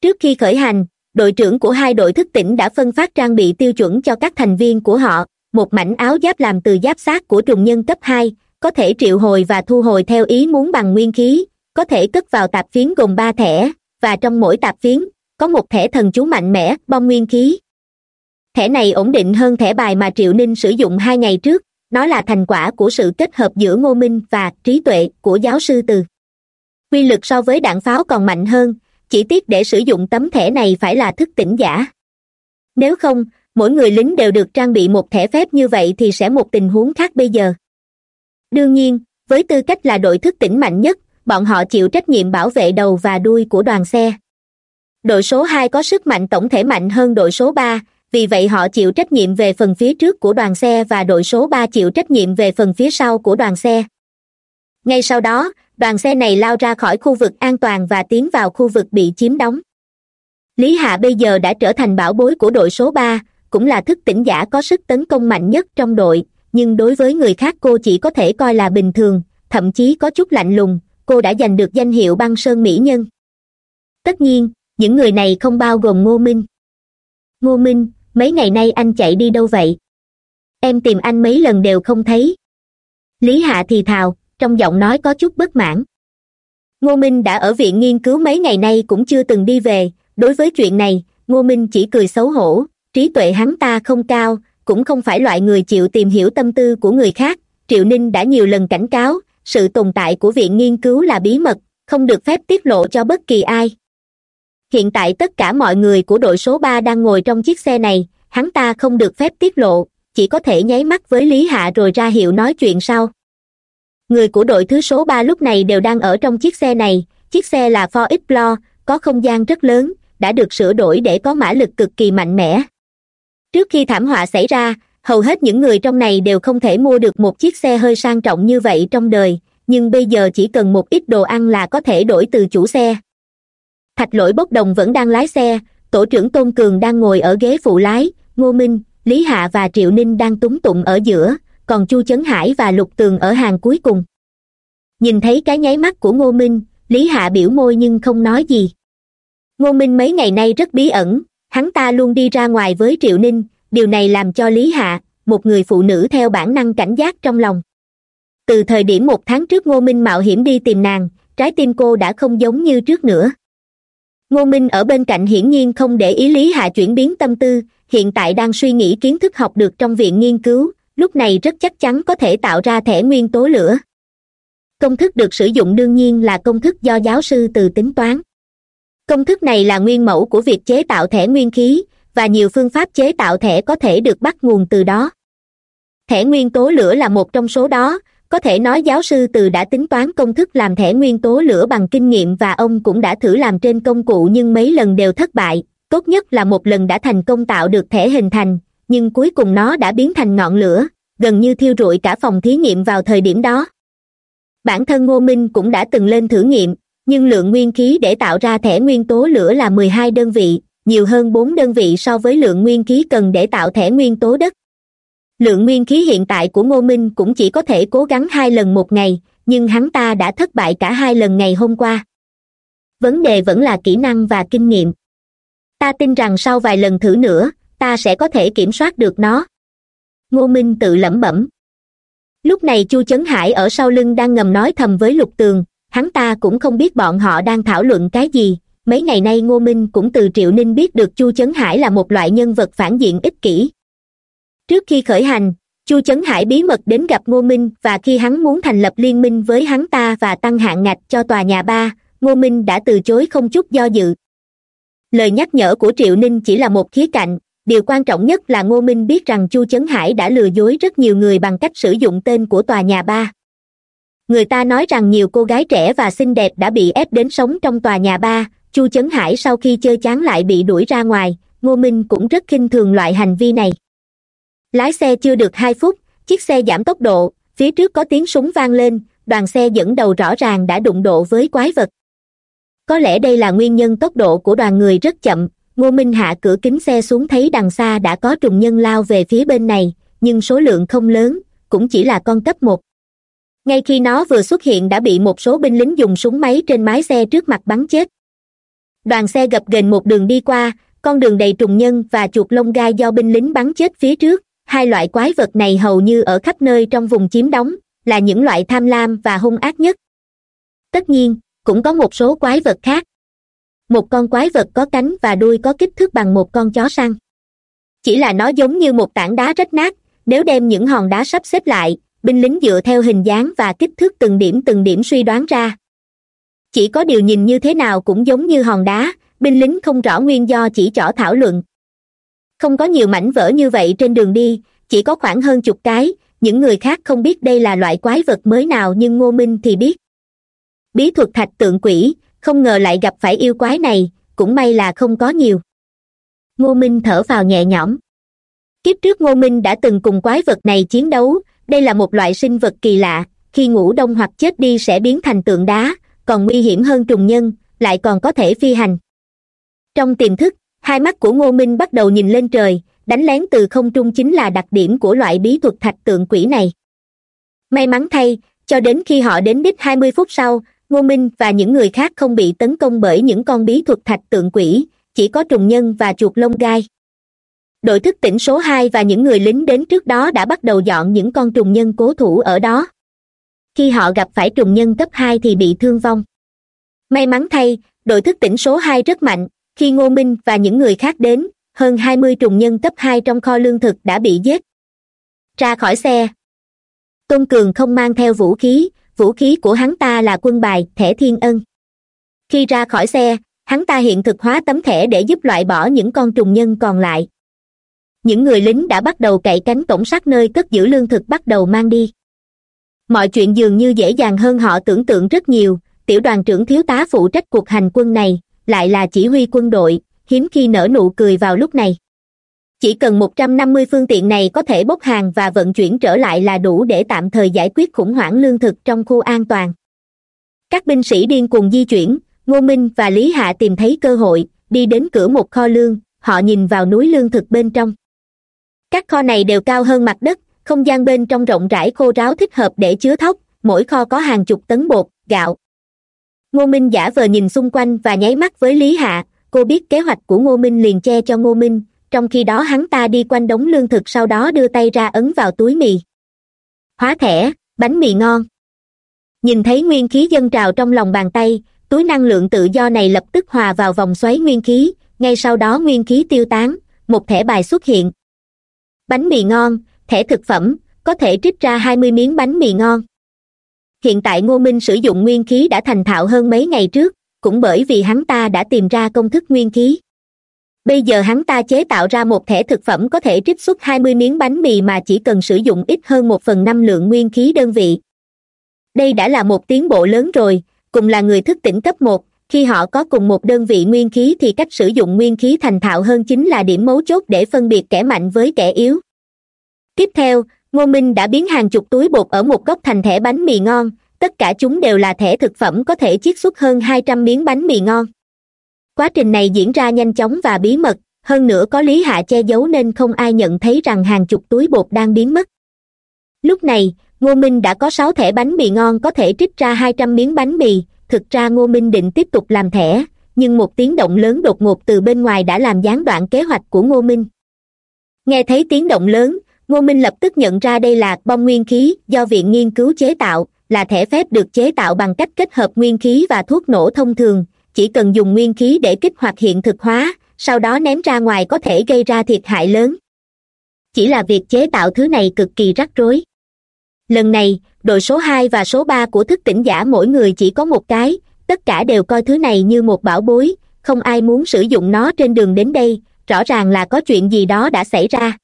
Trước khi khởi hành, đội trưởng của hai đội thức tỉnh đã phân phát trang bị tiêu chuẩn cho các thành viên của họ, một mảnh áo giáp làm từ giáp sát của trùng nhân cấp hai có thể triệu hồi và thu hồi theo ý muốn bằng nguyên khí, có thể cất vào tạp phiến gồm ba thẻ, và trong mỗi tạp phiến, có một thẻ thần chú mạnh mẽ, bom nguyên khí. Thẻ này ổn định hơn thẻ bài mà triệu ninh sử dụng hai ngày trước, nó là thành quả của sự kết hợp giữa ngô minh và trí tuệ của giáo sư từ. Quy lực so với đạn pháo còn mạnh hơn, chỉ tiếc để sử dụng tấm thẻ này phải là thức tỉnh giả. Nếu không, mỗi người lính đều được trang bị một thẻ phép như vậy thì sẽ một tình huống khác bây giờ đương nhiên, với tư cách là đội thức tỉnh mạnh nhất, bọn họ chịu trách nhiệm bảo vệ đầu và đuôi của đoàn xe. Đội số hai có sức mạnh tổng thể mạnh hơn đội số ba, vì vậy họ chịu trách nhiệm về phần phía trước của đoàn xe và đội số ba chịu trách nhiệm về phần phía sau của đoàn xe. Ngay sau đó, đoàn xe này lao ra khỏi khu vực an toàn và tiến vào khu vực bị chiếm đóng. Lý hạ bây giờ đã trở thành bảo bối của đội số ba, cũng là thức tỉnh giả có sức tấn công mạnh nhất trong đội nhưng đối với người khác cô chỉ có thể coi là bình thường, thậm chí có chút lạnh lùng, cô đã giành được danh hiệu băng sơn mỹ nhân. Tất nhiên, những người này không bao gồm ngô minh. Ngô minh, mấy ngày nay anh chạy đi đâu vậy? Em tìm anh mấy lần đều không thấy. Lý hạ thì thào, trong giọng nói có chút bất mãn. Ngô minh đã ở viện nghiên cứu mấy ngày nay cũng chưa từng đi về. Đối với chuyện này, ngô minh chỉ cười xấu hổ, trí tuệ hắn ta không cao cũng không phải loại người chịu tìm hiểu tâm tư của người khác. Triệu ninh đã nhiều lần cảnh cáo, sự tồn tại của viện nghiên cứu là bí mật, không được phép tiết lộ cho bất kỳ ai. Hiện tại tất cả mọi người của đội số ba đang ngồi trong chiếc xe này, hắn ta không được phép tiết lộ, chỉ có thể nháy mắt với lý hạ rồi ra hiệu nói chuyện sau. Người của đội thứ số ba lúc này đều đang ở trong chiếc xe này, chiếc xe là ford explorer, có không gian rất lớn, đã được sửa đổi để có mã lực cực kỳ mạnh mẽ trước khi thảm họa xảy ra, hầu hết những người trong này đều không thể mua được một chiếc xe hơi sang trọng như vậy trong đời, nhưng bây giờ chỉ cần một ít đồ ăn là có thể đổi từ chủ xe. Thạch lỗi bốc đồng vẫn đang lái xe, tổ trưởng tôn cường đang ngồi ở ghế phụ lái, ngô minh, lý hạ và triệu ninh đang túng tụng ở giữa, còn chu chấn hải và lục tường ở hàng cuối cùng. Nhìn thấy cái nháy mắt của ngô minh, lý hạ biểu môi nhưng không nói gì. Ngô minh mấy ngày nay rất bí ẩn hắn ta luôn đi ra ngoài với triệu ninh, điều này làm cho lý hạ, một người phụ nữ theo bản năng cảnh giác trong lòng. Từ thời điểm một tháng trước ngô minh mạo hiểm đi tìm nàng, trái tim cô đã không giống như trước nữa. Ngô minh ở bên cạnh hiển nhiên không để ý lý hạ chuyển biến tâm tư, hiện tại đang suy nghĩ kiến thức học được trong viện nghiên cứu, lúc này rất chắc chắn có thể tạo ra thẻ nguyên tố lửa. Công thức được sử dụng đương nhiên là công thức do giáo sư từ tính toán công thức này là nguyên mẫu của việc chế tạo thẻ nguyên khí, và nhiều phương pháp chế tạo thẻ có thể được bắt nguồn từ đó. Thẻ nguyên tố lửa là một trong số đó, có thể nói giáo sư từ đã tính toán công thức làm thẻ nguyên tố lửa bằng kinh nghiệm và ông cũng đã thử làm trên công cụ nhưng mấy lần đều thất bại. Tốt nhất là một lần đã thành công tạo được thẻ hình thành, nhưng cuối cùng nó đã biến thành ngọn lửa, gần như thiêu rụi cả phòng thí nghiệm vào thời điểm đó. Bản thân ngô minh cũng đã từng lên thử nghiệm nhưng lượng nguyên khí để tạo ra thẻ nguyên tố lửa là mười hai đơn vị, nhiều hơn bốn đơn vị so với lượng nguyên khí cần để tạo thẻ nguyên tố đất. Lượng nguyên khí hiện tại của ngô minh cũng chỉ có thể cố gắng hai lần một ngày, nhưng hắn ta đã thất bại cả hai lần ngày hôm qua. Vấn đề vẫn là kỹ năng và kinh nghiệm. Ta tin rằng sau vài lần thử nữa, ta sẽ có thể kiểm soát được nó. Ngô minh tự lẩm bẩm. Lúc này chu chấn hải ở sau lưng đang ngầm nói thầm với lục tường hắn ta cũng không biết bọn họ đang thảo luận cái gì. Mấy ngày nay ngô minh cũng từ triệu ninh biết được chu chấn hải là một loại nhân vật phản diện ích kỷ. Trước khi khởi hành, chu chấn hải bí mật đến gặp ngô minh và khi hắn muốn thành lập liên minh với hắn ta và tăng hạn ngạch cho tòa nhà ba, ngô minh đã từ chối không chút do dự. Lời nhắc nhở của triệu ninh chỉ là một khía cạnh, điều quan trọng nhất là ngô minh biết rằng chu chấn hải đã lừa dối rất nhiều người bằng cách sử dụng tên của tòa nhà ba người ta nói rằng nhiều cô gái trẻ và xinh đẹp đã bị ép đến sống trong tòa nhà ba. Chu chấn hải sau khi chơi chán lại bị đuổi ra ngoài. Ngô minh cũng rất khinh thường loại hành vi này. Lái xe chưa được hai phút, chiếc xe giảm tốc độ, phía trước có tiếng súng vang lên, đoàn xe dẫn đầu rõ ràng đã đụng độ với quái vật. Có lẽ đây là nguyên nhân tốc độ của đoàn người rất chậm. Ngô minh hạ cửa kính xe xuống thấy đằng xa đã có trùng nhân lao về phía bên này, nhưng số lượng không lớn, cũng chỉ là con cấp một ngay khi nó vừa xuất hiện đã bị một số binh lính dùng súng máy trên mái xe trước mặt bắn chết. Đoàn xe gập ghềnh một đường đi qua, con đường đầy trùng nhân và chuột lông gai do binh lính bắn chết phía trước. Hai loại quái vật này hầu như ở khắp nơi trong vùng chiếm đóng, là những loại tham lam và hung ác nhất. Tất nhiên, cũng có một số quái vật khác. Một con quái vật có cánh và đuôi có kích thước bằng một con chó săn. Chỉ là nó giống như một tảng đá rách nát, nếu đem những hòn đá sắp xếp lại binh lính dựa theo hình dáng và kích thước từng điểm từng điểm suy đoán ra. Chỉ có điều nhìn như thế nào cũng giống như hòn đá, binh lính không rõ nguyên do chỉ trỏ thảo luận. Không có nhiều mảnh vỡ như vậy trên đường đi, chỉ có khoảng hơn chục cái, những người khác không biết đây là loại quái vật mới nào nhưng ngô minh thì biết. Bí thuật thạch tượng quỷ, không ngờ lại gặp phải yêu quái này, cũng may là không có nhiều. Ngô minh thở vào nhẹ nhõm. Kiếp trước ngô minh đã từng cùng quái vật này chiến đấu đây là một loại sinh vật kỳ lạ, khi ngủ đông hoặc chết đi sẽ biến thành tượng đá, còn nguy hiểm hơn trùng nhân, lại còn có thể phi hành. Trong tiềm thức, hai mắt của ngô minh bắt đầu nhìn lên trời, đánh lén từ không trung chính là đặc điểm của loại bí thuật thạch tượng quỷ này. May mắn thay, cho đến khi họ đến đích hai mươi phút sau, ngô minh và những người khác không bị tấn công bởi những con bí thuật thạch tượng quỷ, chỉ có trùng nhân và chuột lông gai đội thức tỉnh số hai và những người lính đến trước đó đã bắt đầu dọn những con trùng nhân cố thủ ở đó. Khi họ gặp phải trùng nhân cấp hai thì bị thương vong. May mắn thay, đội thức tỉnh số hai rất mạnh, khi ngô minh và những người khác đến, hơn hai mươi trùng nhân cấp hai trong kho lương thực đã bị giết. Ra khỏi xe. Tôn cường không mang theo vũ khí vũ khí của hắn ta là quân bài, thẻ thiên ân. Khi ra khỏi xe, hắn ta hiện thực hóa tấm thẻ để giúp loại bỏ những con trùng nhân còn lại những người lính đã bắt đầu cậy cánh cổng sắt nơi cất giữ lương thực bắt đầu mang đi. Mọi chuyện dường như dễ dàng hơn họ tưởng tượng rất nhiều, tiểu đoàn trưởng thiếu tá phụ trách cuộc hành quân này, lại là chỉ huy quân đội, hiếm khi nở nụ cười vào lúc này. Chỉ cần một trăm năm mươi phương tiện này có thể bốc hàng và vận chuyển trở lại là đủ để tạm thời giải quyết khủng hoảng lương thực trong khu an toàn. Các binh sĩ điên cuồng di chuyển, ngô minh và lý hạ tìm thấy cơ hội, đi đến cửa một kho lương, họ nhìn vào núi lương thực bên trong các kho này đều cao hơn mặt đất, không gian bên trong rộng rãi khô ráo thích hợp để chứa thóc, mỗi kho có hàng chục tấn bột, gạo. Ngô minh giả vờ nhìn xung quanh và nháy mắt với lý hạ, cô biết kế hoạch của ngô minh liền che cho ngô minh, trong khi đó hắn ta đi quanh đống lương thực sau đó đưa tay ra ấn vào túi mì. Hóa thẻ, bánh mì ngon. Nhìn thấy nguyên khí dân trào trong lòng bàn tay, túi năng lượng tự do này lập tức hòa vào vòng xoáy nguyên khí, ngay sau đó nguyên khí tiêu tán, một thẻ bài xuất hiện bánh mì ngon, thẻ thực phẩm, có thể trích ra hai mươi miếng bánh mì ngon. Hiện tại ngô minh sử dụng nguyên khí đã thành thạo hơn mấy ngày trước, cũng bởi vì hắn ta đã tìm ra công thức nguyên khí. Bây giờ hắn ta chế tạo ra một thẻ thực phẩm có thể trích xuất hai mươi miếng bánh mì mà chỉ cần sử dụng ít hơn một phần năm lượng nguyên khí đơn vị. Đây đã là một tiến bộ lớn rồi, cùng là người thức tỉnh cấp một khi họ có cùng một đơn vị nguyên khí thì cách sử dụng nguyên khí thành thạo hơn chính là điểm mấu chốt để phân biệt kẻ mạnh với kẻ yếu. Tiếp theo, ngô minh đã biến hàng chục túi bột ở một góc thành thẻ bánh mì ngon, tất cả chúng đều là thẻ thực phẩm có thể chiết xuất hơn hai trăm miếng bánh mì ngon. Quá trình này diễn ra nhanh chóng và bí mật, hơn nữa có lý hạ che giấu nên không ai nhận thấy rằng hàng chục túi bột đang biến mất. Lúc này, ngô minh đã có sáu thẻ bánh mì ngon có thể trích ra hai trăm miếng bánh mì thực ra ngô minh định tiếp tục làm thẻ, nhưng một tiếng động lớn đột ngột từ bên ngoài đã làm gián đoạn kế hoạch của ngô minh. Nghe thấy tiếng động lớn, ngô minh lập tức nhận ra đây là bom nguyên khí do viện nghiên cứu chế tạo, là thẻ phép được chế tạo bằng cách kết hợp nguyên khí và thuốc nổ thông thường, chỉ cần dùng nguyên khí để kích hoạt hiện thực hóa, sau đó ném ra ngoài có thể gây ra thiệt hại lớn. Chỉ là việc chế tạo thứ này cực kỳ rắc rối lần này, đội số hai và số ba của thức tỉnh giả mỗi người chỉ có một cái, tất cả đều coi thứ này như một bảo bối, không ai muốn sử dụng nó trên đường đến đây, rõ ràng là có chuyện gì đó đã xảy ra.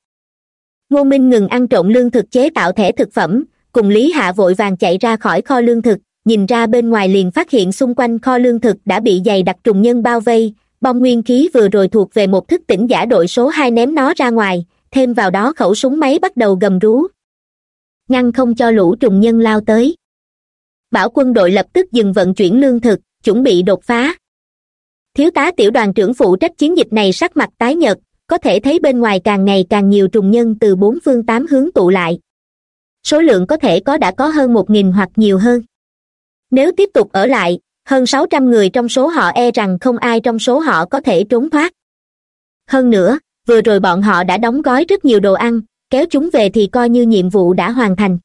Ngô minh ngừng ăn trộn lương thực chế tạo thẻ thực phẩm, cùng lý hạ vội vàng chạy ra khỏi kho lương thực, nhìn ra bên ngoài liền phát hiện xung quanh kho lương thực đã bị dày đặc trùng nhân bao vây, bom nguyên khí vừa rồi thuộc về một thức tỉnh giả đội số hai ném nó ra ngoài, thêm vào đó khẩu súng máy bắt đầu gầm rú ngăn không cho lũ trùng nhân lao tới. Bảo quân đội lập tức dừng vận chuyển lương thực, chuẩn bị đột phá. Thiếu tá tiểu đoàn trưởng phụ trách chiến dịch này sắc mặt tái nhợt, có thể thấy bên ngoài càng ngày càng nhiều trùng nhân từ bốn phương tám hướng tụ lại. Số lượng có thể có đã có hơn một nghìn hoặc nhiều hơn. Nếu tiếp tục ở lại, hơn sáu trăm người trong số họ e rằng không ai trong số họ có thể trốn thoát. Hơn nữa, vừa rồi bọn họ đã đóng gói rất nhiều đồ ăn kéo chúng về thì coi như nhiệm vụ đã hoàn thành.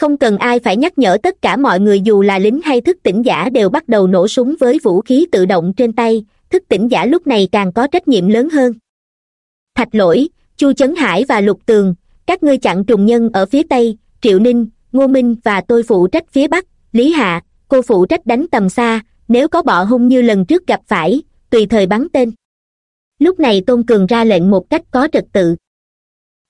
Không cần ai phải nhắc nhở tất cả mọi người dù là lính hay thức tỉnh giả đều bắt đầu nổ súng với vũ khí tự động trên tay, thức tỉnh giả lúc này càng có trách nhiệm lớn hơn. Thạch lỗi, chu chấn hải và lục tường, các ngươi chặn trùng nhân ở phía tây, triệu ninh, ngô minh và tôi phụ trách phía bắc, lý hạ, cô phụ trách đánh tầm xa, nếu có bọ hung như lần trước gặp phải, tùy thời bắn tên. Lúc này tôn cường ra lệnh một cách có trật tự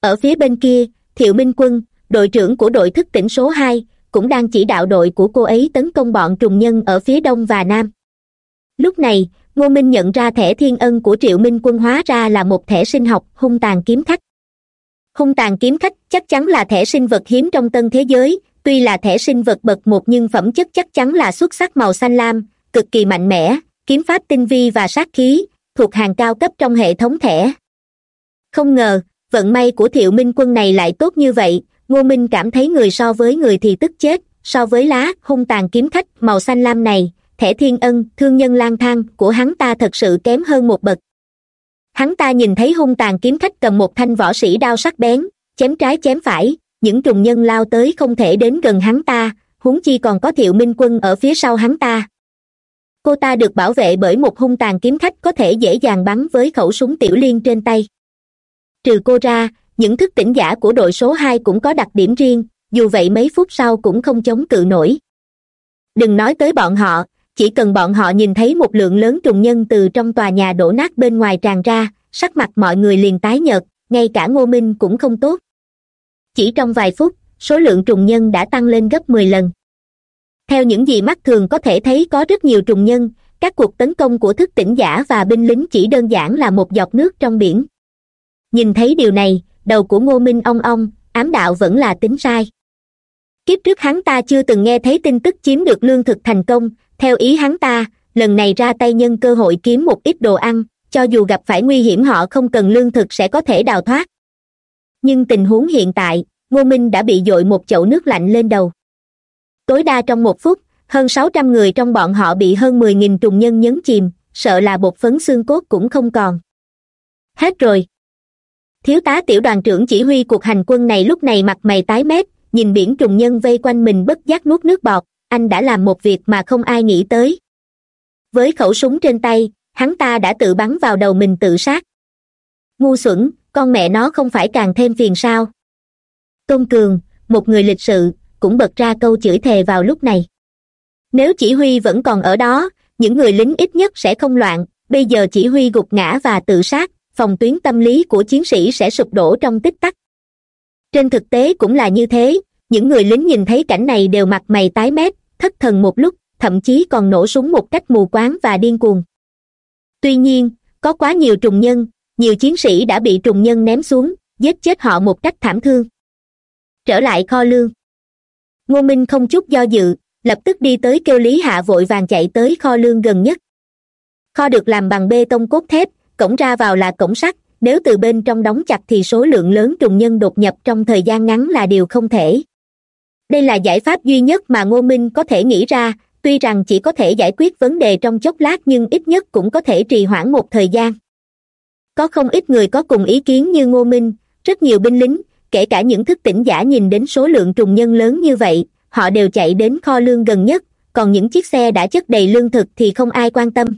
ở phía bên kia, thiệu minh quân, đội trưởng của đội thức tỉnh số hai, cũng đang chỉ đạo đội của cô ấy tấn công bọn trùng nhân ở phía đông và nam. Lúc này, ngô minh nhận ra thẻ thiên ân của triệu minh quân hóa ra là một thẻ sinh học, hung tàn kiếm khách. Hung tàn kiếm khách chắc chắn là thẻ sinh vật hiếm trong tân thế giới, tuy là thẻ sinh vật bậc một nhưng phẩm chất chắc chắn là xuất sắc màu xanh lam, cực kỳ mạnh mẽ, kiếm pháp tinh vi và sát khí, thuộc hàng cao cấp trong hệ thống thẻ. Không ngờ vận may của thiệu minh quân này lại tốt như vậy, ngô minh cảm thấy người so với người thì tức chết, so với lá, hung tàn kiếm khách, màu xanh lam này, thẻ thiên ân, thương nhân lang thang của hắn ta thật sự kém hơn một bậc. Hắn ta nhìn thấy hung tàn kiếm khách cầm một thanh võ sĩ đao sắc bén, chém trái chém phải, những trùng nhân lao tới không thể đến gần hắn ta, huống chi còn có thiệu minh quân ở phía sau hắn ta. Cô ta được bảo vệ bởi một hung tàn kiếm khách có thể dễ dàng bắn với khẩu súng tiểu liên trên tay trừ cô ra, những thức tỉnh giả của đội số hai cũng có đặc điểm riêng, dù vậy mấy phút sau cũng không chống cự nổi. Đừng nói tới bọn họ, chỉ cần bọn họ nhìn thấy một lượng lớn trùng nhân từ trong tòa nhà đổ nát bên ngoài tràn ra, sắc mặt mọi người liền tái nhợt, ngay cả ngô minh cũng không tốt. Chỉ trong vài phút, số lượng trùng nhân đã tăng lên gấp mười lần. Theo những gì mắt thường có thể thấy có rất nhiều trùng nhân, các cuộc tấn công của thức tỉnh giả và binh lính chỉ đơn giản là một giọt nước trong biển nhìn thấy điều này, đầu của ngô minh ong ong, ám đạo vẫn là tính sai. Kiếp trước hắn ta chưa từng nghe thấy tin tức chiếm được lương thực thành công, theo ý hắn ta, lần này ra tay nhân cơ hội kiếm một ít đồ ăn, cho dù gặp phải nguy hiểm họ không cần lương thực sẽ có thể đào thoát. Nhưng tình huống hiện tại, ngô minh đã bị dội một chậu nước lạnh lên đầu. Tối đa trong một phút, hơn sáu trăm người trong bọn họ bị hơn mười nghìn trùng nhân nhấn chìm, sợ là bột phấn xương cốt cũng không còn. Hết rồi thiếu tá tiểu đoàn trưởng chỉ huy cuộc hành quân này lúc này mặt mày tái mét, nhìn biển trùng nhân vây quanh mình bất giác nuốt nước bọt. Anh đã làm một việc mà không ai nghĩ tới. Với khẩu súng trên tay, hắn ta đã tự bắn vào đầu mình tự sát. Ngu xuẩn, con mẹ nó không phải càng thêm phiền sao? Tôn cường, một người lịch sự, cũng bật ra câu chửi thề vào lúc này. Nếu chỉ huy vẫn còn ở đó, những người lính ít nhất sẽ không loạn, bây giờ chỉ huy gục ngã và tự sát phòng tuyến tâm lý của chiến sĩ sẽ sụp đổ trong tích tắc. Trên thực tế cũng là như thế, những người lính nhìn thấy cảnh này đều mặt mày tái mét, thất thần một lúc, thậm chí còn nổ súng một cách mù quáng và điên cuồng. Tuy nhiên, có quá nhiều trùng nhân, nhiều chiến sĩ đã bị trùng nhân ném xuống, giết chết họ một cách thảm thương. Trở lại kho lương. Ngô minh không chút do dự, lập tức đi tới kêu lý hạ vội vàng chạy tới kho lương gần nhất. Kho được làm bằng bê tông cốt thép cổng ra vào là cổng sắt, nếu từ bên trong đóng chặt thì số lượng lớn trùng nhân đột nhập trong thời gian ngắn là điều không thể. Đây là giải pháp duy nhất mà ngô minh có thể nghĩ ra, tuy rằng chỉ có thể giải quyết vấn đề trong chốc lát nhưng ít nhất cũng có thể trì hoãn một thời gian. Có không ít người có cùng ý kiến như ngô minh, rất nhiều binh lính, kể cả những thức tỉnh giả nhìn đến số lượng trùng nhân lớn như vậy, họ đều chạy đến kho lương gần nhất, còn những chiếc xe đã chất đầy lương thực thì không ai quan tâm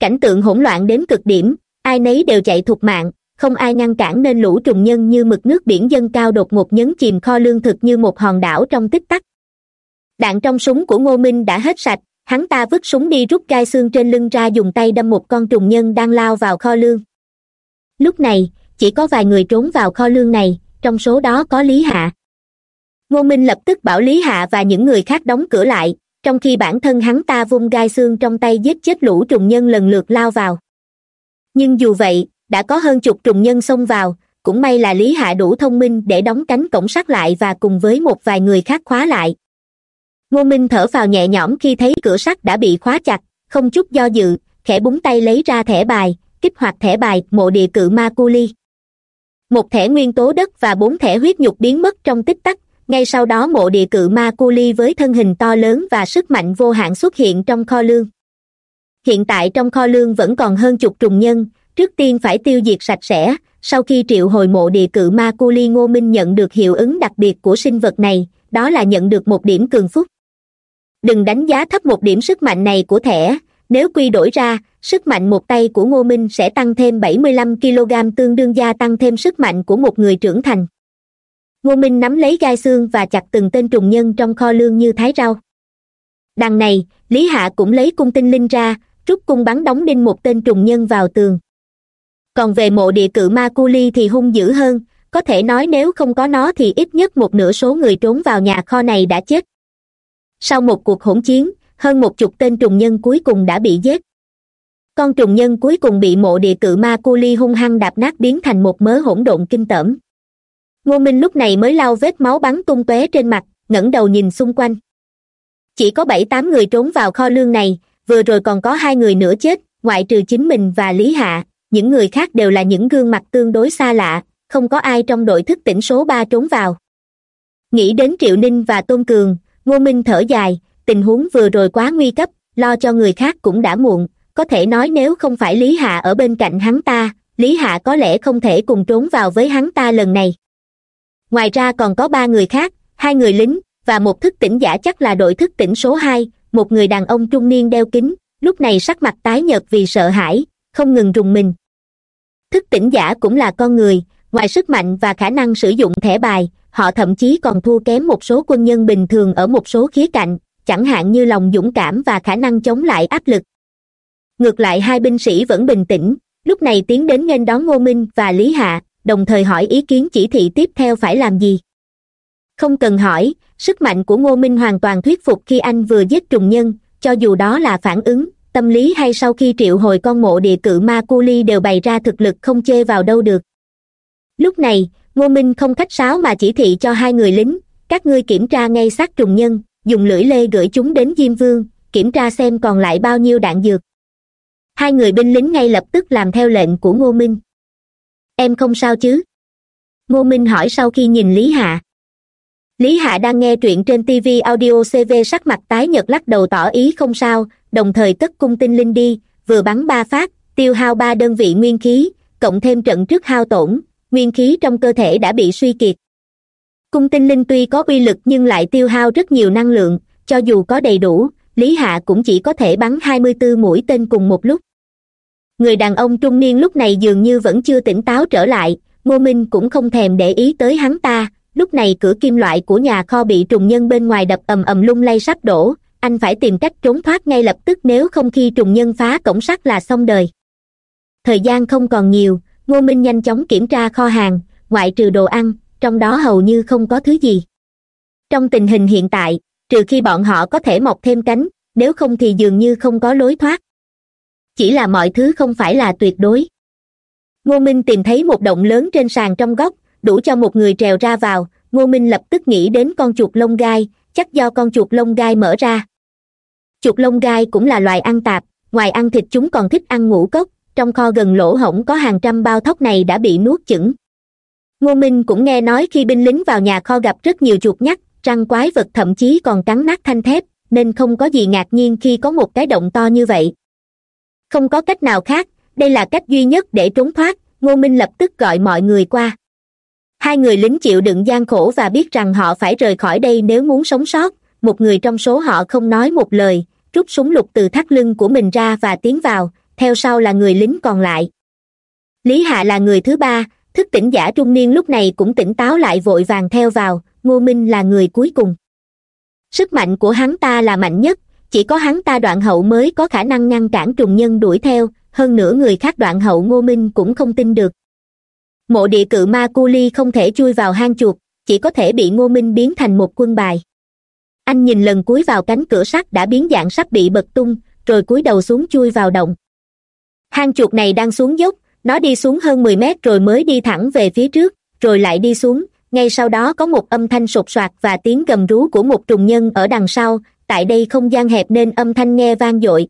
cảnh tượng hỗn loạn đến cực điểm, ai nấy đều chạy thục mạng, không ai ngăn cản nên lũ trùng nhân như mực nước biển dâng cao đột ngột nhấn chìm kho lương thực như một hòn đảo trong tích tắc. Đạn trong súng của ngô minh đã hết sạch, hắn ta vứt súng đi rút gai xương trên lưng ra dùng tay đâm một con trùng nhân đang lao vào kho lương. Lúc này, chỉ có vài người trốn vào kho lương này, trong số đó có lý hạ. Ngô minh lập tức bảo lý hạ và những người khác đóng cửa lại trong khi bản thân hắn ta vung gai xương trong tay giết chết lũ trùng nhân lần lượt lao vào. Nhưng dù vậy, đã có hơn chục trùng nhân xông vào, cũng may là lý hạ đủ thông minh để đóng cánh cổng sắt lại và cùng với một vài người khác khóa lại. Ngô minh thở vào nhẹ nhõm khi thấy cửa sắt đã bị khóa chặt, không chút do dự, khẽ búng tay lấy ra thẻ bài, kích hoạt thẻ bài mộ địa cự ma cu ly một thẻ nguyên tố đất và bốn thẻ huyết nhục biến mất trong tích tắc ngay sau đó mộ địa cự ma cu ly với thân hình to lớn và sức mạnh vô hạn xuất hiện trong kho lương. Hiện tại trong kho lương vẫn còn hơn chục trùng nhân, trước tiên phải tiêu diệt sạch sẽ, sau khi triệu hồi mộ địa cự ma cu ly, ngô minh nhận được hiệu ứng đặc biệt của sinh vật này, đó là nhận được một điểm cường phúc. Đừng đánh giá thấp một điểm sức mạnh này của thẻ, nếu quy đổi ra, sức mạnh một tay của ngô minh sẽ tăng thêm bảy mươi lăm kg tương đương gia tăng thêm sức mạnh của một người trưởng thành ngô minh nắm lấy gai xương và chặt từng tên trùng nhân trong kho lương như thái rau. Đằng này, lý hạ cũng lấy cung tinh linh ra, rút cung bắn đóng đinh một tên trùng nhân vào tường. Còn về mộ địa cự ma cu ly thì hung dữ hơn, có thể nói nếu không có nó thì ít nhất một nửa số người trốn vào nhà kho này đã chết. Sau một cuộc hỗn chiến, hơn một chục tên trùng nhân cuối cùng đã bị giết. Con trùng nhân cuối cùng bị mộ địa cự ma cu ly hung hăng đạp nát biến thành một mớ hỗn độn kinh tởm ngô minh lúc này mới lau vết máu bắn tung tóe trên mặt, ngẩng đầu nhìn xung quanh. Chỉ có bảy tám người trốn vào kho lương này, vừa rồi còn có hai người nữa chết, ngoại trừ chính mình và lý hạ, những người khác đều là những gương mặt tương đối xa lạ, không có ai trong đội thức tỉnh số ba trốn vào. Nghĩ đến triệu ninh và tôn cường, ngô minh thở dài, tình huống vừa rồi quá nguy cấp, lo cho người khác cũng đã muộn, có thể nói nếu không phải lý hạ ở bên cạnh hắn ta, lý hạ có lẽ không thể cùng trốn vào với hắn ta lần này ngoài ra còn có ba người khác, hai người lính và một thức tỉnh giả chắc là đội thức tỉnh số hai, một người đàn ông trung niên đeo kính, lúc này sắc mặt tái nhợt vì sợ hãi, không ngừng rùng mình. Thức tỉnh giả cũng là con người, ngoài sức mạnh và khả năng sử dụng thẻ bài, họ thậm chí còn thua kém một số quân nhân bình thường ở một số khía cạnh, chẳng hạn như lòng dũng cảm và khả năng chống lại áp lực. Ngược lại hai binh sĩ vẫn bình tĩnh, lúc này tiến đến nghênh đón ngô minh và lý hạ đồng thời hỏi ý kiến chỉ thị tiếp theo phải làm gì. Không cần hỏi, sức mạnh của ngô minh hoàn toàn thuyết phục khi anh vừa giết trùng nhân, cho dù đó là phản ứng, tâm lý hay sau khi triệu hồi con mộ địa cự ma cu ly đều bày ra thực lực không chê vào đâu được. Lúc này, ngô minh không khách sáo mà chỉ thị cho hai người lính, các ngươi kiểm tra ngay xác trùng nhân, dùng lưỡi lê gửi chúng đến diêm vương, kiểm tra xem còn lại bao nhiêu đạn dược. Hai người binh lính ngay lập tức làm theo lệnh của ngô minh em không sao chứ? Ngô minh hỏi sau khi nhìn lý hạ. Lý hạ đang nghe truyện trên tv audio cv sắc mặt tái nhợt lắc đầu tỏ ý không sao, đồng thời tất cung tinh linh đi, vừa bắn ba phát, tiêu hao ba đơn vị nguyên khí, cộng thêm trận trước hao tổn, nguyên khí trong cơ thể đã bị suy kiệt. Cung tinh linh tuy có uy lực nhưng lại tiêu hao rất nhiều năng lượng, cho dù có đầy đủ, lý hạ cũng chỉ có thể bắn hai mươi bốn mũi tên cùng một lúc người đàn ông trung niên lúc này dường như vẫn chưa tỉnh táo trở lại, ngô minh cũng không thèm để ý tới hắn ta. Lúc này cửa kim loại của nhà kho bị trùng nhân bên ngoài đập ầm ầm lung lay sắp đổ. Anh phải tìm cách trốn thoát ngay lập tức nếu không khi trùng nhân phá cổng sắt là xong đời. Thời gian không còn nhiều, ngô minh nhanh chóng kiểm tra kho hàng, ngoại trừ đồ ăn, trong đó hầu như không có thứ gì. Trong tình hình hiện tại, trừ khi bọn họ có thể mọc thêm cánh, nếu không thì dường như không có lối thoát chỉ là mọi thứ không phải là tuyệt đối. Ngô minh tìm thấy một động lớn trên sàn trong góc, đủ cho một người trèo ra vào. Ngô minh lập tức nghĩ đến con chuột lông gai, chắc do con chuột lông gai mở ra. Chuột lông gai cũng là loài ăn tạp, ngoài ăn thịt chúng còn thích ăn ngũ cốc, trong kho gần lỗ hổng có hàng trăm bao thóc này đã bị nuốt chửng. Ngô minh cũng nghe nói khi binh lính vào nhà kho gặp rất nhiều chuột nhắt, răng quái vật thậm chí còn cắn nát thanh thép, nên không có gì ngạc nhiên khi có một cái động to như vậy không có cách nào khác, đây là cách duy nhất để trốn thoát, ngô minh lập tức gọi mọi người qua. Hai người lính chịu đựng gian khổ và biết rằng họ phải rời khỏi đây nếu muốn sống sót, một người trong số họ không nói một lời, rút súng lục từ thắt lưng của mình ra và tiến vào, theo sau là người lính còn lại. Lý hạ là người thứ ba, thức tỉnh giả trung niên lúc này cũng tỉnh táo lại vội vàng theo vào, ngô minh là người cuối cùng. Sức mạnh của hắn ta là mạnh nhất chỉ có hắn ta đoạn hậu mới có khả năng ngăn cản trùng nhân đuổi theo, hơn nữa người khác đoạn hậu ngô minh cũng không tin được. Mộ địa cự ma cu ly không thể chui vào hang chuột, chỉ có thể bị ngô minh biến thành một quân bài. Anh nhìn lần cuối vào cánh cửa sắt đã biến dạng sắp bị bật tung, rồi cúi đầu xuống chui vào động. Hang chuột này đang xuống dốc, nó đi xuống hơn mười mét rồi mới đi thẳng về phía trước, rồi lại đi xuống, ngay sau đó có một âm thanh sột soạt và tiếng gầm rú của một trùng nhân ở đằng sau tại đây không gian hẹp nên âm thanh nghe vang dội.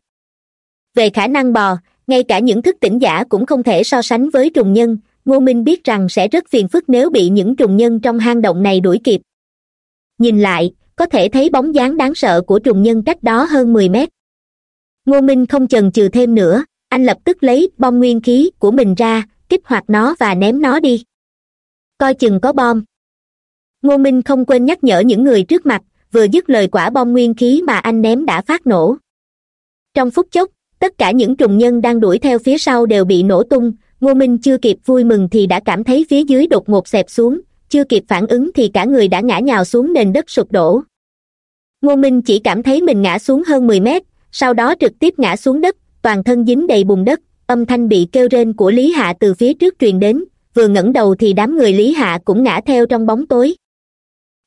Về khả năng bò, ngay cả những thức tỉnh giả cũng không thể so sánh với trùng nhân. Ngô minh biết rằng sẽ rất phiền phức nếu bị những trùng nhân trong hang động này đuổi kịp. Nhìn lại, có thể thấy bóng dáng đáng sợ của trùng nhân cách đó hơn mười mét. Ngô minh không chần chừ thêm nữa, anh lập tức lấy bom nguyên khí của mình ra, kích hoạt nó và ném nó đi. Coi chừng có bom. Ngô minh không quên nhắc nhở những người trước mặt vừa dứt lời quả bom nguyên khí mà anh ném đã phát nổ. Trong phút chốc, tất cả những trùng nhân đang đuổi theo phía sau đều bị nổ tung, ngô minh chưa kịp vui mừng thì đã cảm thấy phía dưới đột ngột xẹp xuống, chưa kịp phản ứng thì cả người đã ngã nhào xuống nền đất sụp đổ. Ngô minh chỉ cảm thấy mình ngã xuống hơn mười mét, sau đó trực tiếp ngã xuống đất, toàn thân dính đầy bùn đất, âm thanh bị kêu rên của lý hạ từ phía trước truyền đến, vừa ngẩng đầu thì đám người lý hạ cũng ngã theo trong bóng tối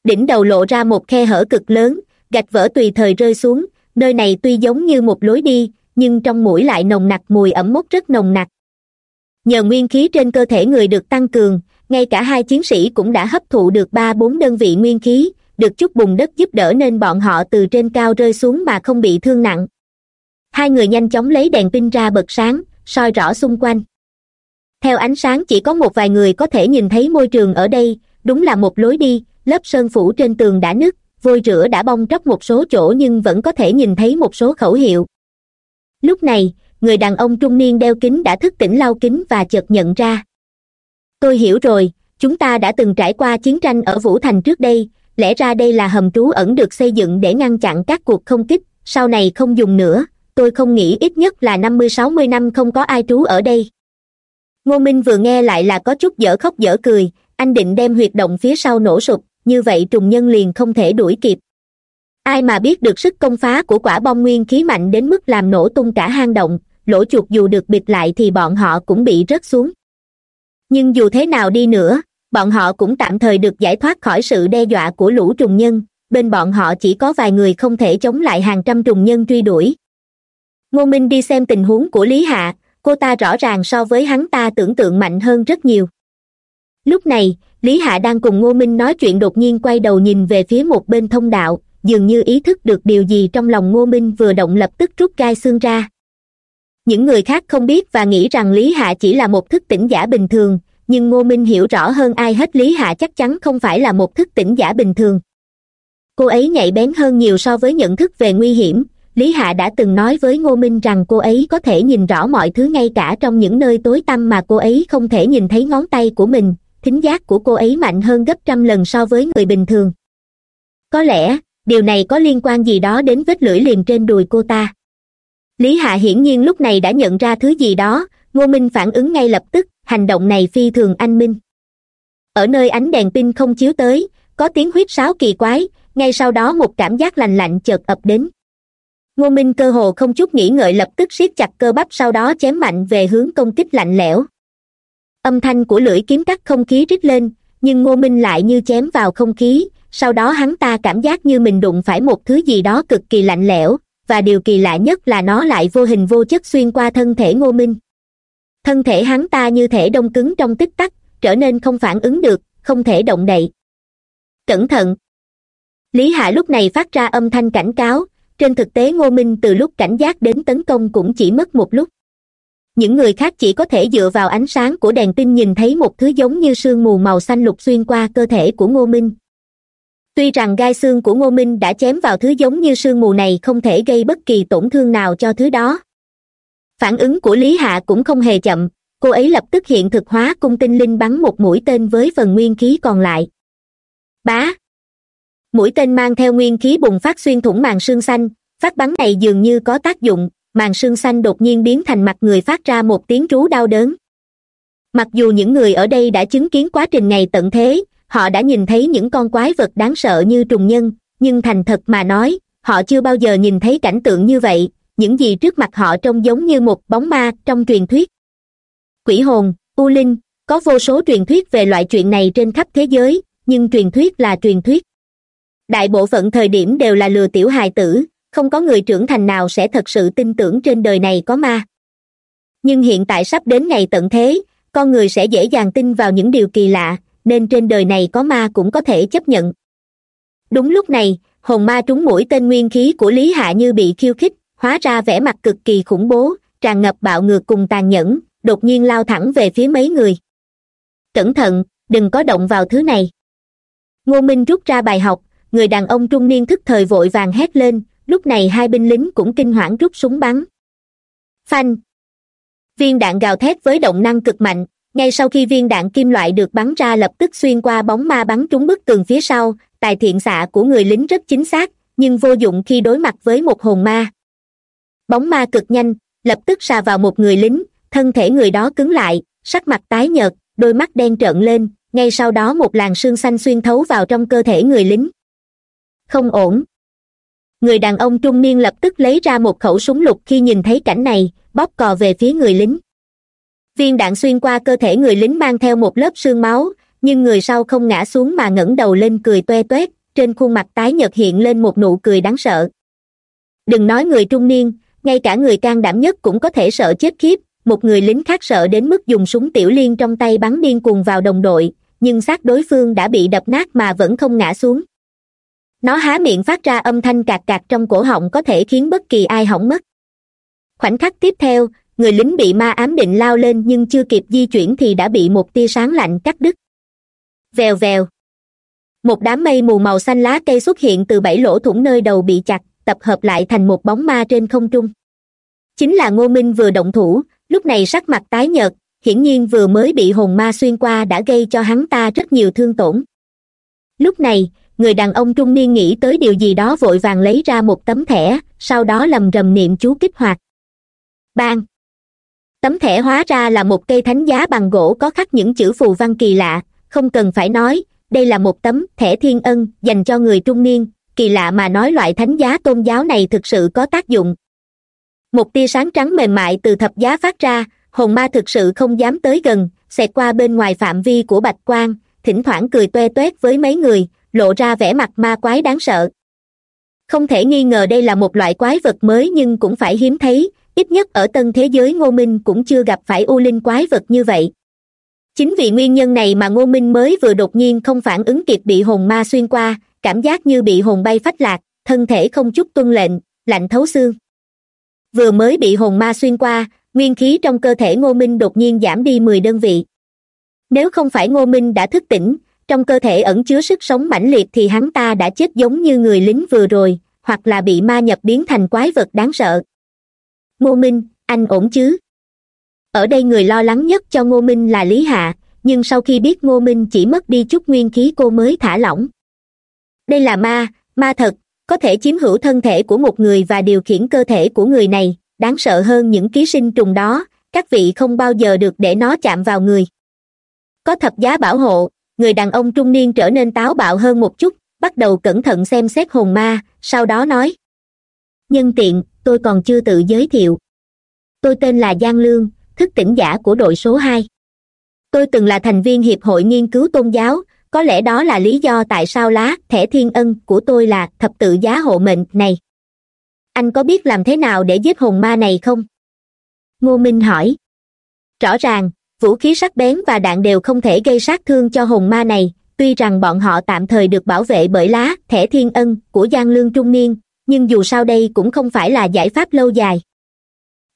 đỉnh đầu lộ ra một khe hở cực lớn, gạch vỡ tùy thời rơi xuống, nơi này tuy giống như một lối đi, nhưng trong mũi lại nồng nặc mùi ẩm mốc rất nồng nặc. Nhờ nguyên khí trên cơ thể người được tăng cường, ngay cả hai chiến sĩ cũng đã hấp thụ được ba bốn đơn vị nguyên khí, được chút bùn đất giúp đỡ nên bọn họ từ trên cao rơi xuống mà không bị thương nặng. Hai người nhanh chóng lấy đèn pin ra bật sáng, soi rõ xung quanh. Theo ánh sáng chỉ có một vài người có thể nhìn thấy môi trường ở đây, đúng là một lối đi lớp sơn phủ trên tường đã nứt, vôi rửa đã bong tróc một số chỗ nhưng vẫn có thể nhìn thấy một số khẩu hiệu. Lúc này, người đàn ông trung niên đeo kính đã thức tỉnh lau kính và chợt nhận ra. Tôi hiểu rồi, chúng ta đã từng trải qua chiến tranh ở vũ thành trước đây, lẽ ra đây là hầm trú ẩn được xây dựng để ngăn chặn các cuộc không kích, sau này không dùng nữa, tôi không nghĩ ít nhất là năm mươi, sáu mươi năm không có ai trú ở đây. Ngô minh vừa nghe lại là có chút dở khóc dở cười, anh định đem huyệt động phía sau nổ sụp như vậy trùng nhân liền không thể đuổi kịp. Ai mà biết được sức công phá của quả bom nguyên khí mạnh đến mức làm nổ tung cả hang động, lỗ chuột dù được bịt lại thì bọn họ cũng bị rớt xuống. Nhưng dù thế nào đi nữa, bọn họ cũng tạm thời được giải thoát khỏi sự đe dọa của lũ trùng nhân, bên bọn họ chỉ có vài người không thể chống lại hàng trăm trùng nhân truy đuổi. Ngô minh đi xem tình huống của lý hạ, cô ta rõ ràng so với hắn ta tưởng tượng mạnh hơn rất nhiều. Lúc này lý hạ đang cùng ngô minh nói chuyện đột nhiên quay đầu nhìn về phía một bên thông đạo, dường như ý thức được điều gì trong lòng ngô minh vừa động lập tức rút gai xương ra. Những người khác không biết và nghĩ rằng lý hạ chỉ là một thức tỉnh giả bình thường, nhưng ngô minh hiểu rõ hơn ai hết lý hạ chắc chắn không phải là một thức tỉnh giả bình thường. Cô ấy nhạy bén hơn nhiều so với nhận thức về nguy hiểm, lý hạ đã từng nói với ngô minh rằng cô ấy có thể nhìn rõ mọi thứ ngay cả trong những nơi tối tăm mà cô ấy không thể nhìn thấy ngón tay của mình thính giác của cô ấy mạnh hơn gấp trăm lần so với người bình thường. Có lẽ, điều này có liên quan gì đó đến vết lưỡi liềm trên đùi cô ta. Lý hạ hiển nhiên lúc này đã nhận ra thứ gì đó, ngô minh phản ứng ngay lập tức, hành động này phi thường anh minh. Ở nơi ánh đèn pin không chiếu tới, có tiếng huýt sáo kỳ quái, ngay sau đó một cảm giác lành lạnh chợt ập đến. Ngô minh cơ hồ không chút nghĩ ngợi lập tức siết chặt cơ bắp sau đó chém mạnh về hướng công kích lạnh lẽo âm thanh của lưỡi kiếm cắt không khí rít lên, nhưng ngô minh lại như chém vào không khí, sau đó hắn ta cảm giác như mình đụng phải một thứ gì đó cực kỳ lạnh lẽo, và điều kỳ lạ nhất là nó lại vô hình vô chất xuyên qua thân thể ngô minh. Thân thể hắn ta như thể đông cứng trong tích tắc, trở nên không phản ứng được, không thể động đậy. Cẩn thận! Lý hạ lúc này phát ra âm thanh cảnh cáo, trên thực tế ngô minh từ lúc cảnh giác đến tấn công cũng chỉ mất một lúc những người khác chỉ có thể dựa vào ánh sáng của đèn pin nhìn thấy một thứ giống như sương mù màu xanh lục xuyên qua cơ thể của ngô minh. Tuy rằng gai xương của ngô minh đã chém vào thứ giống như sương mù này không thể gây bất kỳ tổn thương nào cho thứ đó. Phản ứng của lý hạ cũng không hề chậm, cô ấy lập tức hiện thực hóa cung tinh linh bắn một mũi tên với phần nguyên khí còn lại. Bá! Mũi tên mang theo nguyên khí bùng phát xuyên thủng màn xương xanh, phát bắn này dường như có tác dụng màn xương xanh đột nhiên biến thành mặt người phát ra một tiếng rú đau đớn. Mặc dù những người ở đây đã chứng kiến quá trình ngày tận thế, họ đã nhìn thấy những con quái vật đáng sợ như trùng nhân, nhưng thành thật mà nói, họ chưa bao giờ nhìn thấy cảnh tượng như vậy, những gì trước mặt họ trông giống như một bóng ma trong truyền thuyết. Quỷ hồn, u linh, có vô số truyền thuyết về loại chuyện này trên khắp thế giới, nhưng truyền thuyết là truyền thuyết. Đại bộ phận thời điểm đều là lừa tiểu hài tử không có người trưởng thành nào sẽ thật sự tin tưởng trên đời này có ma. Nhưng hiện tại sắp đến ngày tận thế, con người sẽ dễ dàng tin vào những điều kỳ lạ, nên trên đời này có ma cũng có thể chấp nhận. Đúng lúc này, hồn ma trúng mũi tên nguyên khí của lý hạ như bị khiêu khích, hóa ra vẻ mặt cực kỳ khủng bố, tràn ngập bạo ngược cùng tàn nhẫn, đột nhiên lao thẳng về phía mấy người. Cẩn thận, đừng có động vào thứ này. Ngô minh rút ra bài học, người đàn ông trung niên thức thời vội vàng hét lên lúc này hai binh lính cũng kinh hoảng rút súng bắn. Phanh. Viên đạn gào thét với động năng cực mạnh. Ngay sau khi viên đạn kim loại được bắn ra lập tức xuyên qua bóng ma bắn trúng bức tường phía sau, tài thiện xạ của người lính rất chính xác, nhưng vô dụng khi đối mặt với một hồn ma. Bóng ma cực nhanh, lập tức xà vào một người lính, thân thể người đó cứng lại, sắc mặt tái nhợt, đôi mắt đen trợn lên, ngay sau đó một làn sương xanh xuyên thấu vào trong cơ thể người lính. Không ổn người đàn ông trung niên lập tức lấy ra một khẩu súng lục khi nhìn thấy cảnh này, bóp cò về phía người lính. Viên đạn xuyên qua cơ thể người lính mang theo một lớp xương máu, nhưng người sau không ngã xuống mà ngẩng đầu lên cười toe toét, trên khuôn mặt tái nhợt hiện lên một nụ cười đáng sợ. Đừng nói người trung niên, ngay cả người can đảm nhất cũng có thể sợ chết khiếp, một người lính khác sợ đến mức dùng súng tiểu liên trong tay bắn điên cuồng vào đồng đội, nhưng xác đối phương đã bị đập nát mà vẫn không ngã xuống nó há miệng phát ra âm thanh cạc cạc trong cổ họng có thể khiến bất kỳ ai hỏng mất. Khoảnh khắc tiếp theo, người lính bị ma ám định lao lên nhưng chưa kịp di chuyển thì đã bị một tia sáng lạnh cắt đứt. Vèo vèo. Một đám mây mù màu xanh lá cây xuất hiện từ bảy lỗ thủng nơi đầu bị chặt, tập hợp lại thành một bóng ma trên không trung. Chính là ngô minh vừa động thủ, lúc này sắc mặt tái nhợt, hiển nhiên vừa mới bị hồn ma xuyên qua đã gây cho hắn ta rất nhiều thương tổn. Lúc này người đàn ông trung niên nghĩ tới điều gì đó vội vàng lấy ra một tấm thẻ, sau đó lầm rầm niệm chú kích hoạt. Bang! Tấm thẻ hóa ra là một cây thánh giá bằng gỗ có khắc những chữ phù văn kỳ lạ. Không cần phải nói, đây là một tấm thẻ thiên ân dành cho người trung niên. Kỳ lạ mà nói loại thánh giá tôn giáo này thực sự có tác dụng. Một tia sáng trắng mềm mại từ thập giá phát ra, hồn ma thực sự không dám tới gần, xẹt qua bên ngoài phạm vi của bạch quang, thỉnh thoảng cười toe toét với mấy người lộ ra vẻ mặt ma quái đáng sợ. Không thể nghi ngờ đây là một loại quái vật mới nhưng cũng phải hiếm thấy, ít nhất ở tân thế giới ngô minh cũng chưa gặp phải u linh quái vật như vậy. Chính vì nguyên nhân này mà ngô minh mới vừa đột nhiên không phản ứng kịp bị hồn ma xuyên qua, cảm giác như bị hồn bay phách lạc, thân thể không chút tuân lệnh, lạnh thấu xương. Vừa mới bị hồn ma xuyên qua, nguyên khí trong cơ thể ngô minh đột nhiên giảm đi mười đơn vị. Nếu không phải ngô minh đã thức tỉnh trong cơ thể ẩn chứa sức sống mãnh liệt thì hắn ta đã chết giống như người lính vừa rồi, hoặc là bị ma nhập biến thành quái vật đáng sợ. Ngô minh, anh ổn chứ? Ở đây người lo lắng nhất cho ngô minh là lý hạ, nhưng sau khi biết ngô minh chỉ mất đi chút nguyên khí cô mới thả lỏng. Đây là ma ma thật, có thể chiếm hữu thân thể của một người và điều khiển cơ thể của người này, đáng sợ hơn những ký sinh trùng đó, các vị không bao giờ được để nó chạm vào người. Có thập giá bảo hộ người đàn ông trung niên trở nên táo bạo hơn một chút, bắt đầu cẩn thận xem xét hồn ma, sau đó nói. Nhân tiện, tôi còn chưa tự giới thiệu. Tôi tên là giang lương, thức tỉnh giả của đội số hai. Tôi từng là thành viên hiệp hội nghiên cứu tôn giáo, có lẽ đó là lý do tại sao lá thẻ thiên ân của tôi là thập tự giá hộ mệnh này. Anh có biết làm thế nào để giết hồn ma này không? Ngô minh hỏi. Rõ ràng vũ khí sắc bén và đạn đều không thể gây sát thương cho hồn ma này. Tuy rằng bọn họ tạm thời được bảo vệ bởi lá, thẻ thiên ân của giang lương trung niên, nhưng dù sao đây cũng không phải là giải pháp lâu dài.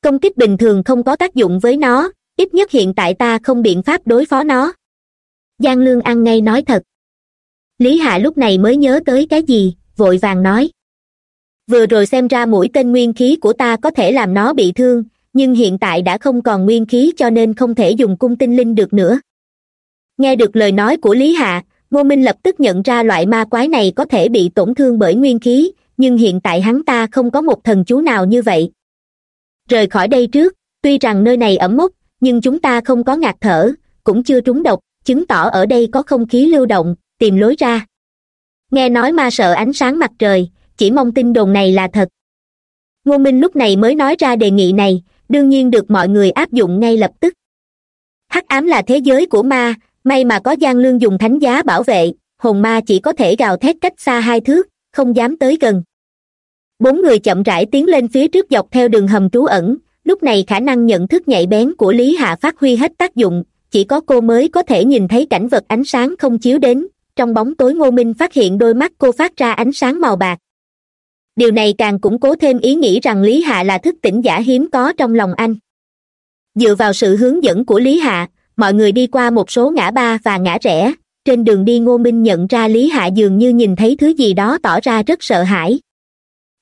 Công kích bình thường không có tác dụng với nó, ít nhất hiện tại ta không biện pháp đối phó nó. Giang lương ăn ngay nói thật. Lý hạ lúc này mới nhớ tới cái gì, vội vàng nói. Vừa rồi xem ra mũi tên nguyên khí của ta có thể làm nó bị thương nhưng hiện tại đã không còn nguyên khí cho nên không thể dùng cung tinh linh được nữa. Nghe được lời nói của lý hạ, ngô minh lập tức nhận ra loại ma quái này có thể bị tổn thương bởi nguyên khí, nhưng hiện tại hắn ta không có một thần chú nào như vậy. Rời khỏi đây trước, tuy rằng nơi này ẩm mốc, nhưng chúng ta không có ngạt thở, cũng chưa trúng độc, chứng tỏ ở đây có không khí lưu động, tìm lối ra. Nghe nói ma sợ ánh sáng mặt trời, chỉ mong tin đồn này là thật. Ngô minh lúc này mới nói ra đề nghị này đương nhiên được mọi người áp dụng ngay lập tức. Hắc ám là thế giới của ma, may mà có giang lương dùng thánh giá bảo vệ, hồn ma chỉ có thể gào thét cách xa hai thước, không dám tới gần. Bốn người chậm rãi tiến lên phía trước dọc theo đường hầm trú ẩn, lúc này khả năng nhận thức nhạy bén của lý hạ phát huy hết tác dụng, chỉ có cô mới có thể nhìn thấy cảnh vật ánh sáng không chiếu đến, trong bóng tối ngô minh phát hiện đôi mắt cô phát ra ánh sáng màu bạc điều này càng củng cố thêm ý nghĩ rằng lý hạ là thức tỉnh giả hiếm có trong lòng anh. Dựa vào sự hướng dẫn của lý hạ, mọi người đi qua một số ngã ba và ngã rẽ. Trên đường đi ngô minh nhận ra lý hạ dường như nhìn thấy thứ gì đó tỏ ra rất sợ hãi.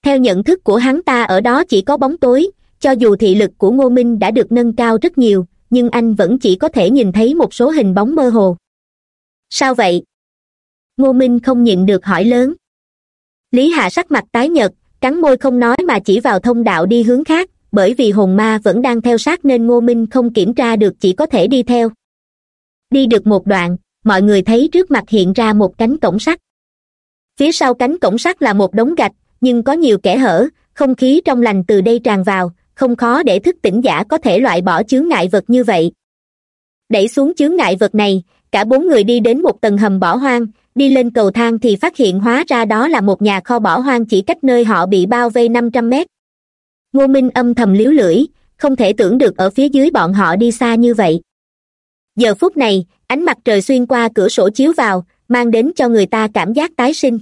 Theo nhận thức của hắn ta ở đó chỉ có bóng tối, cho dù thị lực của ngô minh đã được nâng cao rất nhiều, nhưng anh vẫn chỉ có thể nhìn thấy một số hình bóng mơ hồ. Sao vậy? Ngô minh không nhịn được hỏi lớn lý hạ sắc mặt tái nhợt, cắn môi không nói mà chỉ vào thông đạo đi hướng khác, bởi vì hồn ma vẫn đang theo sát nên ngô minh không kiểm tra được chỉ có thể đi theo. Đi được một đoạn, mọi người thấy trước mặt hiện ra một cánh cổng sắt. Phía sau cánh cổng sắt là một đống gạch, nhưng có nhiều kẽ hở, không khí trong lành từ đây tràn vào, không khó để thức tỉnh giả có thể loại bỏ chướng ngại vật như vậy. Đẩy xuống chướng ngại vật này, cả bốn người đi đến một tầng hầm bỏ hoang đi lên cầu thang thì phát hiện hóa ra đó là một nhà kho bỏ hoang chỉ cách nơi họ bị bao vây năm trăm mét. Ngô minh âm thầm liếu lưỡi, không thể tưởng được ở phía dưới bọn họ đi xa như vậy. Giờ phút này, ánh mặt trời xuyên qua cửa sổ chiếu vào, mang đến cho người ta cảm giác tái sinh.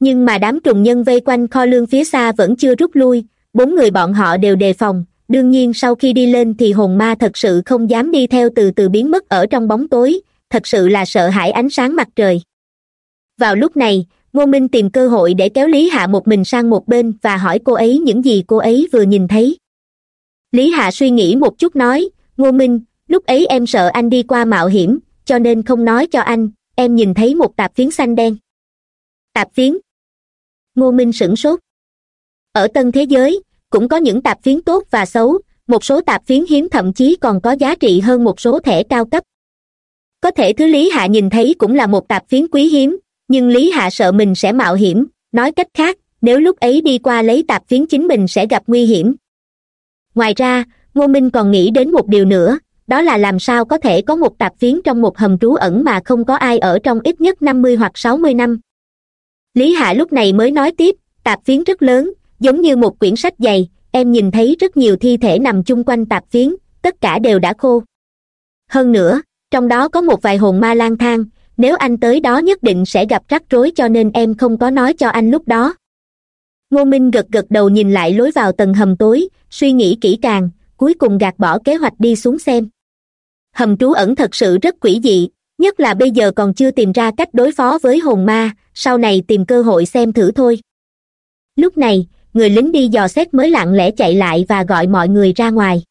Nhưng mà đám trùng nhân vây quanh kho lương phía xa vẫn chưa rút lui, bốn người bọn họ đều đề phòng, đương nhiên sau khi đi lên thì hồn ma thật sự không dám đi theo từ từ biến mất ở trong bóng tối thật sự là sợ hãi ánh sáng mặt trời. Vào lúc này, ngô minh tìm cơ hội để kéo lý hạ một mình sang một bên và hỏi cô ấy những gì cô ấy vừa nhìn thấy. Lý hạ suy nghĩ một chút nói, ngô minh, lúc ấy em sợ anh đi qua mạo hiểm, cho nên không nói cho anh, em nhìn thấy một tạp phiến xanh đen. Tạp phiến? Ngô minh sửng sốt. Ở tân thế giới, cũng có những tạp phiến tốt và xấu, một số tạp phiến hiếm thậm chí còn có giá trị hơn một số thẻ cao cấp có thể thứ lý hạ nhìn thấy cũng là một tạp phiến quý hiếm, nhưng lý hạ sợ mình sẽ mạo hiểm, nói cách khác, nếu lúc ấy đi qua lấy tạp phiến chính mình sẽ gặp nguy hiểm. Ngoài ra, ngô minh còn nghĩ đến một điều nữa, đó là làm sao có thể có một tạp phiến trong một hầm trú ẩn mà không có ai ở trong ít nhất năm mươi hoặc sáu mươi năm. Lý hạ lúc này mới nói tiếp, tạp phiến rất lớn, giống như một quyển sách dày, em nhìn thấy rất nhiều thi thể nằm chung quanh tạp phiến, tất cả đều đã khô. Hơn nữa trong đó có một vài hồn ma lang thang, nếu anh tới đó nhất định sẽ gặp rắc rối cho nên em không có nói cho anh lúc đó. Ngô minh gật gật đầu nhìn lại lối vào tầng hầm tối, suy nghĩ kỹ càng, cuối cùng gạt bỏ kế hoạch đi xuống xem. Hầm trú ẩn thật sự rất quỷ dị, nhất là bây giờ còn chưa tìm ra cách đối phó với hồn ma, sau này tìm cơ hội xem thử thôi. Lúc này, người lính đi dò xét mới lặng lẽ chạy lại và gọi mọi người ra ngoài.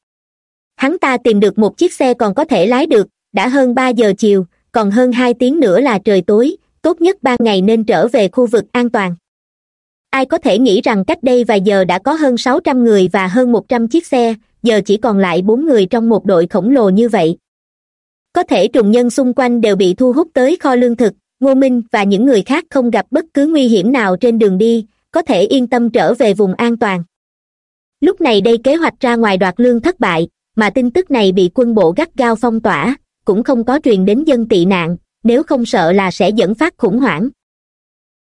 Hắn ta tìm được một chiếc xe còn có thể lái được đã hơn ba giờ chiều, còn hơn hai tiếng nữa là trời tối, tốt nhất ban ngày nên trở về khu vực an toàn. Ai có thể nghĩ rằng cách đây vài giờ đã có hơn sáu trăm người và hơn một trăm chiếc xe, giờ chỉ còn lại bốn người trong một đội khổng lồ như vậy. Có thể trùng nhân xung quanh đều bị thu hút tới kho lương thực, ngô minh và những người khác không gặp bất cứ nguy hiểm nào trên đường đi, có thể yên tâm trở về vùng an toàn. Lúc này đây kế hoạch ra ngoài đoạt lương thất bại, mà tin tức này bị quân bộ gắt gao phong tỏa cũng không có truyền đến dân tị nạn, nếu không sợ là sẽ dẫn phát khủng hoảng.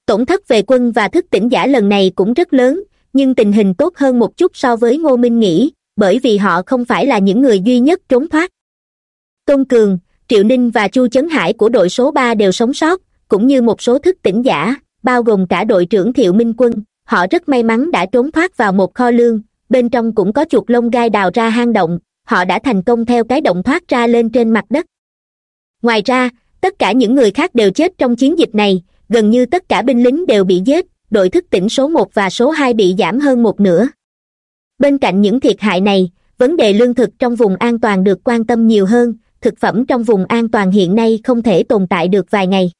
Tổn thất về quân và thức tỉnh giả lần này cũng rất lớn, nhưng tình hình tốt hơn một chút so với ngô minh nghĩ, bởi vì họ không phải là những người duy nhất trốn thoát. Tôn cường, triệu ninh và chu chấn hải của đội số ba đều sống sót, cũng như một số thức tỉnh giả, bao gồm cả đội trưởng thiệu minh quân, họ rất may mắn đã trốn thoát vào một kho lương, bên trong cũng có chuột lông gai đào ra hang động, họ đã thành công theo cái động thoát ra lên trên mặt đất ngoài ra, tất cả những người khác đều chết trong chiến dịch này, gần như tất cả binh lính đều bị giết, đội thức tỉnh số một và số hai bị giảm hơn một nửa. Bên cạnh những thiệt hại này, vấn đề lương thực trong vùng an toàn được quan tâm nhiều hơn, thực phẩm trong vùng an toàn hiện nay không thể tồn tại được vài ngày.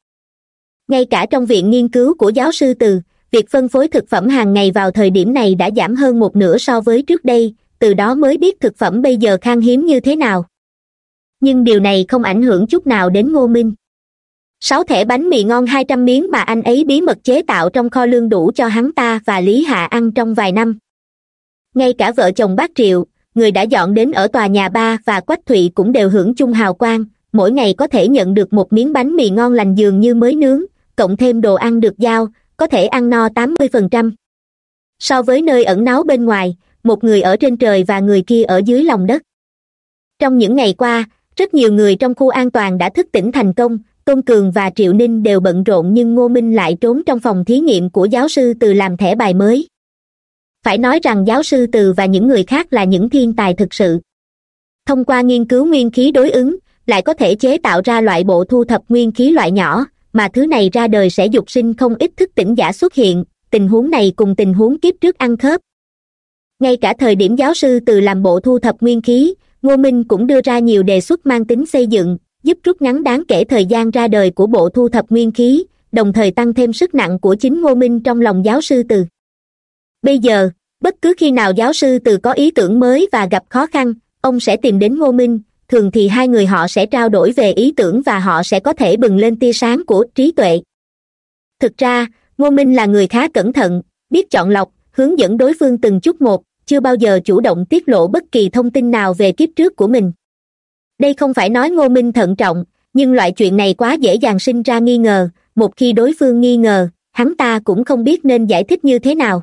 Ngay cả trong viện nghiên cứu của giáo sư từ, việc phân phối thực phẩm hàng ngày vào thời điểm này đã giảm hơn một nửa so với trước đây, từ đó mới biết thực phẩm bây giờ khan hiếm như thế nào nhưng điều này không ảnh hưởng chút nào đến ngô minh. Sáu thẻ bánh mì ngon hai trăm miếng mà anh ấy bí mật chế tạo trong kho lương đủ cho hắn ta và lý hạ ăn trong vài năm. Ngay cả vợ chồng bác triệu người đã dọn đến ở tòa nhà ba và quách thụy cũng đều hưởng chung hào quang. Mỗi ngày có thể nhận được một miếng bánh mì ngon lành dường như mới nướng, cộng thêm đồ ăn được giao, có thể ăn no tám mươi phần trăm. So với nơi ẩn náu bên ngoài, một người ở trên trời và người kia ở dưới lòng đất. Trong những ngày qua rất nhiều người trong khu an toàn đã thức tỉnh thành công, tôn cường và triệu ninh đều bận rộn nhưng ngô minh lại trốn trong phòng thí nghiệm của giáo sư từ làm thẻ bài mới. Phải nói rằng giáo sư từ và những người khác là những thiên tài thực sự. Thông qua nghiên cứu nguyên khí đối ứng, lại có thể chế tạo ra loại bộ thu thập nguyên khí loại nhỏ, mà thứ này ra đời sẽ dục sinh không ít thức tỉnh giả xuất hiện, tình huống này cùng tình huống kiếp trước ăn khớp. Ngay cả thời điểm giáo sư từ làm bộ thu thập nguyên khí ngô minh cũng đưa ra nhiều đề xuất mang tính xây dựng, giúp rút ngắn đáng kể thời gian ra đời của bộ thu thập nguyên khí, đồng thời tăng thêm sức nặng của chính ngô minh trong lòng giáo sư từ. Bây giờ, bất cứ khi nào giáo sư từ có ý tưởng mới và gặp khó khăn, ông sẽ tìm đến ngô minh, thường thì hai người họ sẽ trao đổi về ý tưởng và họ sẽ có thể bừng lên tia sáng của trí tuệ. Thực ra, ngô minh là người khá cẩn thận, biết chọn lọc, hướng dẫn đối phương từng chút một chưa bao giờ chủ động tiết lộ bất kỳ thông tin nào về kiếp trước của mình. Đây không phải nói ngô minh thận trọng, nhưng loại chuyện này quá dễ dàng sinh ra nghi ngờ, một khi đối phương nghi ngờ, hắn ta cũng không biết nên giải thích như thế nào.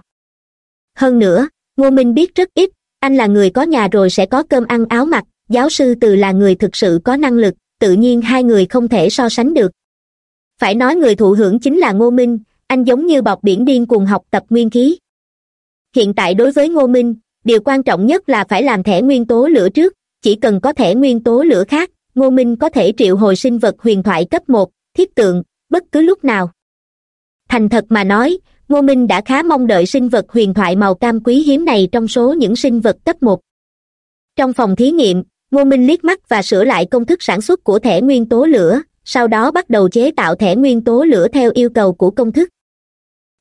Hơn nữa, ngô minh biết rất ít, anh là người có nhà rồi sẽ có cơm ăn áo mặc, giáo sư từ là người thực sự có năng lực, tự nhiên hai người không thể so sánh được. Phải nói người thụ hưởng chính là ngô minh, anh giống như bọc biển điên cuồng học tập nguyên khí hiện tại đối với ngô minh, điều quan trọng nhất là phải làm thẻ nguyên tố lửa trước, chỉ cần có thẻ nguyên tố lửa khác, ngô minh có thể triệu hồi sinh vật huyền thoại cấp một, thiết tượng, bất cứ lúc nào. Thành thật mà nói, ngô minh đã khá mong đợi sinh vật huyền thoại màu cam quý hiếm này trong số những sinh vật cấp một. Trong phòng thí nghiệm, ngô minh liếc mắt và sửa lại công thức sản xuất của thẻ nguyên tố lửa, sau đó bắt đầu chế tạo thẻ nguyên tố lửa theo yêu cầu của công thức.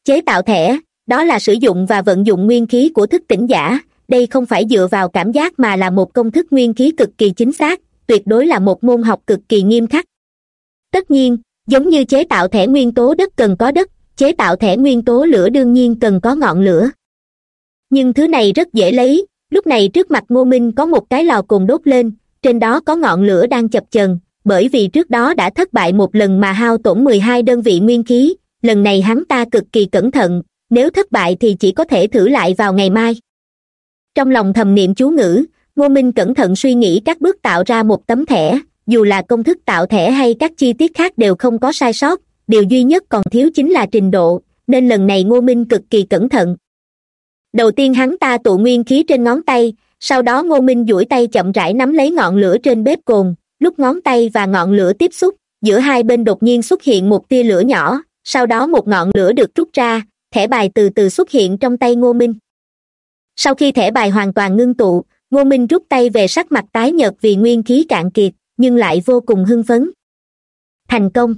Chế tạo thẻ đó là sử dụng và vận dụng nguyên khí của thức tỉnh giả. Đây không phải dựa vào cảm giác mà là một công thức nguyên khí cực kỳ chính xác, tuyệt đối là một môn học cực kỳ nghiêm khắc. Tất nhiên, giống như chế tạo thẻ nguyên tố đất cần có đất, chế tạo thẻ nguyên tố lửa đương nhiên cần có ngọn lửa. Nhưng thứ này rất dễ lấy. Lúc này trước mặt ngô minh có một cái lò cồn đốt lên, trên đó có ngọn lửa đang chập chờn, bởi vì trước đó đã thất bại một lần mà hao tổn mười hai đơn vị nguyên khí, lần này hắn ta cực kỳ cẩn thận nếu thất bại thì chỉ có thể thử lại vào ngày mai. Trong lòng thầm niệm chú ngữ, ngô minh cẩn thận suy nghĩ các bước tạo ra một tấm thẻ, dù là công thức tạo thẻ hay các chi tiết khác đều không có sai sót, điều duy nhất còn thiếu chính là trình độ, nên lần này ngô minh cực kỳ cẩn thận. Đầu tiên hắn ta tụ nguyên khí trên ngón tay, sau đó ngô minh duỗi tay chậm rãi nắm lấy ngọn lửa trên bếp cồn, lúc ngón tay và ngọn lửa tiếp xúc, giữa hai bên đột nhiên xuất hiện một tia lửa nhỏ, sau đó một ngọn lửa được rút ra thẻ bài từ từ xuất hiện trong tay ngô minh. Sau khi thẻ bài hoàn toàn ngưng tụ, ngô minh rút tay về sắc mặt tái nhợt vì nguyên khí cạn kiệt, nhưng lại vô cùng hưng phấn. Thành công!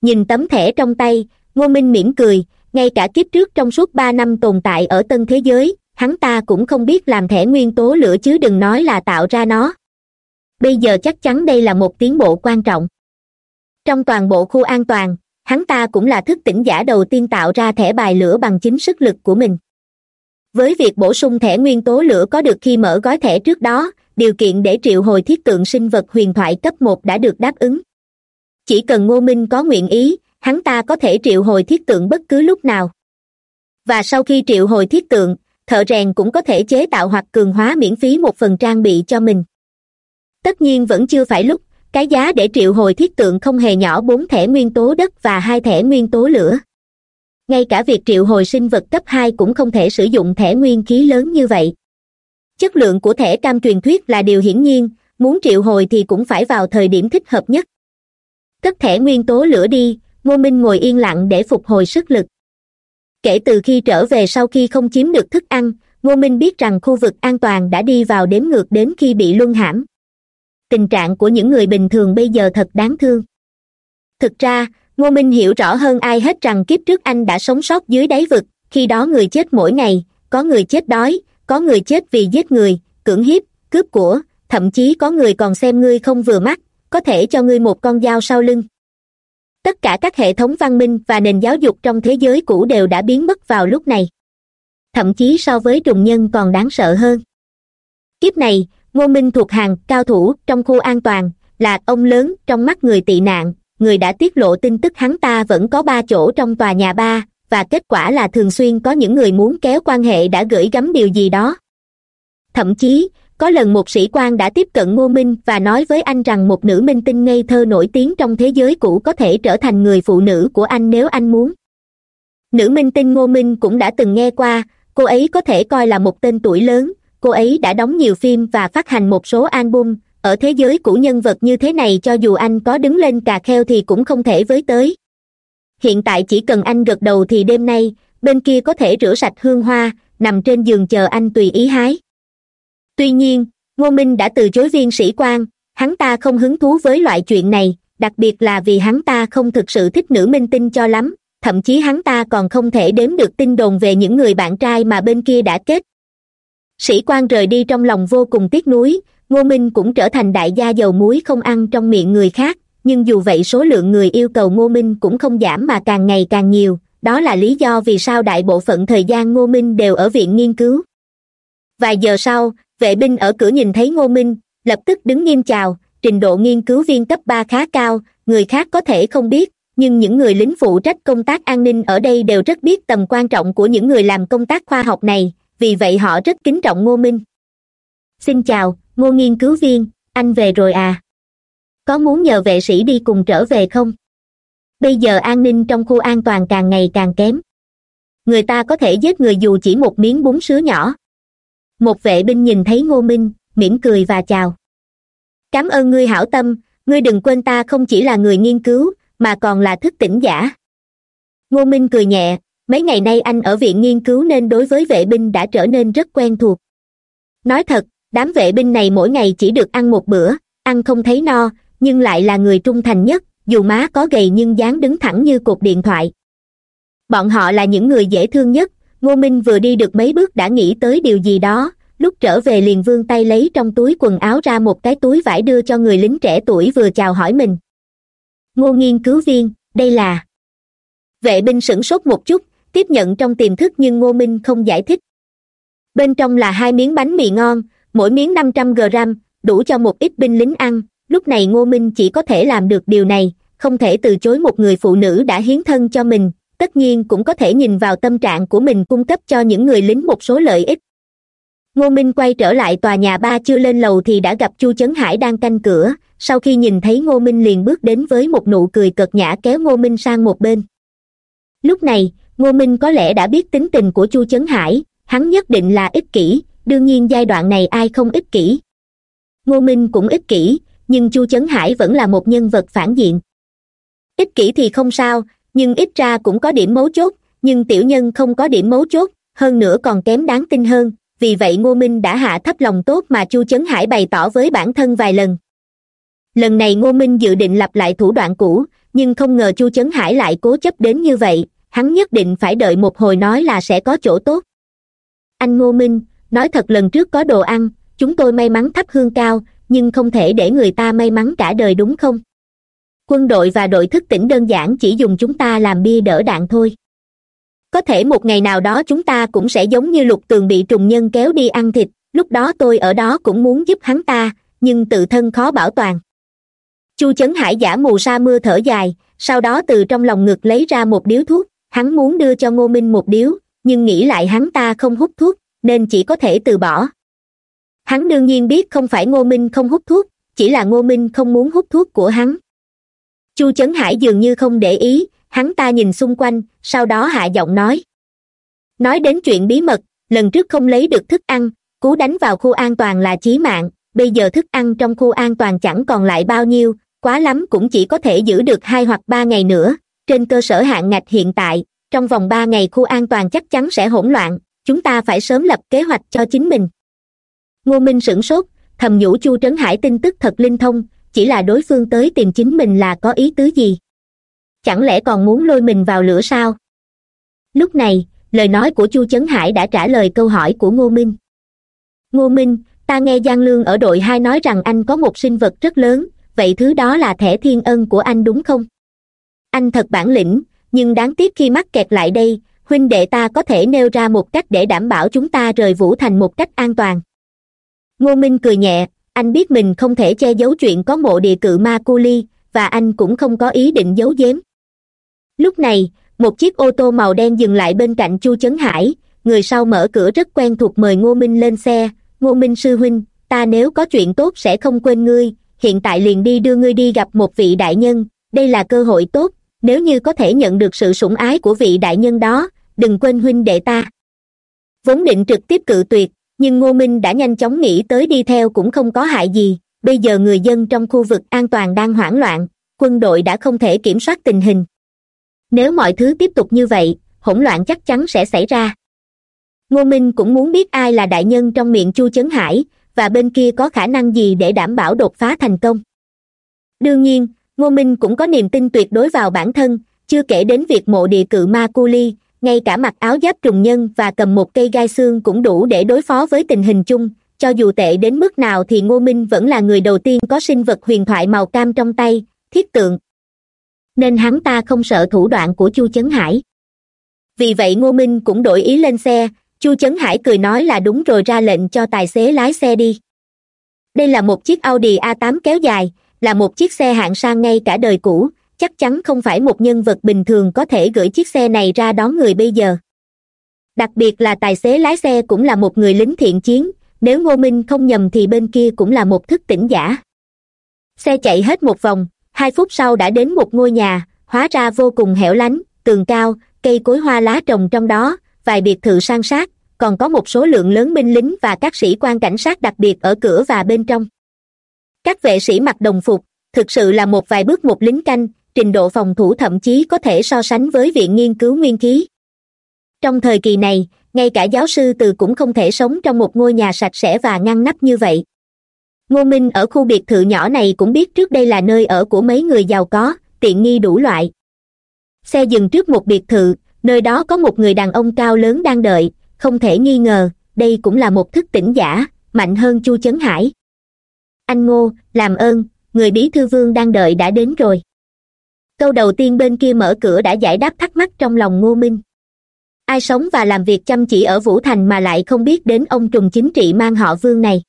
Nhìn tấm thẻ trong tay, ngô minh mỉm cười, ngay cả kiếp trước trong suốt ba năm tồn tại ở tân thế giới, hắn ta cũng không biết làm thẻ nguyên tố lửa chứ đừng nói là tạo ra nó. Bây giờ chắc chắn đây là một tiến bộ quan trọng. Trong toàn bộ khu an toàn hắn ta cũng là thức tỉnh giả đầu tiên tạo ra thẻ bài lửa bằng chính sức lực của mình. Với việc bổ sung thẻ nguyên tố lửa có được khi mở gói thẻ trước đó, điều kiện để triệu hồi thiết tượng sinh vật huyền thoại cấp một đã được đáp ứng. Chỉ cần ngô minh có nguyện ý, hắn ta có thể triệu hồi thiết tượng bất cứ lúc nào. Và sau khi triệu hồi thiết tượng, thợ rèn cũng có thể chế tạo hoặc cường hóa miễn phí một phần trang bị cho mình. Tất nhiên vẫn chưa phải lúc cái giá để triệu hồi thiết tượng không hề nhỏ bốn thẻ nguyên tố đất và hai thẻ nguyên tố lửa. Ngay cả việc triệu hồi sinh vật cấp hai cũng không thể sử dụng thẻ nguyên khí lớn như vậy. Chất lượng của thẻ cam truyền thuyết là điều hiển nhiên, muốn triệu hồi thì cũng phải vào thời điểm thích hợp nhất. Cất thẻ nguyên tố lửa đi, ngô minh ngồi yên lặng để phục hồi sức lực. Kể từ khi trở về sau khi không chiếm được thức ăn, ngô minh biết rằng khu vực an toàn đã đi vào đếm ngược đến khi bị luân hãm tình trạng của những người bình thường bây giờ thật đáng thương. Thực ra, ngô minh hiểu rõ hơn ai hết rằng kiếp trước anh đã sống sót dưới đáy vực, khi đó người chết mỗi ngày, có người chết đói, có người chết vì giết người, cưỡng hiếp, cướp của, thậm chí có người còn xem ngươi không vừa mắt, có thể cho ngươi một con dao sau lưng. Tất cả các hệ thống văn minh và nền giáo dục trong thế giới cũ đều đã biến mất vào lúc này. Thậm chí so với trùng nhân còn đáng sợ hơn. Kiếp này ngô minh thuộc hàng cao thủ trong khu an toàn, là ông lớn trong mắt người tị nạn. Người đã tiết lộ tin tức hắn ta vẫn có ba chỗ trong tòa nhà ba, và kết quả là thường xuyên có những người muốn kéo quan hệ đã gửi gắm điều gì đó. Thậm chí, có lần một sĩ quan đã tiếp cận ngô minh và nói với anh rằng một nữ minh tinh ngây thơ nổi tiếng trong thế giới cũ có thể trở thành người phụ nữ của anh nếu anh muốn. Nữ minh tinh ngô minh cũng đã từng nghe qua, cô ấy có thể coi là một tên tuổi lớn cô ấy đã đóng nhiều phim và phát hành một số album. Ở thế giới của nhân vật như thế này cho dù anh có đứng lên cà kheo thì cũng không thể với tới. Hiện tại chỉ cần anh gật đầu thì đêm nay, bên kia có thể rửa sạch hương hoa, nằm trên giường chờ anh tùy ý hái. Tuy nhiên, ngô minh đã từ chối viên sĩ quan, hắn ta không hứng thú với loại chuyện này, đặc biệt là vì hắn ta không thực sự thích nữ minh tinh cho lắm, thậm chí hắn ta còn không thể đếm được tin đồn về những người bạn trai mà bên kia đã kết sĩ quan rời đi trong lòng vô cùng tiếc nuối, ngô minh cũng trở thành đại gia dầu muối không ăn trong miệng người khác, nhưng dù vậy số lượng người yêu cầu ngô minh cũng không giảm mà càng ngày càng nhiều, đó là lý do vì sao đại bộ phận thời gian ngô minh đều ở viện nghiên cứu. Vài giờ sau, vệ binh ở cửa nhìn thấy ngô minh, lập tức đứng nghiêm chào, trình độ nghiên cứu viên cấp ba khá cao, người khác có thể không biết, nhưng những người lính phụ trách công tác an ninh ở đây đều rất biết tầm quan trọng của những người làm công tác khoa học này vì vậy họ rất kính trọng ngô minh. Xin chào, ngô nghiên cứu viên, anh về rồi à? Có muốn nhờ vệ sĩ đi cùng trở về không? Bây giờ an ninh trong khu an toàn càng ngày càng kém. Người ta có thể giết người dù chỉ một miếng bún sứa nhỏ. Một vệ binh nhìn thấy ngô minh, mỉm cười và chào. Cảm ơn ngươi hảo tâm, ngươi đừng quên ta không chỉ là người nghiên cứu, mà còn là thức tỉnh giả. Ngô minh cười nhẹ mấy ngày nay anh ở viện nghiên cứu nên đối với vệ binh đã trở nên rất quen thuộc. Nói thật, đám vệ binh này mỗi ngày chỉ được ăn một bữa, ăn không thấy no, nhưng lại là người trung thành nhất, dù má có gầy nhưng dáng đứng thẳng như cột điện thoại. Bọn họ là những người dễ thương nhất, ngô minh vừa đi được mấy bước đã nghĩ tới điều gì đó, lúc trở về liền vươn tay lấy trong túi quần áo ra một cái túi vải đưa cho người lính trẻ tuổi vừa chào hỏi mình. Ngô nghiên cứu viên, đây là. Vệ binh sửng sốt một chút tiếp nhận trong tiềm thức nhưng ngô minh không giải thích. Bên trong là hai miếng bánh mì ngon, mỗi miếng năm trăm g đủ cho một ít binh lính ăn. Lúc này ngô minh chỉ có thể làm được điều này, không thể từ chối một người phụ nữ đã hiến thân cho mình, tất nhiên cũng có thể nhìn vào tâm trạng của mình cung cấp cho những người lính một số lợi ích. Ngô minh quay trở lại tòa nhà ba chưa lên lầu thì đã gặp chu chấn hải đang canh cửa. Sau khi nhìn thấy ngô minh liền bước đến với một nụ cười cợt nhã kéo ngô minh sang một bên. Lúc này ngô minh có lẽ đã biết tính tình của chu chấn hải, hắn nhất định là ích kỷ, đương nhiên giai đoạn này ai không ích kỷ. Ngô minh cũng ích kỷ, nhưng chu chấn hải vẫn là một nhân vật phản diện. Ích kỷ thì không sao, nhưng ít ra cũng có điểm mấu chốt, nhưng tiểu nhân không có điểm mấu chốt, hơn nữa còn kém đáng tin hơn, vì vậy ngô minh đã hạ thấp lòng tốt mà chu chấn hải bày tỏ với bản thân vài lần. Lần này ngô minh dự định lặp lại thủ đoạn cũ, nhưng không ngờ chu chấn hải lại cố chấp đến như vậy hắn nhất định phải đợi một hồi nói là sẽ có chỗ tốt. Anh ngô minh, nói thật lần trước có đồ ăn, chúng tôi may mắn thắp hương cao, nhưng không thể để người ta may mắn cả đời đúng không? Quân đội và đội thức tỉnh đơn giản chỉ dùng chúng ta làm bia đỡ đạn thôi. Có thể một ngày nào đó chúng ta cũng sẽ giống như lục tường bị trùng nhân kéo đi ăn thịt, lúc đó tôi ở đó cũng muốn giúp hắn ta, nhưng tự thân khó bảo toàn. Chu chấn hải giả mù sa mưa thở dài, sau đó từ trong lòng ngực lấy ra một điếu thuốc hắn muốn đưa cho ngô minh một điếu, nhưng nghĩ lại hắn ta không hút thuốc, nên chỉ có thể từ bỏ. Hắn đương nhiên biết không phải ngô minh không hút thuốc, chỉ là ngô minh không muốn hút thuốc của hắn. Chu chấn hải dường như không để ý, hắn ta nhìn xung quanh, sau đó hạ giọng nói. Nói đến chuyện bí mật, lần trước không lấy được thức ăn, cú đánh vào khu an toàn là chí mạng, bây giờ thức ăn trong khu an toàn chẳng còn lại bao nhiêu, quá lắm cũng chỉ có thể giữ được hai hoặc ba ngày nữa trên cơ sở hạn ngạch hiện tại, trong vòng ba ngày khu an toàn chắc chắn sẽ hỗn loạn, chúng ta phải sớm lập kế hoạch cho chính mình. Ngô minh sửng sốt, thầm nhủ chu trấn hải tin tức thật linh thông, chỉ là đối phương tới tìm chính mình là có ý tứ gì? Chẳng lẽ còn muốn lôi mình vào lửa sao? Lúc này, lời nói của chu trấn hải đã trả lời câu hỏi của ngô minh. Ngô minh, ta nghe giang lương ở đội hai nói rằng anh có một sinh vật rất lớn, vậy thứ đó là thẻ thiên ân của anh đúng không? Anh thật bản lĩnh, nhưng đáng tiếc khi mắc kẹt lại đây, huynh đệ ta có thể nêu ra một cách để đảm bảo chúng ta rời vũ thành một cách an toàn. Ngô minh cười nhẹ, anh biết mình không thể che giấu chuyện có mộ địa cự ma cu ly, và anh cũng không có ý định giấu giếm. Lúc này, một chiếc ô tô màu đen dừng lại bên cạnh chu chấn hải, người sau mở cửa rất quen thuộc mời ngô minh lên xe. Ngô minh sư huynh, ta nếu có chuyện tốt sẽ không quên ngươi, hiện tại liền đi đưa ngươi đi gặp một vị đại nhân, đây là cơ hội tốt nếu như có thể nhận được sự sủng ái của vị đại nhân đó, đừng quên huynh đệ ta. Vốn định trực tiếp cự tuyệt, nhưng ngô minh đã nhanh chóng nghĩ tới đi theo cũng không có hại gì. Bây giờ người dân trong khu vực an toàn đang hoảng loạn, quân đội đã không thể kiểm soát tình hình. Nếu mọi thứ tiếp tục như vậy, hỗn loạn chắc chắn sẽ xảy ra. Ngô minh cũng muốn biết ai là đại nhân trong miệng chu chấn hải, và bên kia có khả năng gì để đảm bảo đột phá thành công. Đương nhiên ngô minh cũng có niềm tin tuyệt đối vào bản thân, chưa kể đến việc mộ địa cự ma cu ly, ngay cả mặc áo giáp trùng nhân và cầm một cây gai xương cũng đủ để đối phó với tình hình chung. Cho dù tệ đến mức nào thì ngô minh vẫn là người đầu tiên có sinh vật huyền thoại màu cam trong tay, thiết tượng. Nên hắn ta không sợ thủ đoạn của chu chấn hải. Vì vậy ngô minh cũng đổi ý lên xe, chu chấn hải cười nói là đúng rồi ra lệnh cho tài xế lái xe đi. Đây là một chiếc audi a 8 kéo dài là một chiếc xe hạng sang ngay cả đời cũ, chắc chắn không phải một nhân vật bình thường có thể gửi chiếc xe này ra đón người bây giờ. Đặc biệt là tài xế lái xe cũng là một người lính thiện chiến, nếu ngô minh không nhầm thì bên kia cũng là một thức tỉnh giả. Xe chạy hết một vòng, hai phút sau đã đến một ngôi nhà, hóa ra vô cùng hẻo lánh, tường cao, cây cối hoa lá trồng trong đó, vài biệt thự sang sát, còn có một số lượng lớn binh lính và các sĩ quan cảnh sát đặc biệt ở cửa và bên trong các vệ sĩ mặc đồng phục, thực sự là một vài bước một lính canh, trình độ phòng thủ thậm chí có thể so sánh với viện nghiên cứu nguyên khí. Trong thời kỳ này, ngay cả giáo sư từ cũng không thể sống trong một ngôi nhà sạch sẽ và ngăn nắp như vậy. Ngô minh ở khu biệt thự nhỏ này cũng biết trước đây là nơi ở của mấy người giàu có, tiện nghi đủ loại. Xe dừng trước một biệt thự, nơi đó có một người đàn ông cao lớn đang đợi, không thể nghi ngờ, đây cũng là một thức tỉnh giả, mạnh hơn chu chấn hải anh ngô, làm ơn, người bí thư vương đang đợi đã đến rồi. Câu đầu tiên bên kia mở cửa đã giải đáp thắc mắc trong lòng ngô minh. Ai sống và làm việc chăm chỉ ở vũ thành mà lại không biết đến ông trùng chính trị mang họ vương này?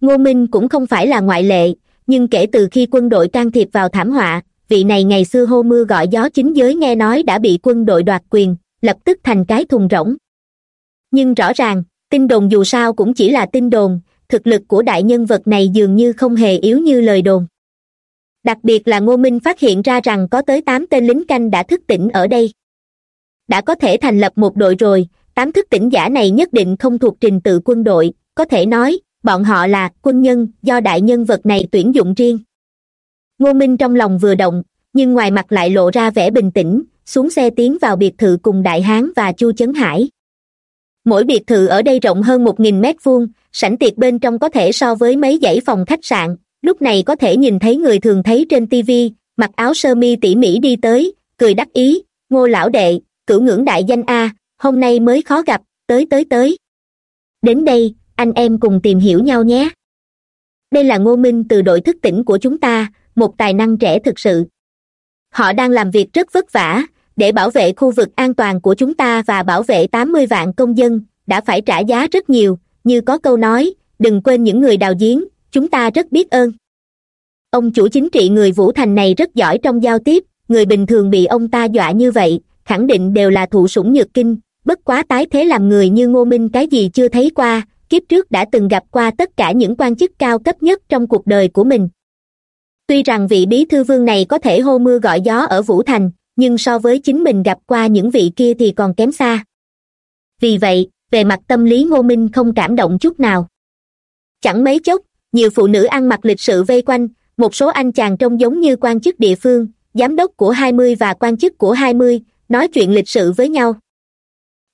Ngô minh cũng không phải là ngoại lệ, nhưng kể từ khi quân đội can thiệp vào thảm họa, vị này ngày xưa hô mưa gọi gió chính giới nghe nói đã bị quân đội đoạt quyền, lập tức thành cái thùng rỗng. Nhưng rõ ràng, tin đồn dù sao cũng chỉ là tin đồn thực lực của đại nhân vật này dường như không hề yếu như lời đồn. Đặc biệt là ngô minh phát hiện ra rằng có tới tám tên lính canh đã thức tỉnh ở đây. Đã có thể thành lập một đội rồi, tám thức tỉnh giả này nhất định không thuộc trình tự quân đội, có thể nói, bọn họ là quân nhân do đại nhân vật này tuyển dụng riêng. Ngô minh trong lòng vừa động, nhưng ngoài mặt lại lộ ra vẻ bình tĩnh, xuống xe tiến vào biệt thự cùng đại hán và chu chấn hải. Mỗi biệt thự ở đây rộng hơn một nghìn mét vuông sảnh tiệc bên trong có thể so với mấy dãy phòng khách sạn, lúc này có thể nhìn thấy người thường thấy trên tv mặc áo sơ mi tỉ mỉ đi tới, cười đắc ý, ngô lão đệ, cửu ngưỡng đại danh a, hôm nay mới khó gặp, tới tới tới. Đến đây, anh em cùng tìm hiểu nhau nhé. Đây là ngô minh từ đội thức tỉnh của chúng ta, một tài năng trẻ thực sự. Họ đang làm việc rất vất vả, để bảo vệ khu vực an toàn của chúng ta và bảo vệ tám mươi vạn công dân, đã phải trả giá rất nhiều như có câu nói, đừng quên những người đào giếng, chúng ta rất biết ơn. Ông chủ chính trị người vũ thành này rất giỏi trong giao tiếp, người bình thường bị ông ta dọa như vậy, khẳng định đều là thụ sủng nhược kinh, bất quá tái thế làm người như ngô minh cái gì chưa thấy qua, kiếp trước đã từng gặp qua tất cả những quan chức cao cấp nhất trong cuộc đời của mình. Tuy rằng vị bí thư vương này có thể hô mưa gọi gió ở vũ thành, nhưng so với chính mình gặp qua những vị kia thì còn kém xa. Vì vậy về mặt tâm lý ngô minh không cảm động chút nào. Chẳng mấy chốc, nhiều phụ nữ ăn mặc lịch sự vây quanh, một số anh chàng trông giống như quan chức địa phương, giám đốc của hai mươi và quan chức của hai mươi, nói chuyện lịch sự với nhau.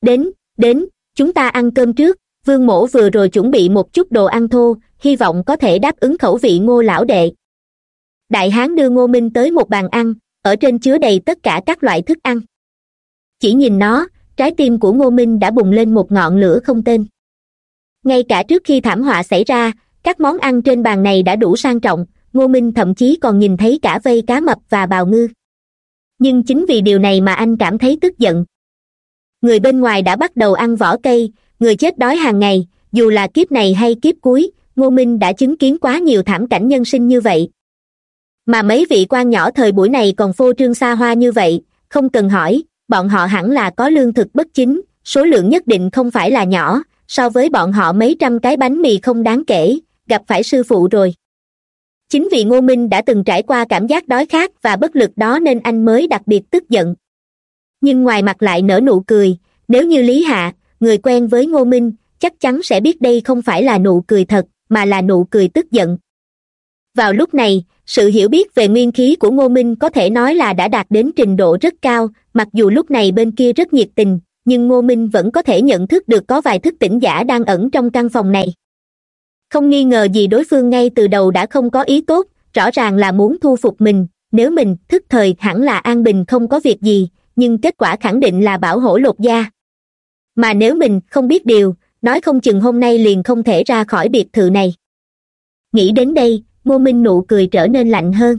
Đến đến, chúng ta ăn cơm trước, vương mổ vừa rồi chuẩn bị một chút đồ ăn thô, hy vọng có thể đáp ứng khẩu vị ngô lão đệ. Đại hán đưa ngô minh tới một bàn ăn, ở trên chứa đầy tất cả các loại thức ăn. Chỉ nhìn nó trái tim của ngô minh đã bùng lên một ngọn lửa không tên. Ngay cả trước khi thảm họa xảy ra, các món ăn trên bàn này đã đủ sang trọng, ngô minh thậm chí còn nhìn thấy cả vây cá mập và bào ngư. Nhưng chính vì điều này mà anh cảm thấy tức giận. Người bên ngoài đã bắt đầu ăn vỏ cây, người chết đói hàng ngày, dù là kiếp này hay kiếp cuối, ngô minh đã chứng kiến quá nhiều thảm cảnh nhân sinh như vậy. Mà mấy vị quan nhỏ thời buổi này còn phô trương xa hoa như vậy, không cần hỏi bọn họ hẳn là có lương thực bất chính, số lượng nhất định không phải là nhỏ, so với bọn họ mấy trăm cái bánh mì không đáng kể, gặp phải sư phụ rồi. Chính vì ngô minh đã từng trải qua cảm giác đói khát và bất lực đó nên anh mới đặc biệt tức giận. Nhưng ngoài mặt lại nở nụ cười, nếu như lý hạ, người quen với ngô minh, chắc chắn sẽ biết đây không phải là nụ cười thật, mà là nụ cười tức giận. Vào lúc này, sự hiểu biết về nguyên khí của ngô minh có thể nói là đã đạt đến trình độ rất cao mặc dù lúc này bên kia rất nhiệt tình, nhưng ngô minh vẫn có thể nhận thức được có vài thức tỉnh giả đang ẩn trong căn phòng này. Không nghi ngờ gì đối phương ngay từ đầu đã không có ý tốt, rõ ràng là muốn thu phục mình, nếu mình, thức thời, hẳn là an bình, không có việc gì, nhưng kết quả khẳng định là bảo hổ lột da. Mà nếu mình không biết điều, nói không chừng hôm nay liền không thể ra khỏi biệt thự này. Nghĩ đến đây, ngô minh nụ cười trở nên lạnh hơn